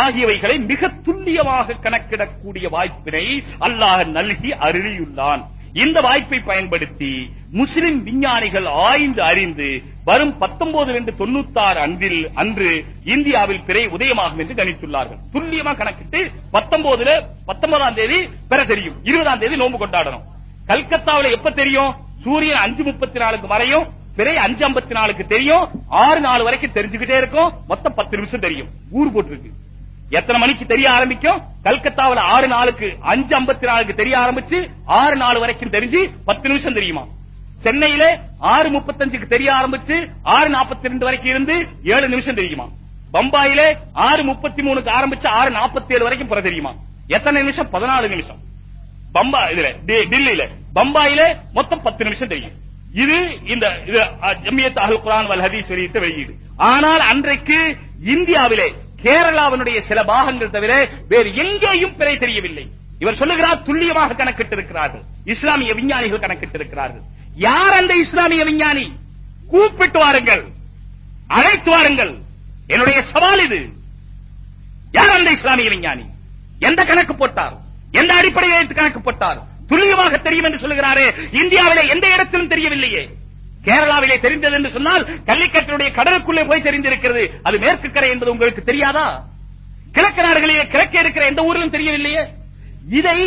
[SPEAKER 2] ஆகியவைகளை மிக துல்லியமாக கணக்கிடக்கூடிய வாய்ப்பினை அல்லாஹ் நல்கி அருளியுள்ளான். இந்த வாய்ப்பை பயன்படுத்தி முஸ்லிம் விஞ்ஞானிகள் ஆய்ந்து அறிந்து வரும் 19 ரெண்டு தொண்ணூத்தாறு அன்றில் அன்று இந்தியாவில் பிறை உதயமாகும் என்று கணித்துள்ளார்கள். துல்லியமா கணக்கிட்டு 19 பத்தொன்பதாம் தேதி பெற தெரியும். இருபதாம் தேதி நோன்பு கொண்டாடணும். கல்கத்தாவுல எப்ப தெரியும்? சூரியன் அஞ்சு முப்பத்தி நாலுக்கு மறையும் பிறை அஞ்சு ஐம்பத்தி நாலுக்கு தெரியும் ஆறு நாலு வரைக்கும் தெரிஞ்சுக்கிட்டே இருக்கும் மொத்தம் பத்து நிமிஷம் தெரியும். ஊர் போட்டிருக்கு. எத்தனை மணிக்கு தெரிய ஆரம்பிக்கும்? கல்கத்தாவுல ஆறு நாளுக்கு அஞ்சு ஐம்பத்தி நாலுக்கு தெரிய ஆரம்பிச்சு ஆறு நாலு வரைக்கும் தெரிஞ்சு பத்து நிமிஷம் தெரியுமா? சென்னையில ஆறு முப்பத்தஞ்சுக்கு தெரிய ஆரம்பிச்சு ஆறு நாற்பத்தி ரெண்டு வரைக்கும் இருந்து ஏழு நிமிஷம் தெரியுமா? பம்பாயில ஆறு முப்பத்தி மூணுக்கு ஆரம்பிச்சு ஆறு நாற்பத்தி ஏழு வரைக்கும் பிற தெரியுமா? எத்தனை நிமிஷம்? பதினாலு நிமிஷம். பம்பா இதுல டில்லியில. பம்பாயில மொத்தம் பத்து நிமிஷம் தெரியும் இது இந்த இது ஜம்மியத் அகல் குரான் வல் ஹதீஸ் வெளியிட்ட வெளியீடு. ஆனால் அன்றைக்கு இந்தியாவிலே கேரளாவினுடைய சில பாகங்கள் தவிர வேறு எங்கேயும் பிறை தெரியவில்லை. இவர் சொல்லுகிறார் துல்லியமாக கணக்கிட்டிருக்கிறார்கள். இஸ்லாமிய விஞ்ஞானிகள் கணக்கிட்டிருக்கிறார்கள். யார் அந்த இஸ்லாமிய விஞ்ஞானி? கூப்பிட்டு வாருங்கள். அழைத்து வாருங்கள். என்னுடைய சவால் இது. யார் அந்த இஸ்லாமிய விஞ்ஞானி? எந்த கணக்கு போட்டார்? எந்த அடிப்படையில் வைத்து கணக்கு போட்டார் துல்லியமாக தெரியும் என்று சொல்லுகிறாரே இந்தியாவிலே எந்த இடத்திலும் தெரியவில்லையே. கேரளாவிலே தெரிந்தது என்று சொன்னால் கள்ளிக்கட்டினுடைய கடலுக்குள்ளே போய் தெரிந்திருக்கிறது. அது மேற்கு கரை என்பது உங்களுக்கு தெரியாதா? கிழக்கு நாடுகளிலே கிழக்கே இருக்கிற எந்த ஊரிலும் தெரியவில்லையே. இதை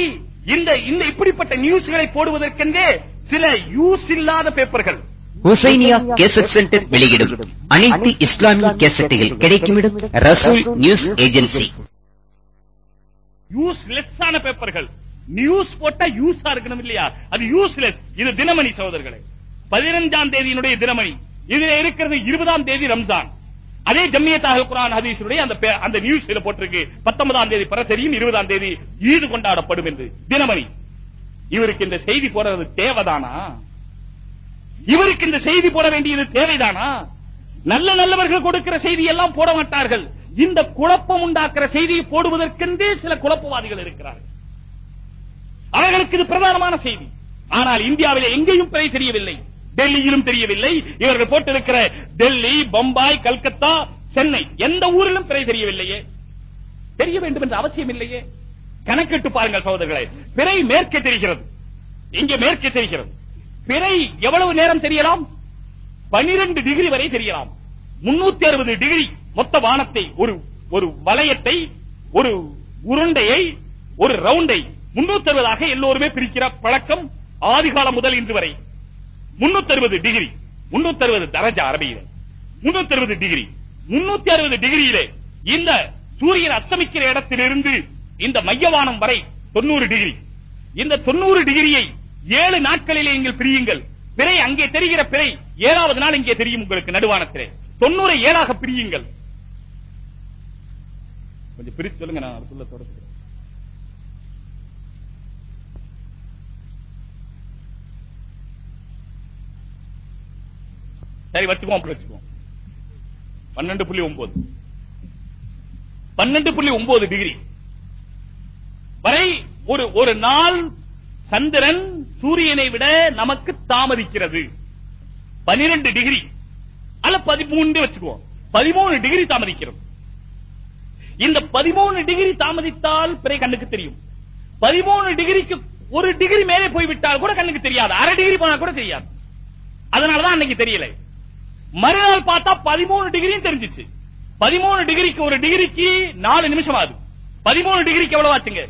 [SPEAKER 2] இந்த இந்த இப்படிப்பட்ட நியூஸ்களை போடுவதற்கென்றே சில யூஸ் இல்லாத பேப்பர்கள்.
[SPEAKER 3] ஹுசைனியா கேசட் சென்டர் வெளியிடும். அனைத்து இஸ்லாமிய கேசட்டுகள் கிடைக்குமிடம். Rasool news agency.
[SPEAKER 2] யூஸ்லெஸ் ஆன பேப்பர்கள் நியூஸ் போட்டா யூஸா இருக்கணும் இல்லையா? அது யூஸ்லெஸ் இது தினமணி சகோதரர்களே. பதினஞ்சாம் தேதியினுடைய தினமணி. இதுல இருக்கிறது இருபதாம் தேதி ரம்ஜான். அதே ஜம்மியத்தாக குரான் ஹதீஸுடைய அந்த அந்த நியூஸ் நியூஸ்ல போட்டிருக்கு. பத்தொன்பதாம் தேதி பிற தெரியும் இருபதாம் தேதி ஈது கொண்டாடப்படும் என்று. தினமணி. இவருக்கு இந்த செய்தி போடுறது தேவைதானா? இவருக்கு இந்த செய்தி போட வேண்டியது தேவைதானா? நல்ல நல்லவர்கள் கொடுக்கிற செய்தி எல்லாம் போட மாட்டார்கள். இந்த குழப்பம் உண்டாக்குற செய்தியை போடுவதற்கென்றே சில குழப்பவாதிகள் இருக்கிறார்கள். அவர்களுக்கு இது பிரதானமான செய்தி. ஆனால் இந்தியாவில் எங்கேயும் பிழை தெரியவில்லை. டெல்லியிலும் தெரியவில்லை. இவர்கள் போட்டிருக்கிற டெல்லி பம்பாய் கல்கத்தா சென்னை எந்த ஊரிலும் பிழை தெரியவில்லையே. தெரிய வேண்டும் என்ற அவசியம் இல்லையே. கணக்கிட்டு பாருங்கள் சகோதரர்களே. பிறை மேற்கே தெரிகிறது. இங்கே மேற்கே தெரிகிறது. பிறை எவ்வளவு நேரம் தெரியலாம்? 12 டிகிரி வரை தெரியலாம். 360 அறுபது டிகிரி மொத்த வானத்தை ஒரு ஒரு வளையத்தை ஒரு உருண்டையை ஒரு ரவுண்டை 360 அறுபதாக எல்லோருமே பிரிக்கிற பழக்கம் ஆதிகாலம் முதல் இன்று வரை. 360 அறுபது டிகிரி 360 அறுபது தரஜா அரபியில. 360 அறுபது டிகிரி 360 அறுபது டிகிரியிலே இந்த சூரியன் அஸ்தமிக்கிற இடத்திலிருந்து இந்த மையவானம் வரை 90 டிகிரி. இந்த 90 டிகிரியை ஏழு நாட்களிலே நீங்கள் பிரியுங்கள். பிறை அங்கே தெரிகிற பிறை ஏழாவது நாள் இங்கே தெரியும் உங்களுக்கு நடுவானத்திலே. தொண்ணூறை ஏழாக பிரியுங்கள். கொஞ்சம் பிரித்து சொல்லுங்க நான் அதுக்குள்ள தொடர்ந்து. சரி வச்சுக்குவோம் அப்படி வச்சுக்குவோம். பன்னெண்டு புள்ளி ஒன்பது. பன்னெண்டு புள்ளி ஒன்பது டிகிரி. வரை ஒரு ஒரு நாள் சந்திரன் சூரியனை விட நமக்கு தாமதிக்கிறது. பனிரெண்டு டிகிரி. அல்ல பதிமூன்று வச்சுக்குவோம். பதிமூணு டிகிரி தாமதிக்கிறது. இந்த பதிமூணு டிகிரி தாமதித்தால் பிறை கண்ணுக்கு தெரியும். பதிமூணு டிகிரிக்கு ஒரு டிகிரி மேலே போய்விட்டால் கூட கண்ணுக்கு தெரியாது. அரை டிகிரி போனா கூட தெரியாது. அதனாலதான் அன்னைக்கு தெரியல. மறுநாள் பார்த்தா பதிமூணு டிகிரியும் தெரிஞ்சிச்சு. பதிமூணு டிகிரிக்கு ஒரு டிகிரிக்கு நாலு நிமிஷம் ஆகுது பதிமூணு டிகிரிக்கு எவ்வளவு ஆச்சுங்க?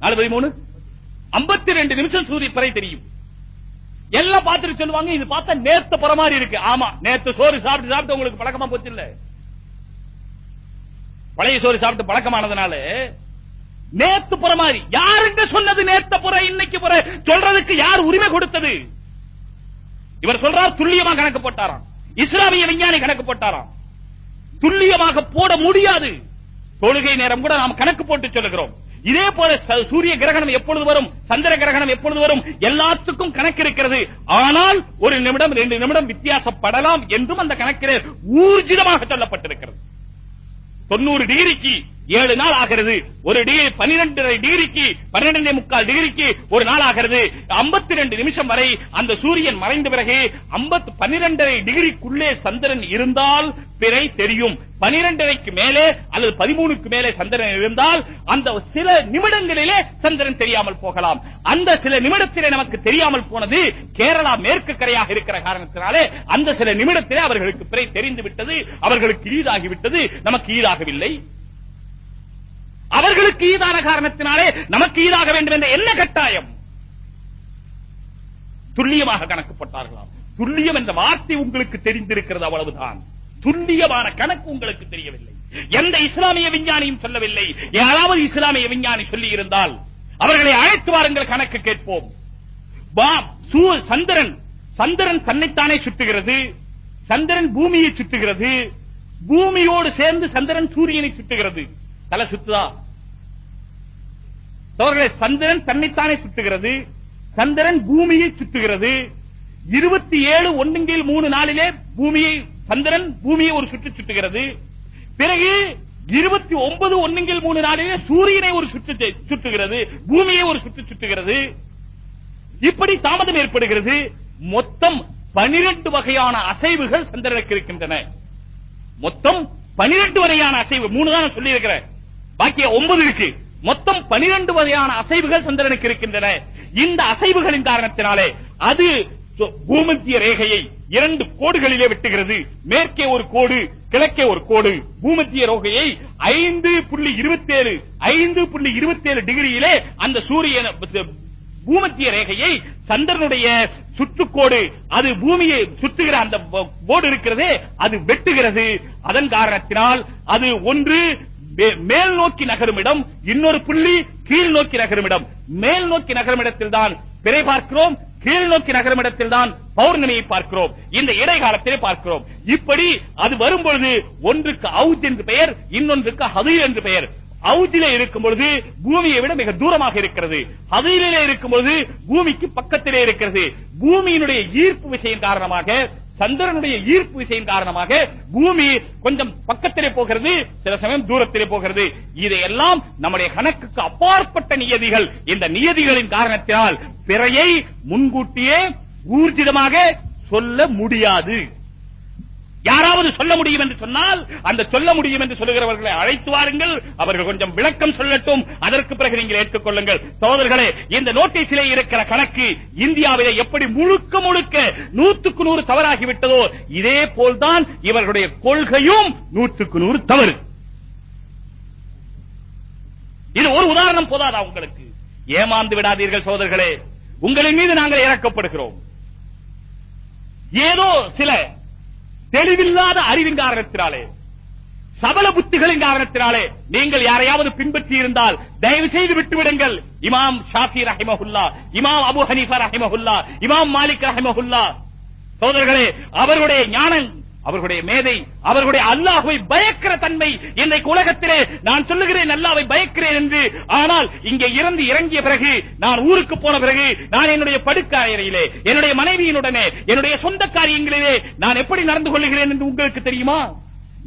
[SPEAKER 2] நாலு பதிமூணு? ஐம்பத்தி ரெண்டு நிமிஷம் சூரிய பிறை தெரியும். எல்லாம் பார்த்துட்டு சொல்லுவாங்க இது பார்த்தா நேத்து புற மாதிரி இருக்கு. ஆமா நேத்து சோறு சாப்பிட்டு சாப்பிட்டு உங்களுக்கு பழக்கமா போச்சு இல்ல. பழைய சோறு சாப்பிட்டு பழக்கமானதுனால நேத்து புற மாதிரி. யாருங்க சொன்னது நேத்த புற இன்னைக்கு புற? சொல்றதுக்கு யார் உரிமை கொடுத்தது? இவர் சொல்றார் துல்லியமா கணக்கு போட்டாராம். இஸ்லாமிய விஞ்ஞானி கணக்கு போட்டாராம். துல்லியமாக போட முடியாது. தொழுகை நேரம் கூட நாம் கணக்கு போட்டு சொல்லுகிறோம். இதே போல சூரிய கிரகணம் எப்பொழுது வரும்? சந்திர கிரகணம் எப்பொழுது வரும்? எல்லாத்துக்கும் கணக்கு இருக்கிறது. ஆனால் ஒரு நிமிடம் ரெண்டு நிமிடம் வித்தியாசப்படலாம் என்றும் அந்த கணக்கிலே ஊர்ஜிதமாக சொல்லப்பட்டிருக்கிறது. தொண்ணூறு டிகிரிக்கு ஏழு நாள் ஆகிறது. ஒரு டிகிரி பன்னிரெண்டரை டிகிரிக்கு பன்னிரெண்டே முக்கால் டிகிரிக்கு ஒரு நாள் ஆகிறது. 52 ரெண்டு நிமிஷம் வரை அந்த சூரியன் மறைந்த பிறகு 50 பன்னிரெண்டரை டிகிரிக்குள்ளே சந்திரன் இருந்தால் பிறை தெரியும். பனிரெண்டரைக்கு மேலே அல்லது பதிமூணுக்கு மேலே சந்திரன் இருந்தால் அந்த சில நிமிடங்களிலே சந்திரன் தெரியாமல் போகலாம். அந்த சில நிமிடத்திலே நமக்கு தெரியாமல் போனது கேரளா மேற்கு கரையாக இருக்கிற காரணத்தினாலே அந்த சில நிமிடத்திலே அவர்களுக்கு பிறை தெரிந்து விட்டது அவர்களுக்கு ஈதாகிவிட்டது நமக்கு ஈதாகவில்லை அவர்களுக்கு ஈதான காரணத்தினாலே நமக்கு ஈதாக வேண்டும் என்ற என்ன கட்டாயம்? துல்லியமாக கணக்கு போட்டார்களாம் துல்லியம் என்ற வார்த்தை உங்களுக்கு தெரிந்திருக்கிறது அவ்வளவுதான். துல்லியமான கணக்கு உங்களுக்கு தெரியவில்லை. எந்த இஸ்லாமிய விஞ்ஞானியும் சொல்லவில்லை. யாராவது இஸ்லாமிய விஞ்ஞானி சொல்லி இருந்தால் அவர்களை அழைத்து வாருங்கள் கணக்கு கேட்போம். வா- சூ- சந்திரன். சந்திரன் தன்னைத்தானே சுட்டுகிறது. சந்திரன் பூமியை சுட்டுகிறது. பூமியோடு சேர்ந்து சந்திரன் சூரியனை சுட்டுகிறது. தலை சுத்துதா? சோழர்களே சந்திரன் தன்னைத்தானே சுட்டுகிறது சந்திரன் பூமியை சுட்டுகிறது இருபத்தி ஏழு ஒன்றுங்கில் மூணு நாளிலே பூமியை சந்திரன் பூமியை ஒரு சுற்று சுற்றுகிறது பிறகு இருபத்தி ஒன்பது ஒன்றுங்கில் மூணு நாளிலே சூரியனை ஒரு சுற்று செ- சுற்றுகிறது பூமியை ஒரு சுற்று சுற்றுகிறது இப்படி தாமதம் ஏற்படுகிறது. மொத்தம் பனிரெண்டு வகையான அசைவுகள் சந்திரனுக்கு இருக்கின்றன. மொத்தம் பனிரெண்டு வகையான அசைவு. மூணு தான் சொல்லி இருக்கிறேன் பாக்கிய ஒன்பது இருக்கு. மொத்தம் பனிரெண்டு வகையான அசைவுகள் சந்திரனுக்கு இருக்கின்றன. இந்த அசைவுகளின் காரணத்தினாலே அது பூமத்திய ரேகையை இரண்டு கோடுகளிலே வெட்டுகிறது. மேற்கே ஒரு கோடு கிழக்கே ஒரு கோடு. பூமத்திய ரேகையை ஐந்து புள்ளி இருபத்தி ஏழு ஐந்து புள்ளி இருபத்தி ஏழு டிகிரியிலே அந்த சூரியன் பூமத்திய ரேகையை சந்திரனுடைய சுற்றுக்கோடு அது பூமியை சுற்றுகிற அந்த கோடு இருக்கிறதே அது வெட்டுகிறது. அதன் காரணத்தினால் அது ஒன்று மேல் நோக்கி நகரும் இடம் இன்னொரு புள்ளி கீழ் நோக்கி நகரும் இடம் மேல் நோக்கி நகரும் இடத்தில் தான் பிறை பார்க்கிறோம் கீழ் நோக்கி நகரும் இடத்தில் தான் பௌர்ணமியை பார்க்கிறோம். இந்த இடைக்காலத்திலே பார்க்கிறோம். இப்படி அது வரும்பொழுது ஒன்றுக்கு அவுஜ் என்று பெயர் இன்னொன்றுக்கு ஹதீர் என்று பெயர். அவுஜிலே இருக்கும் பொழுது பூமியை விட மிக தூரமாக இருக்கிறது. ஹதீரிலே இருக்கும் பொழுது பூமிக்கு பக்கத்திலே இருக்கிறது. பூமியினுடைய ஈர்ப்பு விசையின் காரணமாக சந்திரனுடைய ஈர்ப்பு விசையின் காரணமாக பூமி கொஞ்சம் பக்கத்திலே போகிறது சில சமயம் தூரத்திலே போகிறது. இதையெல்லாம் நம்முடைய கணக்குக்கு அப்பாற்பட்ட நியதிகள். இந்த நியதிகளின் காரணத்தினால் பிறையை முன்கூட்டியே ஊர்ஜிதமாக சொல்ல முடியாது. யாராவது சொல்ல முடியும் என்று சொன்னால் அந்த சொல்ல முடியும் என்று சொல்லுகிறவர்களை அழைத்து வாருங்கள். அவர்கள் கொஞ்சம் விளக்கம் சொல்லட்டும். அதற்கு பிறகு நீங்கள் ஏற்றுக்கொள்ளுங்கள். சகோதரர்களே இந்த நோட்டீஸிலே இருக்கிற கணக்கு இந்தியாவிலே எப்படி முழுக்க முழுக்க நூற்றுக்கு நூறு தவறாகிவிட்டதோ இதே போல்தான் இவர்களுடைய கொள்கையும் நூற்றுக்கு நூறு தவறு. இது ஒரு உதாரணம் போதாதா உங்களுக்கு? ஏமாந்து விடாதீர்கள் சோதர்களே உங்களின் மீது நாங்கள் இறக்கப்படுகிறோம். ஏதோ சில தெளிவில்லாத அறிவின் காரணத்தினாலே சபல புத்திகளின் காரணத்தினாலே நீங்கள் யாரையாவது பின்பற்றி இருந்தால் தயவு செய்து விட்டுவிடுங்கள். இமாம் ஷாஃபி ரஹிமஹுல்லா இமாம் அபு ஹனீஃபா ரஹிமஹுல்லா இமாம் மாலிக் ரஹிமஹுல்லா. சோதரர்களே அவர்களுடைய ஞானம் அவர்களுடைய மேதை அவர்களுடைய அல்லாஹுவை பயக்கிற தன்மை இன்றைக்கு உலகத்திலே நான் சொல்லுகிறேன் அல்லாவை பயக்கிறேன் என்று. ஆனால் இங்கே இறந்து இறங்கிய பிறகு நான் ஊருக்கு போன பிறகு நான் என்னுடைய படுக்க அறையிலே என்னுடைய மனைவியினுடனே என்னுடைய சொந்த காரியங்களிலே நான் எப்படி நடந்து கொள்ளுகிறேன் என்று உங்களுக்கு தெரியுமா?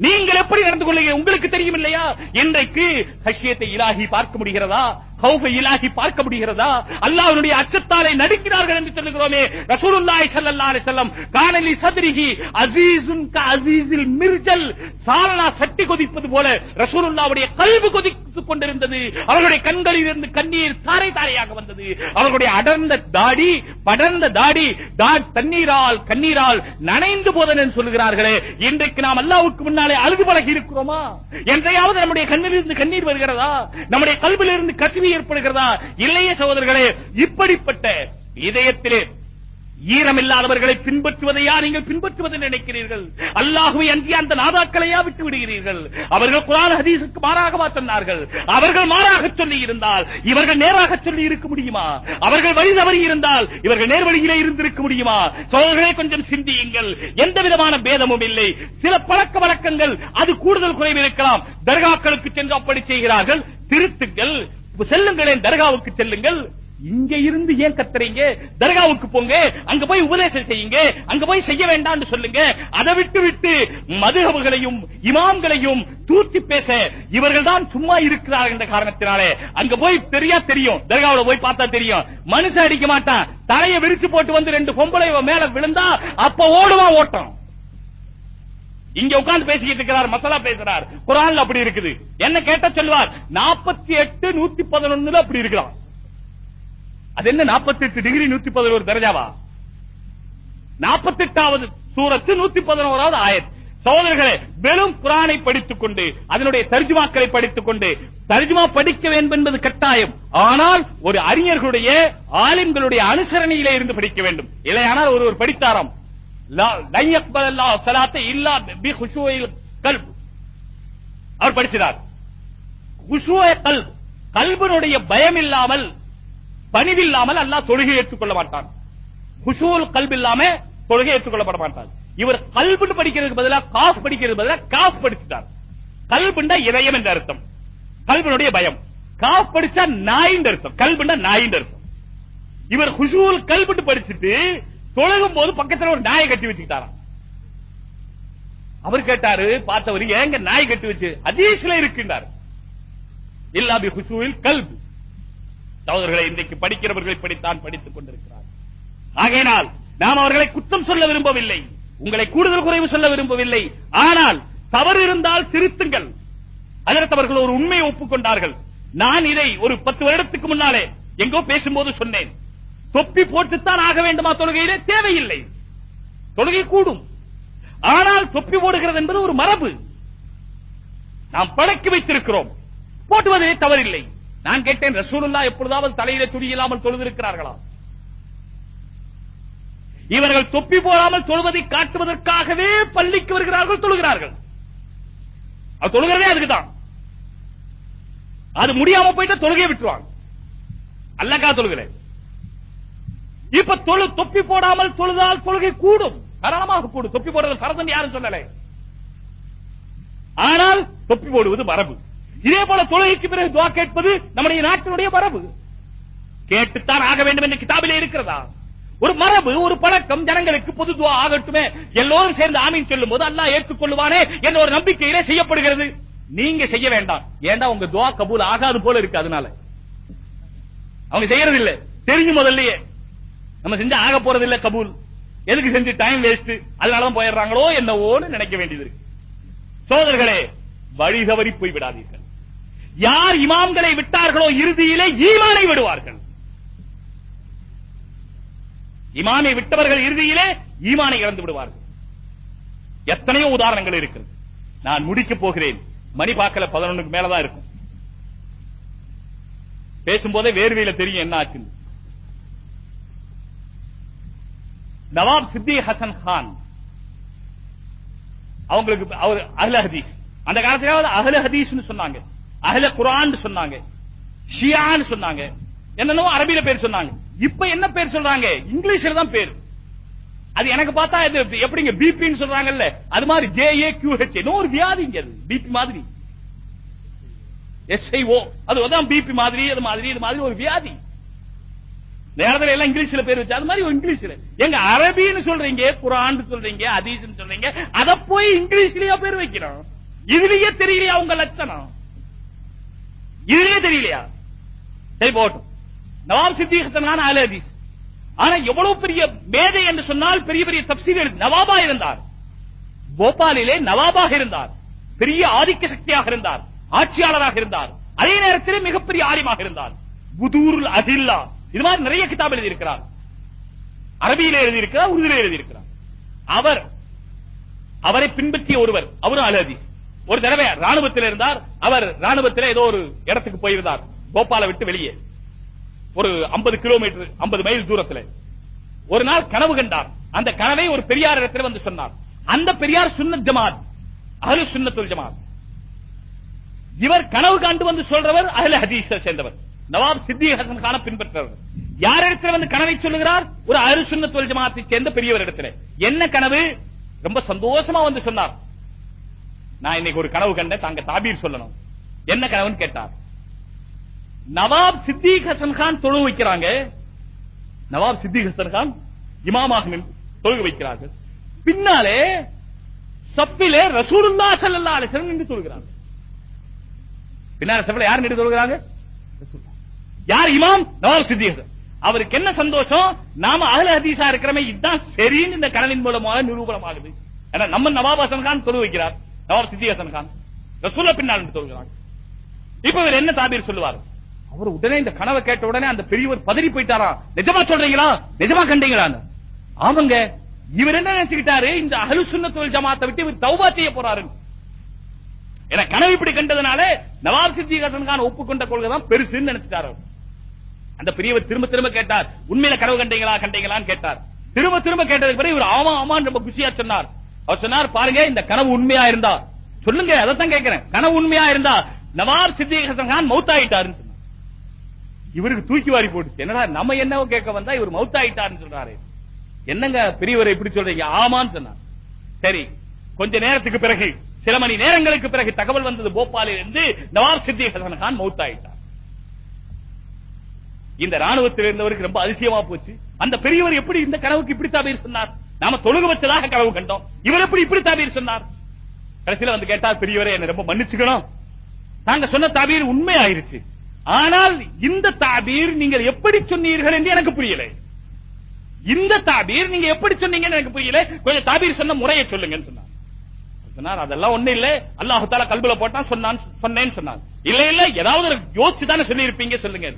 [SPEAKER 2] நீங்கள் எப்படி நடந்து கொள்ளுங்க உங்களுக்கு தெரியும் இல்லையா? இன்றைக்கு ஹஷ்யத்தை இலாகி பார்க்க முடிகிறதா? ஹவுஃபை இலாஹி பார்க்க முடிகிறதா? அல்லாஹ்வுடைய அச்சத்தாலே நடுக்கிறார்கள் என்று சொல்லுகிறோமே. ரசூலுல்லாஹி ஸல்லல்லாஹு அலைஹி வஸல்லம் கானலி சத்ரிஹி அஸீஸுன் க அஸீஸில் மிர்ஜல் சாலனா சட்டி கொதிப்பது போல ரசூலுல்லாஹ்வுடைய கல்பு கொதித்துக் கொண்டிருந்தது. அவர்களுடைய கண்களில் இருந்து கண்ணீர் தாரை தாரையாக வந்தது. அவர்களுடைய அடர்ந்த தாடி படர்ந்த தாடி தா- தண்ணீரால் கண்ணீரால் நனைந்து போதன் என்று சொல்லுகிறார்களே. இன்றைக்கு நாம் அல்லாஹ்வுக்கு முன்னாலே அழுது பழகி இருக்கிறோமா? என்றையாவது நம்முடைய கண்ணிலிருந்து கண்ணீர் வருகிறதா? நம்முடைய கல்விலிருந்து கசிவி ஏற்படுகிறதா இல்லையே சகோதரர்களே? இப்படிப்பட்ட இதயத்திலே ஈரமில்லாதவர்களை பின்பற்றுவதையா நீங்கள் பின்பற்றுவதை நினைக்கிறீர்கள்? அல்லாஹுவை அன்றி அந்த நாதாக்களையா விட்டு விடுகிறீர்கள்? அவர்கள் குரான் ஹதீஸுக்கு மாறாகவா சொன்னார்கள்? அவர்கள் மாறாக சொல்லி இருந்தால் இவர்கள் நேராக சொல்லி இருக்க முடியுமா? அவர்கள் வழி தவறி இருந்தால் இவர்கள் நேர்வழியிலே இருந்திருக்க முடியுமா? சோழர்களே கொஞ்சம் சிந்தியுங்கள். எந்த விதமான பேதமும் இல்லை. சில பழக்க வழக்கங்கள் அது கூடுதல் குறைவு இருக்கலாம் தர்காக்களுக்கு சென்று அப்படி செய்கிறார்கள். திருத்துக்கள் செல்லுங்களேன் தர்காவுக்கு செல்லுங்கள். இங்க இருந்து ஏன் கத்துறீங்க தர்காவுக்கு போங்க. அங்க போய் உபதேசம் செய்யுங்க. அங்க போய் செய்ய வேண்டாம்னு சொல்லுங்க. அதை விட்டு விட்டு மதுகபுகளையும் இமாம்களையும் தூத்தி பேச இவர்கள் தான் சும்மா இருக்கிறார்கள் என்ற காரணத்தினாலே அங்க போய் தெரியா தெரியும். தர்காவுல போய் பார்த்தா தெரியும். மனுஷன் அடிக்க மாட்டான். தலையை விரிச்சு போட்டு வந்து ரெண்டு பொம்பளை மேல விழுந்தா அப்ப ஓடுவான் ஓட்டம். இங்க உட்கார்ந்து பேசிக்கிட்டு இருக்கிறார் மசாலா பேசுறார். குரான்ல அப்படி இருக்குது. என்ன கேட்ட சொல்வார் நாற்பத்தி எட்டு நூத்தி பதினொன்னுல அப்படி இருக்கிறார் அது என்ன 48 டிகிரி நூத்தி பதினோரு தரஜாவா? நாற்பத்தெட்டாவது சூரத்து நூத்தி பதினோராவது ஆயத். சகோதரர்களே வெறும் குரானை படித்துக் கொண்டு அதனுடைய தர்ஜுமாக்களை படித்துக் கொண்டு தர்ஜுமா படிக்க வேண்டும் என்பது கட்டாயம். ஆனால் ஒரு அறிஞர்களுடைய ஆலிம்களுடைய அனுசரணையிலே இருந்து படிக்க வேண்டும். இல்லையானால் ஒருவர் படித்தாராம். லா- லன் யக்பலல்லாஹு ஸலாத்தை இல்லா பி குஷூஇல் கல்ப் அவர் படிச்சார் குஷூய கல்ப் கல்பனுடைய பயம் இல்லாமல் பணிவில்லாமல் அல்லாஹ் தொழுகை ஏற்றுக்கொள்ள மாட்டான். குஷூல் கல்ப் இல்லாம தொழுகை ஏற்றுக்கொள்ளப்பட மாட்டான். இவர் கல்புன்னு படிக்கிறதுக்கு பதிலா காஃப் படிக்கிறதுக்கு பதிலா காஃப் படிச்சுட்டார். கல்புண்டா இதயம் என்ற அர்த்தம். கல்பனுடைய பயம். காஃப் படிச்சா நாயின்ற அர்த்தம். கல்புண்டா நாயின்ற அர்த்தம். இவர் ஹுசூல் கல்புன்னு படிச்சுட்டு தொழுகும் போது பக்கத்துல ஒரு நாயை கட்டி வச்சுக்கிட்டாராம். அவர் கேட்டாரு பார்த்தவர் ஏங்க நாய் கட்டி வச்சு அதீசில இருக்கின்றார். இல்லாபி ஹுசூவில் ஹுசூல் சகோதரர்களை இன்றைக்கு படிக்கிறவர்கள் இப்படித்தான் படித்துக் கொண்டிருக்கிறார். ஆகையினால் நாம் அவர்களை குற்றம் சொல்ல விரும்பவில்லை. உங்களை கூடுதல் குறைவு சொல்ல விரும்பவில்லை. ஆனால் தவறு இருந்தால் திருத்துங்கள். அதற்கு அவர்கள் ஒரு உண்மையை ஒப்புக்கொண்டார்கள். நான் இதை ஒரு பத்து வருடத்துக்கு முன்னாலே எங்கோ பேசும்போது சொன்னேன். தொப்பி போட்டுத்தான் ஆக வேண்டுமா தொழுகையிலே? தேவையில்லை. தொழுகை கூடும். ஆனால் தொப்பி போடுகிறது என்பது ஒரு மரபு. நாம் பழக்கி வைத்திருக்கிறோம். போட்டுவதே தவறில்லை. நான் கேட்டேன் ரசூலுல்லா எப்பொழுதாவது தலையில துணி இல்லாமல் தொழுதிருக்கிறார்களா? இவர்கள் தொப்பி போடாமல் தொழுவதை காட்டுவதற்காகவே பள்ளிக்கு வருகிறார்கள் தொழுகிறார்கள். அது தொழுகிறதே அதுக்குதான். அது முடியாம போயிட்டு தொழுகையை விட்டுருவாங்க. அல்லக்கா தொழுகிறேன் இப்ப தொழு தொப்பி போடாமல் தொழுதால் தொழுகை கூடும். தாராளமாக கூடும். தொப்பி போடுறது பரதன் யாரும் சொல்லலை. ஆனால் தொப்பி போடுவது மரபு. இதே போல தொழுகைக்கு பிறகு துவா கேட்பது நம்முடைய நாட்டினுடைய மரபு. கேட்டுத்தான் ஆக வேண்டும் என்று கிதாபிலே இருக்கிறதா? ஒரு மரபு ஒரு பழக்கம் ஜனங்களுக்கு பொது துவா ஆகட்டுமே. எல்லோரும் சேர்ந்து ஆமீன் சொல்லும் போது அல்லா ஏற்றுக்கொள்ளுவானே என்ற ஒரு நம்பிக்கையிலே செய்யப்படுகிறது. நீங்க செய்ய வேண்டாம். ஏண்டா உங்க துவா கபூல் ஆகாது போல இருக்கு அதனால? அவங்க செய்யறது இல்ல தெரிஞ்சு முதல்லயே. நம்ம செஞ்சு ஆக போறது இல்ல கபூல். எதுக்கு செஞ்சு டைம் வேஸ்ட் அதனாலதான் போயிடுறாங்களோ என்னவோன்னு நினைக்க வேண்டியது இருக்கு. சோதர்களே வழி தவறி போய் விடாதீர்கள். யார் இமாம்களை விட்டார்களோ இறுதியிலே ஈமானை விடுவார்கள். இமாமை விட்டவர்கள் இறுதியிலே ஈமானை இழந்து விடுவார்கள். எத்தனையோ உதாரணங்கள் இருக்கிறது. நான் முடிக்கப் போகிறேன். மணி பார்க்கல பதினொன்னுக்கு மேலதான் இருக்கும். பேசும்போதே வேர்வையில தெரியும் என்ன ஆச்சுன்னு. நவாப் சித்தி ஹசன் கான். அவங்களுக்கு அவர் அஹ்ல ஹதீஸ். அந்த காலத்திலாவது அஹ்ல ஹதீஸ்னு சொன்னாங்க. அஹ்ல குரான் சொன்னாங்க. ஷியான்னு சொன்னாங்க. என்னென்னவோ அரபியில பேர் சொன்னாங்க. இப்ப என்ன பேர் சொல்றாங்க? இங்கிலீஷ்ல தான் பேர். அது எனக்கு பார்த்தா இது எப்படிங்க? பிபின்னு சொல்றாங்கல்ல. அது மாதிரி ஜே ஏ கியூ ஹெச் ஒரு வியாதிங்க அது? பிபி மாதிரி. எஸ்ஐஓ அது அதான் பிபி மாதிரி அது மாதிரி இது மாதிரி ஒரு வியாதி. நேரத்துல எல்லாம் இங்கிலீஷ்ல பேர் வச்சு அது மாதிரி இங்கிலீஷ்ல. எங்க அரபின்னு சொல்றீங்க குரான் சொல்றீங்க அதீஸ்னு சொல்றீங்க அத போய் இங்கிலீஷ்லயா பேர் வைக்கிறோம் இதுலயே தெரியலையா உங்க லட்சணம்? இதுலயே தெரியலையா? சரி போட்டும் நவாப் சித்திகத்தனான அல ஹதீஸ். ஆனா எவ்வளவு பெரிய மேதை என்று சொன்னால் பெரிய பெரிய தப்சீர் நவாபா இருந்தார். போபாலிலே நவாபாக இருந்தார். பெரிய ஆதிக்க சக்தியாக இருந்தார். ஆட்சியாளராக இருந்தார். அதே நேரத்தில் மிகப்பெரிய ஆலிமாக இருந்தார். புதூருல் அதில்லா. இது மாதிரி நிறைய கிதாப் எழுதி இருக்கிறார் அரபியில எழுதி இருக்கிறார் உருதுல எழுதி இருக்கிறார் அவர் அவரை பின்பற்றிய ஒருவர் அவரும் அலதி ஒரு தடவை ராணுவத்தில் இருந்தார். அவர் ராணுவத்தில் ஏதோ ஒரு இடத்துக்கு போயிருந்தார். கோபால விட்டு வெளியே. ஒரு 50 கிலோமீட்டர் 50 மைல் தூரத்தில். ஒரு நாள் கனவு கண்டார். அந்த கனவை ஒரு பெரியார் இடத்துல வந்து சொன்னார். அந்த பெரியார் சுன்னத் ஜமாத் அகலு சுன்னத்துல் ஜமாத். இவர் கனவு காண்டு வந்து சொல்றவர் அகல ஹதீஸ சேர்ந்தவர். நவாப் சித்தி ஹசன் கான பின்பற்றவர். யார் இடத்துல வந்து கனவை சொல்லுகிறார்? ஒரு அஹ்லு தொழில் ஜமாத்தை சேர்ந்த பெரியவர் இடத்துல. என்ன கனவு? ரொம்ப சந்தோஷமா வந்து சொன்னார். நான் இன்னைக்கு ஒரு கனவு கண்ட தாங்க தாபீர் சொல்லணும். என்ன கனவுன்னு கேட்டார். நவாப் சித்திக் ஹசன் கான் தொழு வைக்கிறாங்க. நவாப் சித்திக் ஹசன் கான் இமாமாக தொழுகு வைக்கிறார்கள். பின்னாலே சப்பிலே ரசூலுல்லா ஸல்லல்லாஹு அலைஹி வஸல்லம் நின்று தொழுகிறாங்க. பின்னால சப்பில யார் நின்று தொழுகிறாங்க? யார் இமாம்? நவாப் சித்திக். அவருக்கு என்ன சந்தோஷம்? நாம அகல ஹதீஸா இருக்கிறமே இதுதான் சரின்னு இந்த கனவின் மூலமாக நிரூபணமாகுது. ஏன்னா நம்ம நவாப் ஹசன் கான் தொழு வைக்கிறார். நவாப் சித்திக் ஹசன் கான். ரசூல பின்னால் தொழுகிறார் இப்ப இவர் என்ன தாபீர் சொல்லுவார்? அவர் உடனே இந்த கனவை கேட்ட உடனே அந்த பெரியவர் பதறி போயிட்டாராம். நிஜமா சொல்றீங்களா? நிஜமா கண்டீங்களா ஆமாங்க. இவர் என்ன நினைச்சுக்கிட்டாரு? இந்த அஹ்லு சுன்னத்துல் ஜமாத்தை விட்டு இவர் தௌபா செய்ய போறாரு என கனவு இப்படி கண்டதுனால நவாப் சித்திக் ஹசன் கான் ஒப்புக்கொண்ட கொள்கை தான் பெருசுன்னு நினைச்சிட்டாரு அந்த பெரியவர் திரும்ப திரும்ப கேட்டார் உண்மையில கனவு கண்டீங்களா கண்டீங்களான்னு கேட்டார். திரும்ப திரும்ப கேட்டதுக்கு பிறகு இவர் ஆமா ஆமான்னு ரொம்ப குஷியா சொன்னார். அவர் சொன்னார் பாருங்க இந்த கனவு உண்மையா இருந்தா? சொல்லுங்க அதைத்தான் கேட்கிறேன். கனவு உண்மையா இருந்தா? நவார் சித்திக் ஹசன் கான் மௌத்தாயிட்டாருன்னு சொன்னார். இவருக்கு தூக்கி வாரி போட்டுச்சு. என்னடா நம்ம என்ன கேட்க வந்தா இவர் மௌத்தாயிட்டாருன்னு சொல்றாரு. என்னங்க பெரியவரை இப்படி சொல்றீங்க? ஆமான்னு சொன்னார். சரி கொஞ்ச நேரத்துக்கு பிறகு சில மணி நேரங்களுக்கு பிறகு தகவல் வந்தது போபாலில் இருந்து நவாப் சித்திக் ஹசன் கான் மௌத்தாயிட்டார். இந்த ராணுவத்தில் இருந்தவருக்கு ரொம்ப அதிசயமா போச்சு. அந்த பெரியவர் எப்படி இந்த கனவுக்கு இப்படி தாபீர் சொன்னார்? நாம தொழுக வச்சதாக கனவு கண்டோம். இவர் எப்படி இப்படி தாபீர் சொன்னார்? கடைசியில வந்து கேட்டார் பெரியவரே என்ன ரொம்ப மன்னிச்சுக்கணும். நாங்க சொன்ன தாபீர் உண்மை ஆயிருச்சு ஆனால் இந்த தாபீர் நீங்கள் எப்படி சொன்னீர்கள் என்று எனக்கு புரியல. இந்த தாபீர் நீங்க எப்படி சொன்னீங்கன்னு எனக்கு புரியல. கொஞ்சம் தாபீர் சொன்ன முறையை சொல்லுங்கன்னு சொன்னார். சொன்னார் அதெல்லாம் ஒண்ணு இல்ல. அல்லாஹு தாலா கல்புல போட்டா சொன்னான் சொன்னேன்னு சொன்னார். இல்ல இல்ல ஏதாவது ஒரு யோசிச்சு தானே சொல்லி இருப்பீங்க சொல்லுங்க.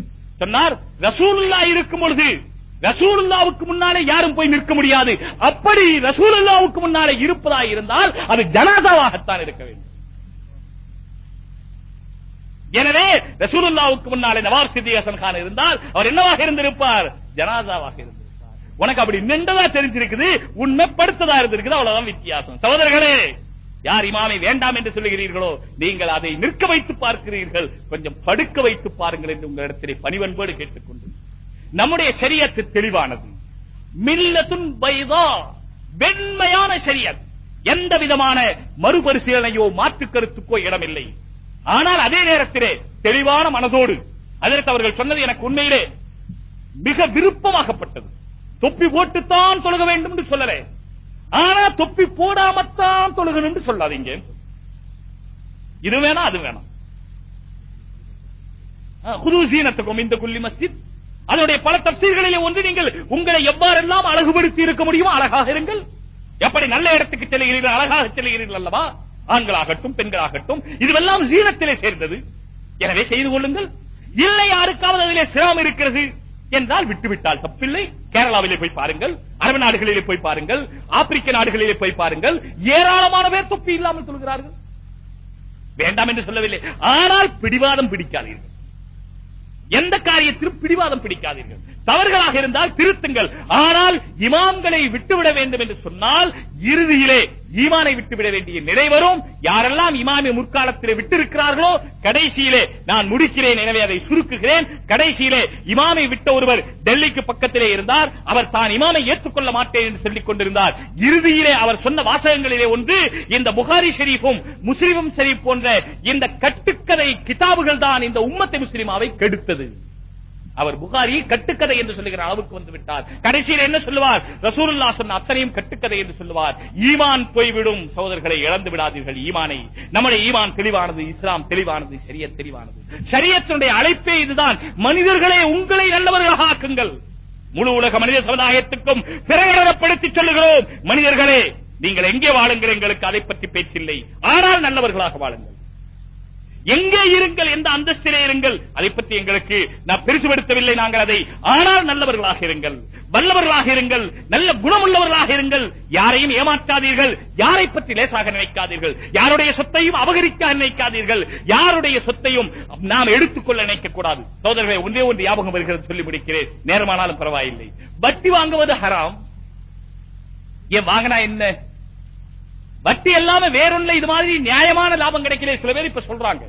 [SPEAKER 2] சொன்னார் ரசூலுல்லா இருக்கும் பொழுது ரசூலுல்லாவுக்கு முன்னாலே யாரும் போய் நிற்க முடியாது. அப்படி ரசூலுல்லாவுக்கு முன்னாலே இருப்பதா இருந்தால் அது ஜனாசாவாகத்தான் இருக்க வேண்டும். எனவே ரசூலுல்லாவுக்கு முன்னாலே நவாப் சித்தி ஹசன் கான் இருந்தால் அவர் என்னவாக இருந்திருப்பார்? ஜனாசாவாக இருந்திருப்பார். உனக்கு அப்படி நின்றதா தெரிஞ்சிருக்குது உண்மை படுத்ததா இருந்திருக்குது அவ்வளவுதான் வித்தியாசம். சகோதரர்களே யார் இமாமை வேண்டாம் என்று சொல்லுகிறீர்களோ நீங்கள் அதை நிற்க வைத்து பார்க்கிறீர்கள். கொஞ்சம் படுக்க வைத்து பாருங்கள் என்று உங்களிடத்திலே பணிவன்போடு கேட்டுக்கொண்டு நம்முடைய சரியத்து தெளிவானது. மில்லத்துன் பைதா வெண்மையான சரியத். எந்த விதமான மறுபரிசீலனையோ மாற்று கருத்துக்கோ இடமில்லை. ஆனால் அதே நேரத்திலே தெளிவான மனதோடு அதற்கு அவர்கள் சொன்னது எனக்கு உண்மையிலே மிக விருப்பமாகப்பட்டது. தொப்பி போட்டுத்தான் தொழுக வேண்டும் என்று சொல்லலை. ஆனா தொப்பி போடாமத்தான் தொழுகணும் சொல்லாதீங்க. இது வேணாம் அது வேணாம். குதூசீனத்துக்கும் இந்த குல்லி மஸ்ஜித். அதனுடைய பல தப்சீர்களிலே ஒன்று நீங்கள் உங்களை எவ்வாறெல்லாம் அழகுபடுத்தி இருக்க முடியுமோ அழகாக இருங்கள். எப்படி நல்ல இடத்துக்கு செல்கிறீர்கள் அழகாக செல்கிறீர்கள் அல்லவா? ஆண்களாகட்டும் பெண்களாகட்டும். இதுவெல்லாம் சீனத்திலே சேர்ந்தது. எனவே செய்து கொள்ளுங்கள். இல்லை யாருக்காவது அதிலே சிரமம் இருக்கிறது என்றால் விட்டுவிட்டால் தப்பில்லை. கேரளாவிலே போய் பாருங்கள் அரபு நாடுகளிலே போய் பாருங்கள் ஆப்பிரிக்க நாடுகளிலே போய் பாருங்கள் ஏராளமான பேர் தொப்பி இல்லாமல் சொல்கிறார்கள் வேண்டாம் என்று சொல்லவில்லை. ஆனால் பிடிவாதம் பிடிக்காதீர்கள். எந்த காரியத்திலும் பிடிவாதம் பிடிக்காதீர்கள். தவறுகளாக இருந்தால் திருத்துங்கள். ஆனால் இமாம்களை விட்டுவிட வேண்டும் என்று சொன்னால் இறுதியிலே ஈமானை விட்டுவிட வேண்டிய நிலை வரும். யாரெல்லாம் இமாமை முற்காலத்திலே விட்டிருக்கிறார்களோ கடைசியிலே நான் முடிக்கிறேன் எனவே அதை சுருக்குகிறேன். கடைசியிலே இமாமை விட்ட ஒருவர் டெல்லிக்கு பக்கத்திலே இருந்தார். அவர் தான் இமாமை ஏற்றுக்கொள்ள மாட்டேன் என்று சொல்லிக் கொண்டிருந்தார். இறுதியிலே அவர் சொன்ன வாசகங்களிலே ஒன்று இந்த புகாரி ஷெரீஃபும் முஸ்லிமும் ஷெரீப் போன்ற இந்த கட்டுக்கதை கிதாபுகள் தான் இந்த உம்மத்தை முஸ்லிமாவை கெடுத்தது. அவர் புகாரி கட்டுக்கதை என்று சொல்லுகிற அளவுக்கு வந்து விட்டார். கடைசியில் என்ன சொல்லுவார்? ரசூலுல்லா சொன்ன அத்தனையும் கட்டுக்கதை என்று சொல்லுவார். ஈமான் போய்விடும் சகோதரர்களை இழந்து விடாதீர்கள். ஈமானை நம்முடைய ஈமான் தெளிவானது இஸ்லாம் தெளிவானது சரிய தெளிவானது. சரியத்தினுடைய அழைப்பே இதுதான். மனிதர்களே உங்களை நல்லவர்களாக ஆக்குங்கள். முழு உலக மனித சமுதாயத்துக்கும் பிரகடனப்படுத்தி சொல்லுகிறோம். மனிதர்களே நீங்கள் எங்கே வாழுங்கள் எங்களுக்கு அதை பற்றி பேச்சில்லை. ஆனால் நல்லவர்களாக வாழுங்கள். எங்கே இருங்கள் எந்த அந்தஸ்திலே இருங்கள். அதை பற்றி எங்களுக்கு நான் பெருசுபடுத்தவில்லை. நாங்கள் அதை ஆனால் நல்லவர்களாக இருங்கள். வல்லவர்களாக இருங்கள். நல்ல குணமுள்ளவர்களாக இருங்கள். யாரையும் ஏமாற்றாதீர்கள். யாரை பற்றி லேசாக நினைக்காதீர்கள். யாருடைய சொத்தையும் அபகரிக்க நினைக்காதீர்கள். யாருடைய சொத்தையும் நாம் எடுத்துக்கொள்ள நினைக்க கூடாது சோதரர்களை ஒன்றே ஒன்று ஞாபகம் வருகிறது சொல்லி முடிக்கிறேன். நேரமானாலும் பரவாயில்லை. வட்டி வாங்குவது ஹராம். ஏன் வாங்கினா என்ன? வட்டி எல்லாமே வேறொன்ன இது மாதிரி நியாயமான லாபம் கிடைக்கல. சில பேர் இப்ப சொல்றாங்க.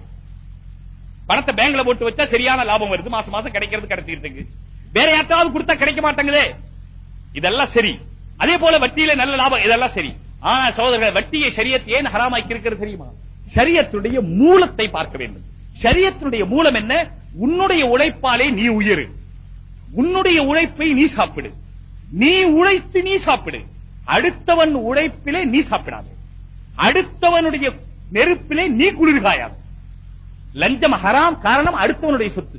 [SPEAKER 2] பணத்தை பேங்க்ல போட்டு வச்சா சரியான லாபம் வருது. மாசம் மாசம் கிடைக்கிறது கிடைச்சிட்டு இருக்கு வேற யார்ட்டாவது கொடுத்தா கிடைக்க மாட்டேங்குதே. இதெல்லாம் சரி. அதே போல வட்டியில நல்ல லாபம் இதெல்லாம் சரி. ஆனா சகோதரர்கள் வட்டியை சரியத்தை ஏன் ஹராமாக்கி இருக்கிறது தெரியுமா? சரியத்துடைய மூலத்தை பார்க்க வேண்டும். சரியத்தினுடைய மூலம் என்ன? உன்னுடைய உழைப்பாலே நீ உயரு. உன்னுடைய உழைப்பை நீ சாப்பிடு. நீ உழைத்து நீ சாப்பிடு. அடுத்தவன் உழைப்பிலே நீ சாப்பிடாது. அடுத்தவனுடைய நெருப்பிலே நீ குளிர்காயாம் லஞ்சம் ஹராம் காரணம் அடுத்தவனுடைய சொத்து.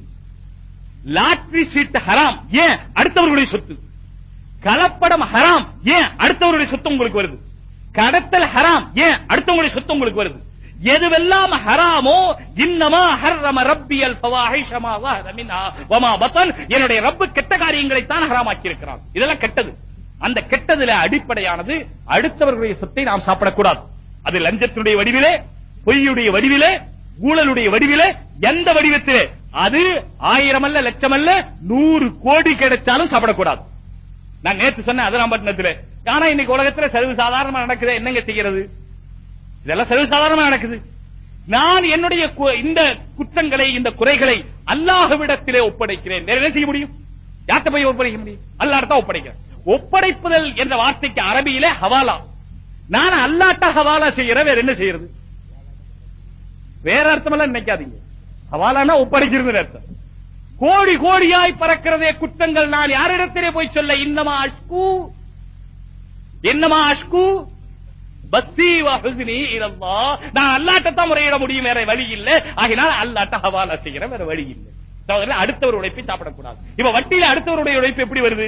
[SPEAKER 2] லாட்ரி சீட்டு ஹராம் ஏன்? அடுத்தவர்களுடைய சொத்து. கலப்படம் ஹராம் ஏன்? அடுத்தவருடைய சொத்து உங்களுக்கு வருது. கடத்தல் ஹராம் ஏன்? அடுத்தவங்களுடைய சொத்து உங்களுக்கு வருது. எதுவெல்லாம் ஹராமோ இன்னமா ஹர்ரம ரப்பியல் பவாஹிஷமா வமா பத்தன். என்னுடைய ரப்பு கெட்ட காரியங்களை தான் ஹராமாக்கி இருக்கிறான் இதெல்லாம் கெட்டது. அந்த கெட்டதுல அடிப்படையானது அடுத்தவர்களுடைய சொத்தை நாம் சாப்பிடக்கூடாது. அது லஞ்சத்தினுடைய வடிவிலே பொய்யுடைய வடிவிலே ஊழலுடைய வடிவிலே எந்த வடிவத்திலே? அது ஆயிரம் அல்ல லட்சம் அல்ல நூறு கோடி கிடைச்சாலும் சாப்பிடக்கூடாது. நான் நேற்று சொன்னேன் அதிராம்பட்டினத்துல ஆனா இன்னைக்கு உலகத்துல சர்வ சாதாரணமா நடக்குது என்னங்க செய்கிறது இதெல்லாம் சர்வ சாதாரணமா நடக்குது. நான் என்னுடைய கு- இந்த குற்றங்களை இந்த குறைகளை அல்லாஹ்விடத்திலே ஒப்படைக்கிறேன். வேற என்ன செய்ய முடியும்? யார்கிட்ட போய் ஒப்படைக்க முடியும்? அல்லாஹ்ட்ட ஒப்படைக்கிறேன். ஒப்படைப்புதல் என்ற வார்த்தைக்கு அரபியிலே ஹவாலா. நான் அல்லாட்ட ஹவாலா செய்யறேன் வேற என்ன செய்யறது? வேற அர்த்தம் எல்லாம் நினைக்காதீங்க. ஹவாலானா ஒப்படைக்கிறது அர்த்தம். கோடி கோடியாய் பறக்கிறதே குற்றங்கள். நான் யாரிடத்திலே போய் சொல்ல இன்னமா அஷ்கு? என்னமா அஷ்கு? பஸ்தி வஹுஸ்னி இலல்லாஹ். நான் அல்லாட்ட தான் முறையிட முடியும் வேற வழி இல்ல. ஆகினால அல்லாட்ட ஹவாலா செய்யறேன் வேற வழி இல்ல. சகோதரர்களே அடுத்தவர் உழைப்பை சாப்பிடக்கூடாது. இப்ப வட்டியில அடுத்தவருடைய உழைப்பு எப்படி வருது?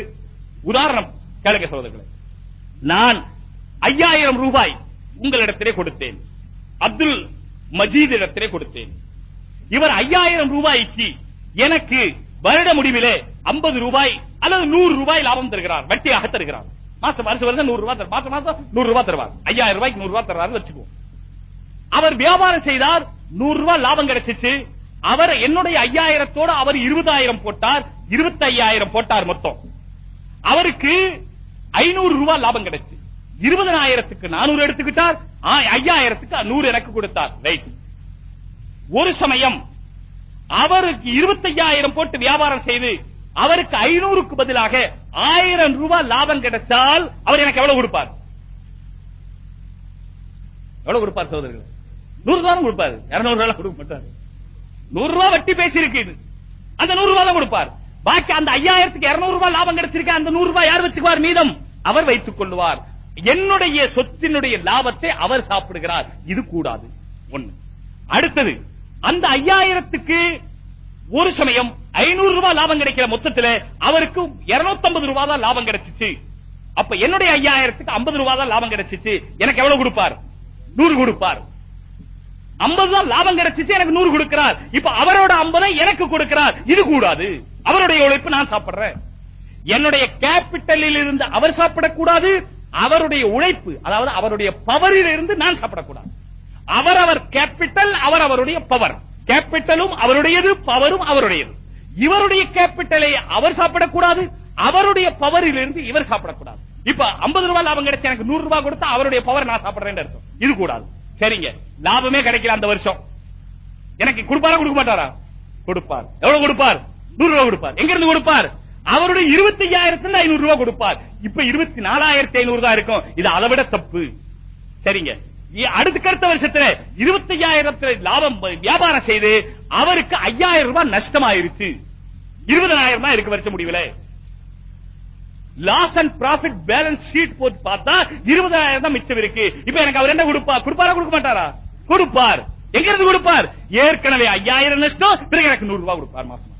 [SPEAKER 2] உதாரணம் கேளுங்க சகோதரர்களே. நான் ஐயாயிரம் ரூபாய் உங்களிடத்திலே கொடுத்தேன். அப்துல் மஜீத் இடத்திலே கொடுத்தேன். இவர் ஐயாயிரம் ரூபாய்க்கு எனக்கு வருட முடிவிலே 50 ரூபாய் அல்லது நூறு ரூபாய் லாபம் தருகிறார். வட்டியாக தருகிறார். மாசம் வருஷம் வருஷம் நூறு ரூபாய் மாசம் மாசம் நூறு ரூபாய் தருவார். ஐயாயிரம் ரூபாய்க்கு நூறு ரூபாய் தருவார் வச்சுக்குவோம். அவர் வியாபாரம் செய்தார் நூறு ரூபாய் லாபம் கிடைச்சிச்சு. அவர் என்னுடைய ஐயாயிரத்தோட அவர் இருபதாயிரம் போட்டார். இருபத்தி ஐயாயிரம் போட்டார் மொத்தம். அவருக்கு ஐநூறு ரூபாய் லாபம் கிடைச்சு. இருபதனாயிரத்துக்கு நானூறு எடுத்துக்கிட்டார் ஐயாயிரத்துக்கு நூறு எனக்கு கொடுத்தார். ரைட் ஒரு சமயம் அவருக்கு இருபத்தி ஐயாயிரம் போட்டு வியாபாரம் செய்து அவருக்கு ஐநூறுக்கு பதிலாக ஆயிரம் ரூபாய் லாபம் கிடைச்சால் அவர் எனக்கு எவ்வளவு கொடுப்பார்? எவ்வளவு கொடுப்பார் சகோதரர்கள்? நூறு ரூபாய் கொடுப்பாரு. இருநூறு ரூபாய் கொடுக்க மாட்டாரு. நூறு ரூபாய் வட்டி பேசி இருக்கு இது. அந்த நூறு ரூபாய் தான் கொடுப்பார். பாக்கி அந்த ஐயாயிரத்துக்கு இருநூறு ரூபாய் லாபம் கிடைச்சிருக்கு. அந்த நூறு ரூபாய் யார் வச்சுக்குவார்? மீதம். அவர் வைத்துக் கொள்வார் என்னுடைய சொத்தினுடைய லாபத்தை அவர் சாப்பிடுகிறார். இது கூடாது. ஒண்ணு. அடுத்தது அந்த ஐயாயிரத்துக்கு ஒரு சமயம் ஐநூறு ரூபாய் லாபம் கிடைக்கிற மொத்தத்துல அவருக்கு 250 ரூபாய் தான் லாபம் கிடைச்சிச்சு. அப்ப என்னுடைய ஐயாயிரத்துக்கு 50 ரூபாய் தான் லாபம் கிடைச்சிச்சு. எனக்கு எவ்வளவு கொடுப்பார்? நூறு கொடுப்பார். 50 தான் லாபம் கிடைச்சிச்சு எனக்கு நூறு கொடுக்கிறார். இப்ப அவரோட 50 எனக்கு கொடுக்கிறார். இது கூடாது. அவருடைய உழைப்பு நான் சாப்பிடுறேன். என்னுடைய கேபிட்டலில் இருந்து அவர் சாப்பிடக்கூடாது. அவருடைய உழைப்பு அதாவது அவருடைய பவரில் இருந்து நான் சாப்பிடக்கூடாது. அவர் அவர் கேபிட்டல் அவர் அவருடைய பவர் கேபிட்டலும் அவருடையது பவரும் அவருடையது. இவருடைய கேபிட்டலை அவர் சாப்பிடக்கூடாது அவருடைய பவரில் இருந்து இவர் சாப்பிடக்கூடாது. இப்ப 50 ரூபாய் லாபம் கிடைச்சு எனக்கு நூறு ரூபாய் கொடுத்தா அவருடைய பவர் நான் சாப்பிடுறேன்னு அர்த்தம். இது கூடாது. சரிங்க. லாபமே கிடைக்கல அந்த வருஷம். எனக்கு கொடுப்பாரா கொடுக்க மாட்டாரா? கொடுப்பார். எவ்வளவு கொடுப்பார்? நூறு ரூபாய் கொடுப்பார். எங்க இருந்து கொடுப்பார்? அவருடைய இருபத்தி ஐயாயிரத்துல ஐநூறு ரூபாய் கொடுப்பார். இப்ப இருபத்தி நாலாயிரத்தி ஐநூறு தான் இருக்கும். இது அதை விட தப்பு. சரிங்க. அடுத்த அடுத்த வருஷத்துல இருபத்தி ஐயாயிரத்துல லாபம் வியாபாரம் செய்து அவருக்கு ஐயாயிரம் ரூபாய் நஷ்டமாயிருச்சு. இருபதனாயிரம் ரூபாய் இருக்கு வருஷ முடியல loss and profit balance sheet போட்டு பார்த்தா இருபதாயிரம் தான் மிச்சம் இருக்கு. இப்ப எனக்கு அவர் என்ன கொடுப்பா? கொடுப்பாரா கொடுக்க மாட்டாரா? கொடுப்பார். எங்க இருந்து கொடுப்பார்? ஏற்கனவே ஐயாயிரம் நஷ்டம் பிறகு எனக்கு நூறு ரூபாய் கொடுப்பார் மாசம்.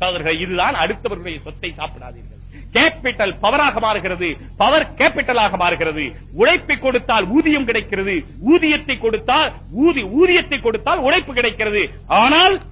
[SPEAKER 2] சகோதரர்களே இதுதான். அடுத்தவர்களுடைய சொத்தை சாப்பிடாதீர்கள். கேபிட்டல் பவராக மாறுகிறது. பவர் கேபிட்டலாக மாறுகிறது. உழைப்பை கொடுத்தால் ஊதியம் கிடைக்கிறது. ஊதியத்தை கொடுத்தால் ஊதி ஊதியத்தை கொடுத்தால் உழைப்பு கிடைக்கிறது. ஆனால்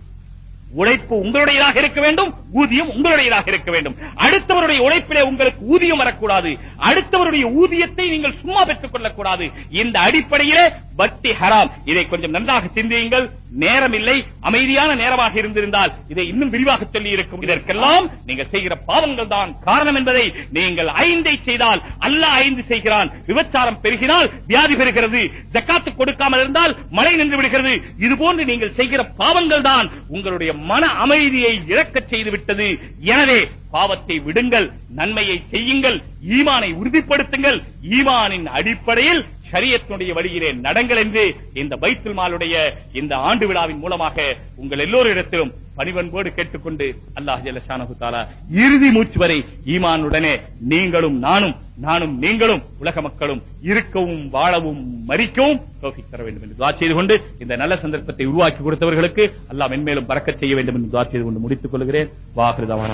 [SPEAKER 2] உழைப்பு உங்களுடையதாக இருக்க வேண்டும். ஊதியம் உங்களுடையதாக இருக்க வேண்டும். அடுத்தவருடைய உழைப்பிலே உங்களுக்கு ஊதியம் வரக்கூடாது. அடுத்தவருடைய ஊதியத்தை நீங்கள் சும்மா பெற்றுக் கொள்ளக்கூடாது. இந்த அடிப்படையிலே வட்டி ஹராம். இதை கொஞ்சம் நன்றாக சிந்தியுங்கள். நேரம் இல்லை அமைதியான நேரமாக இருந்திருந்தால் இதை இன்னும் விரிவாக சொல்லி இருக்கும் இதற்கெல்லாம் நீங்கள் செய்கிற பாவங்கள் தான் காரணம் என்பதை நீங்கள் ஐந்தை செய்தால் அல்லாஹ் ஐந்து செய்கிறான். விபச்சாரம் பெருகினால் வியாதி பெறுகிறது ஜக்காத்து கொடுக்காமல் இருந்தால் மழை நின்று விடுகிறது. இது போன்று நீங்கள் செய்கிற பாவங்கள் தான் உங்களுடைய மன அமைதியை இழக்கச் செய்து விட்டது எனவே பாவத்தை விடுங்கள் நன்மையை செய்யுங்கள் ஈமானை உறுதிப்படுத்துங்கள். ஈமானின் அடிப்படையில் ஷரியத்தினுடைய வழியிலே நடங்கள் என்று இந்த பைத்துல் மாலுடைய இந்த ஆண்டு விழாவின் மூலமாக உங்கள் எல்லோரிடத்திலும் பணிவன்போடு கேட்டுக்கொண்டு அல்லாஹ் ஜல்லஷானஹு தாலா இறுதி மூச்சு வரை ஈமானுடனே நீங்களும் நானும் நானும் நீங்களும் உலக மக்களும் இருக்கவும் வாழவும் மறிக்கவும் தௌஃபீக் தர வேண்டும் என்று துவா செய்து கொண்டு இந்த நல்ல சந்தர்ப்பத்தை உருவாக்கி கொடுத்தவர்களுக்கு அல்லாஹ் மென்மேலும் பறக்க செய்ய வேண்டும் என்று துவா செய்து கொண்டு முடித்துக் கொள்கிறேன். வாகிருதமான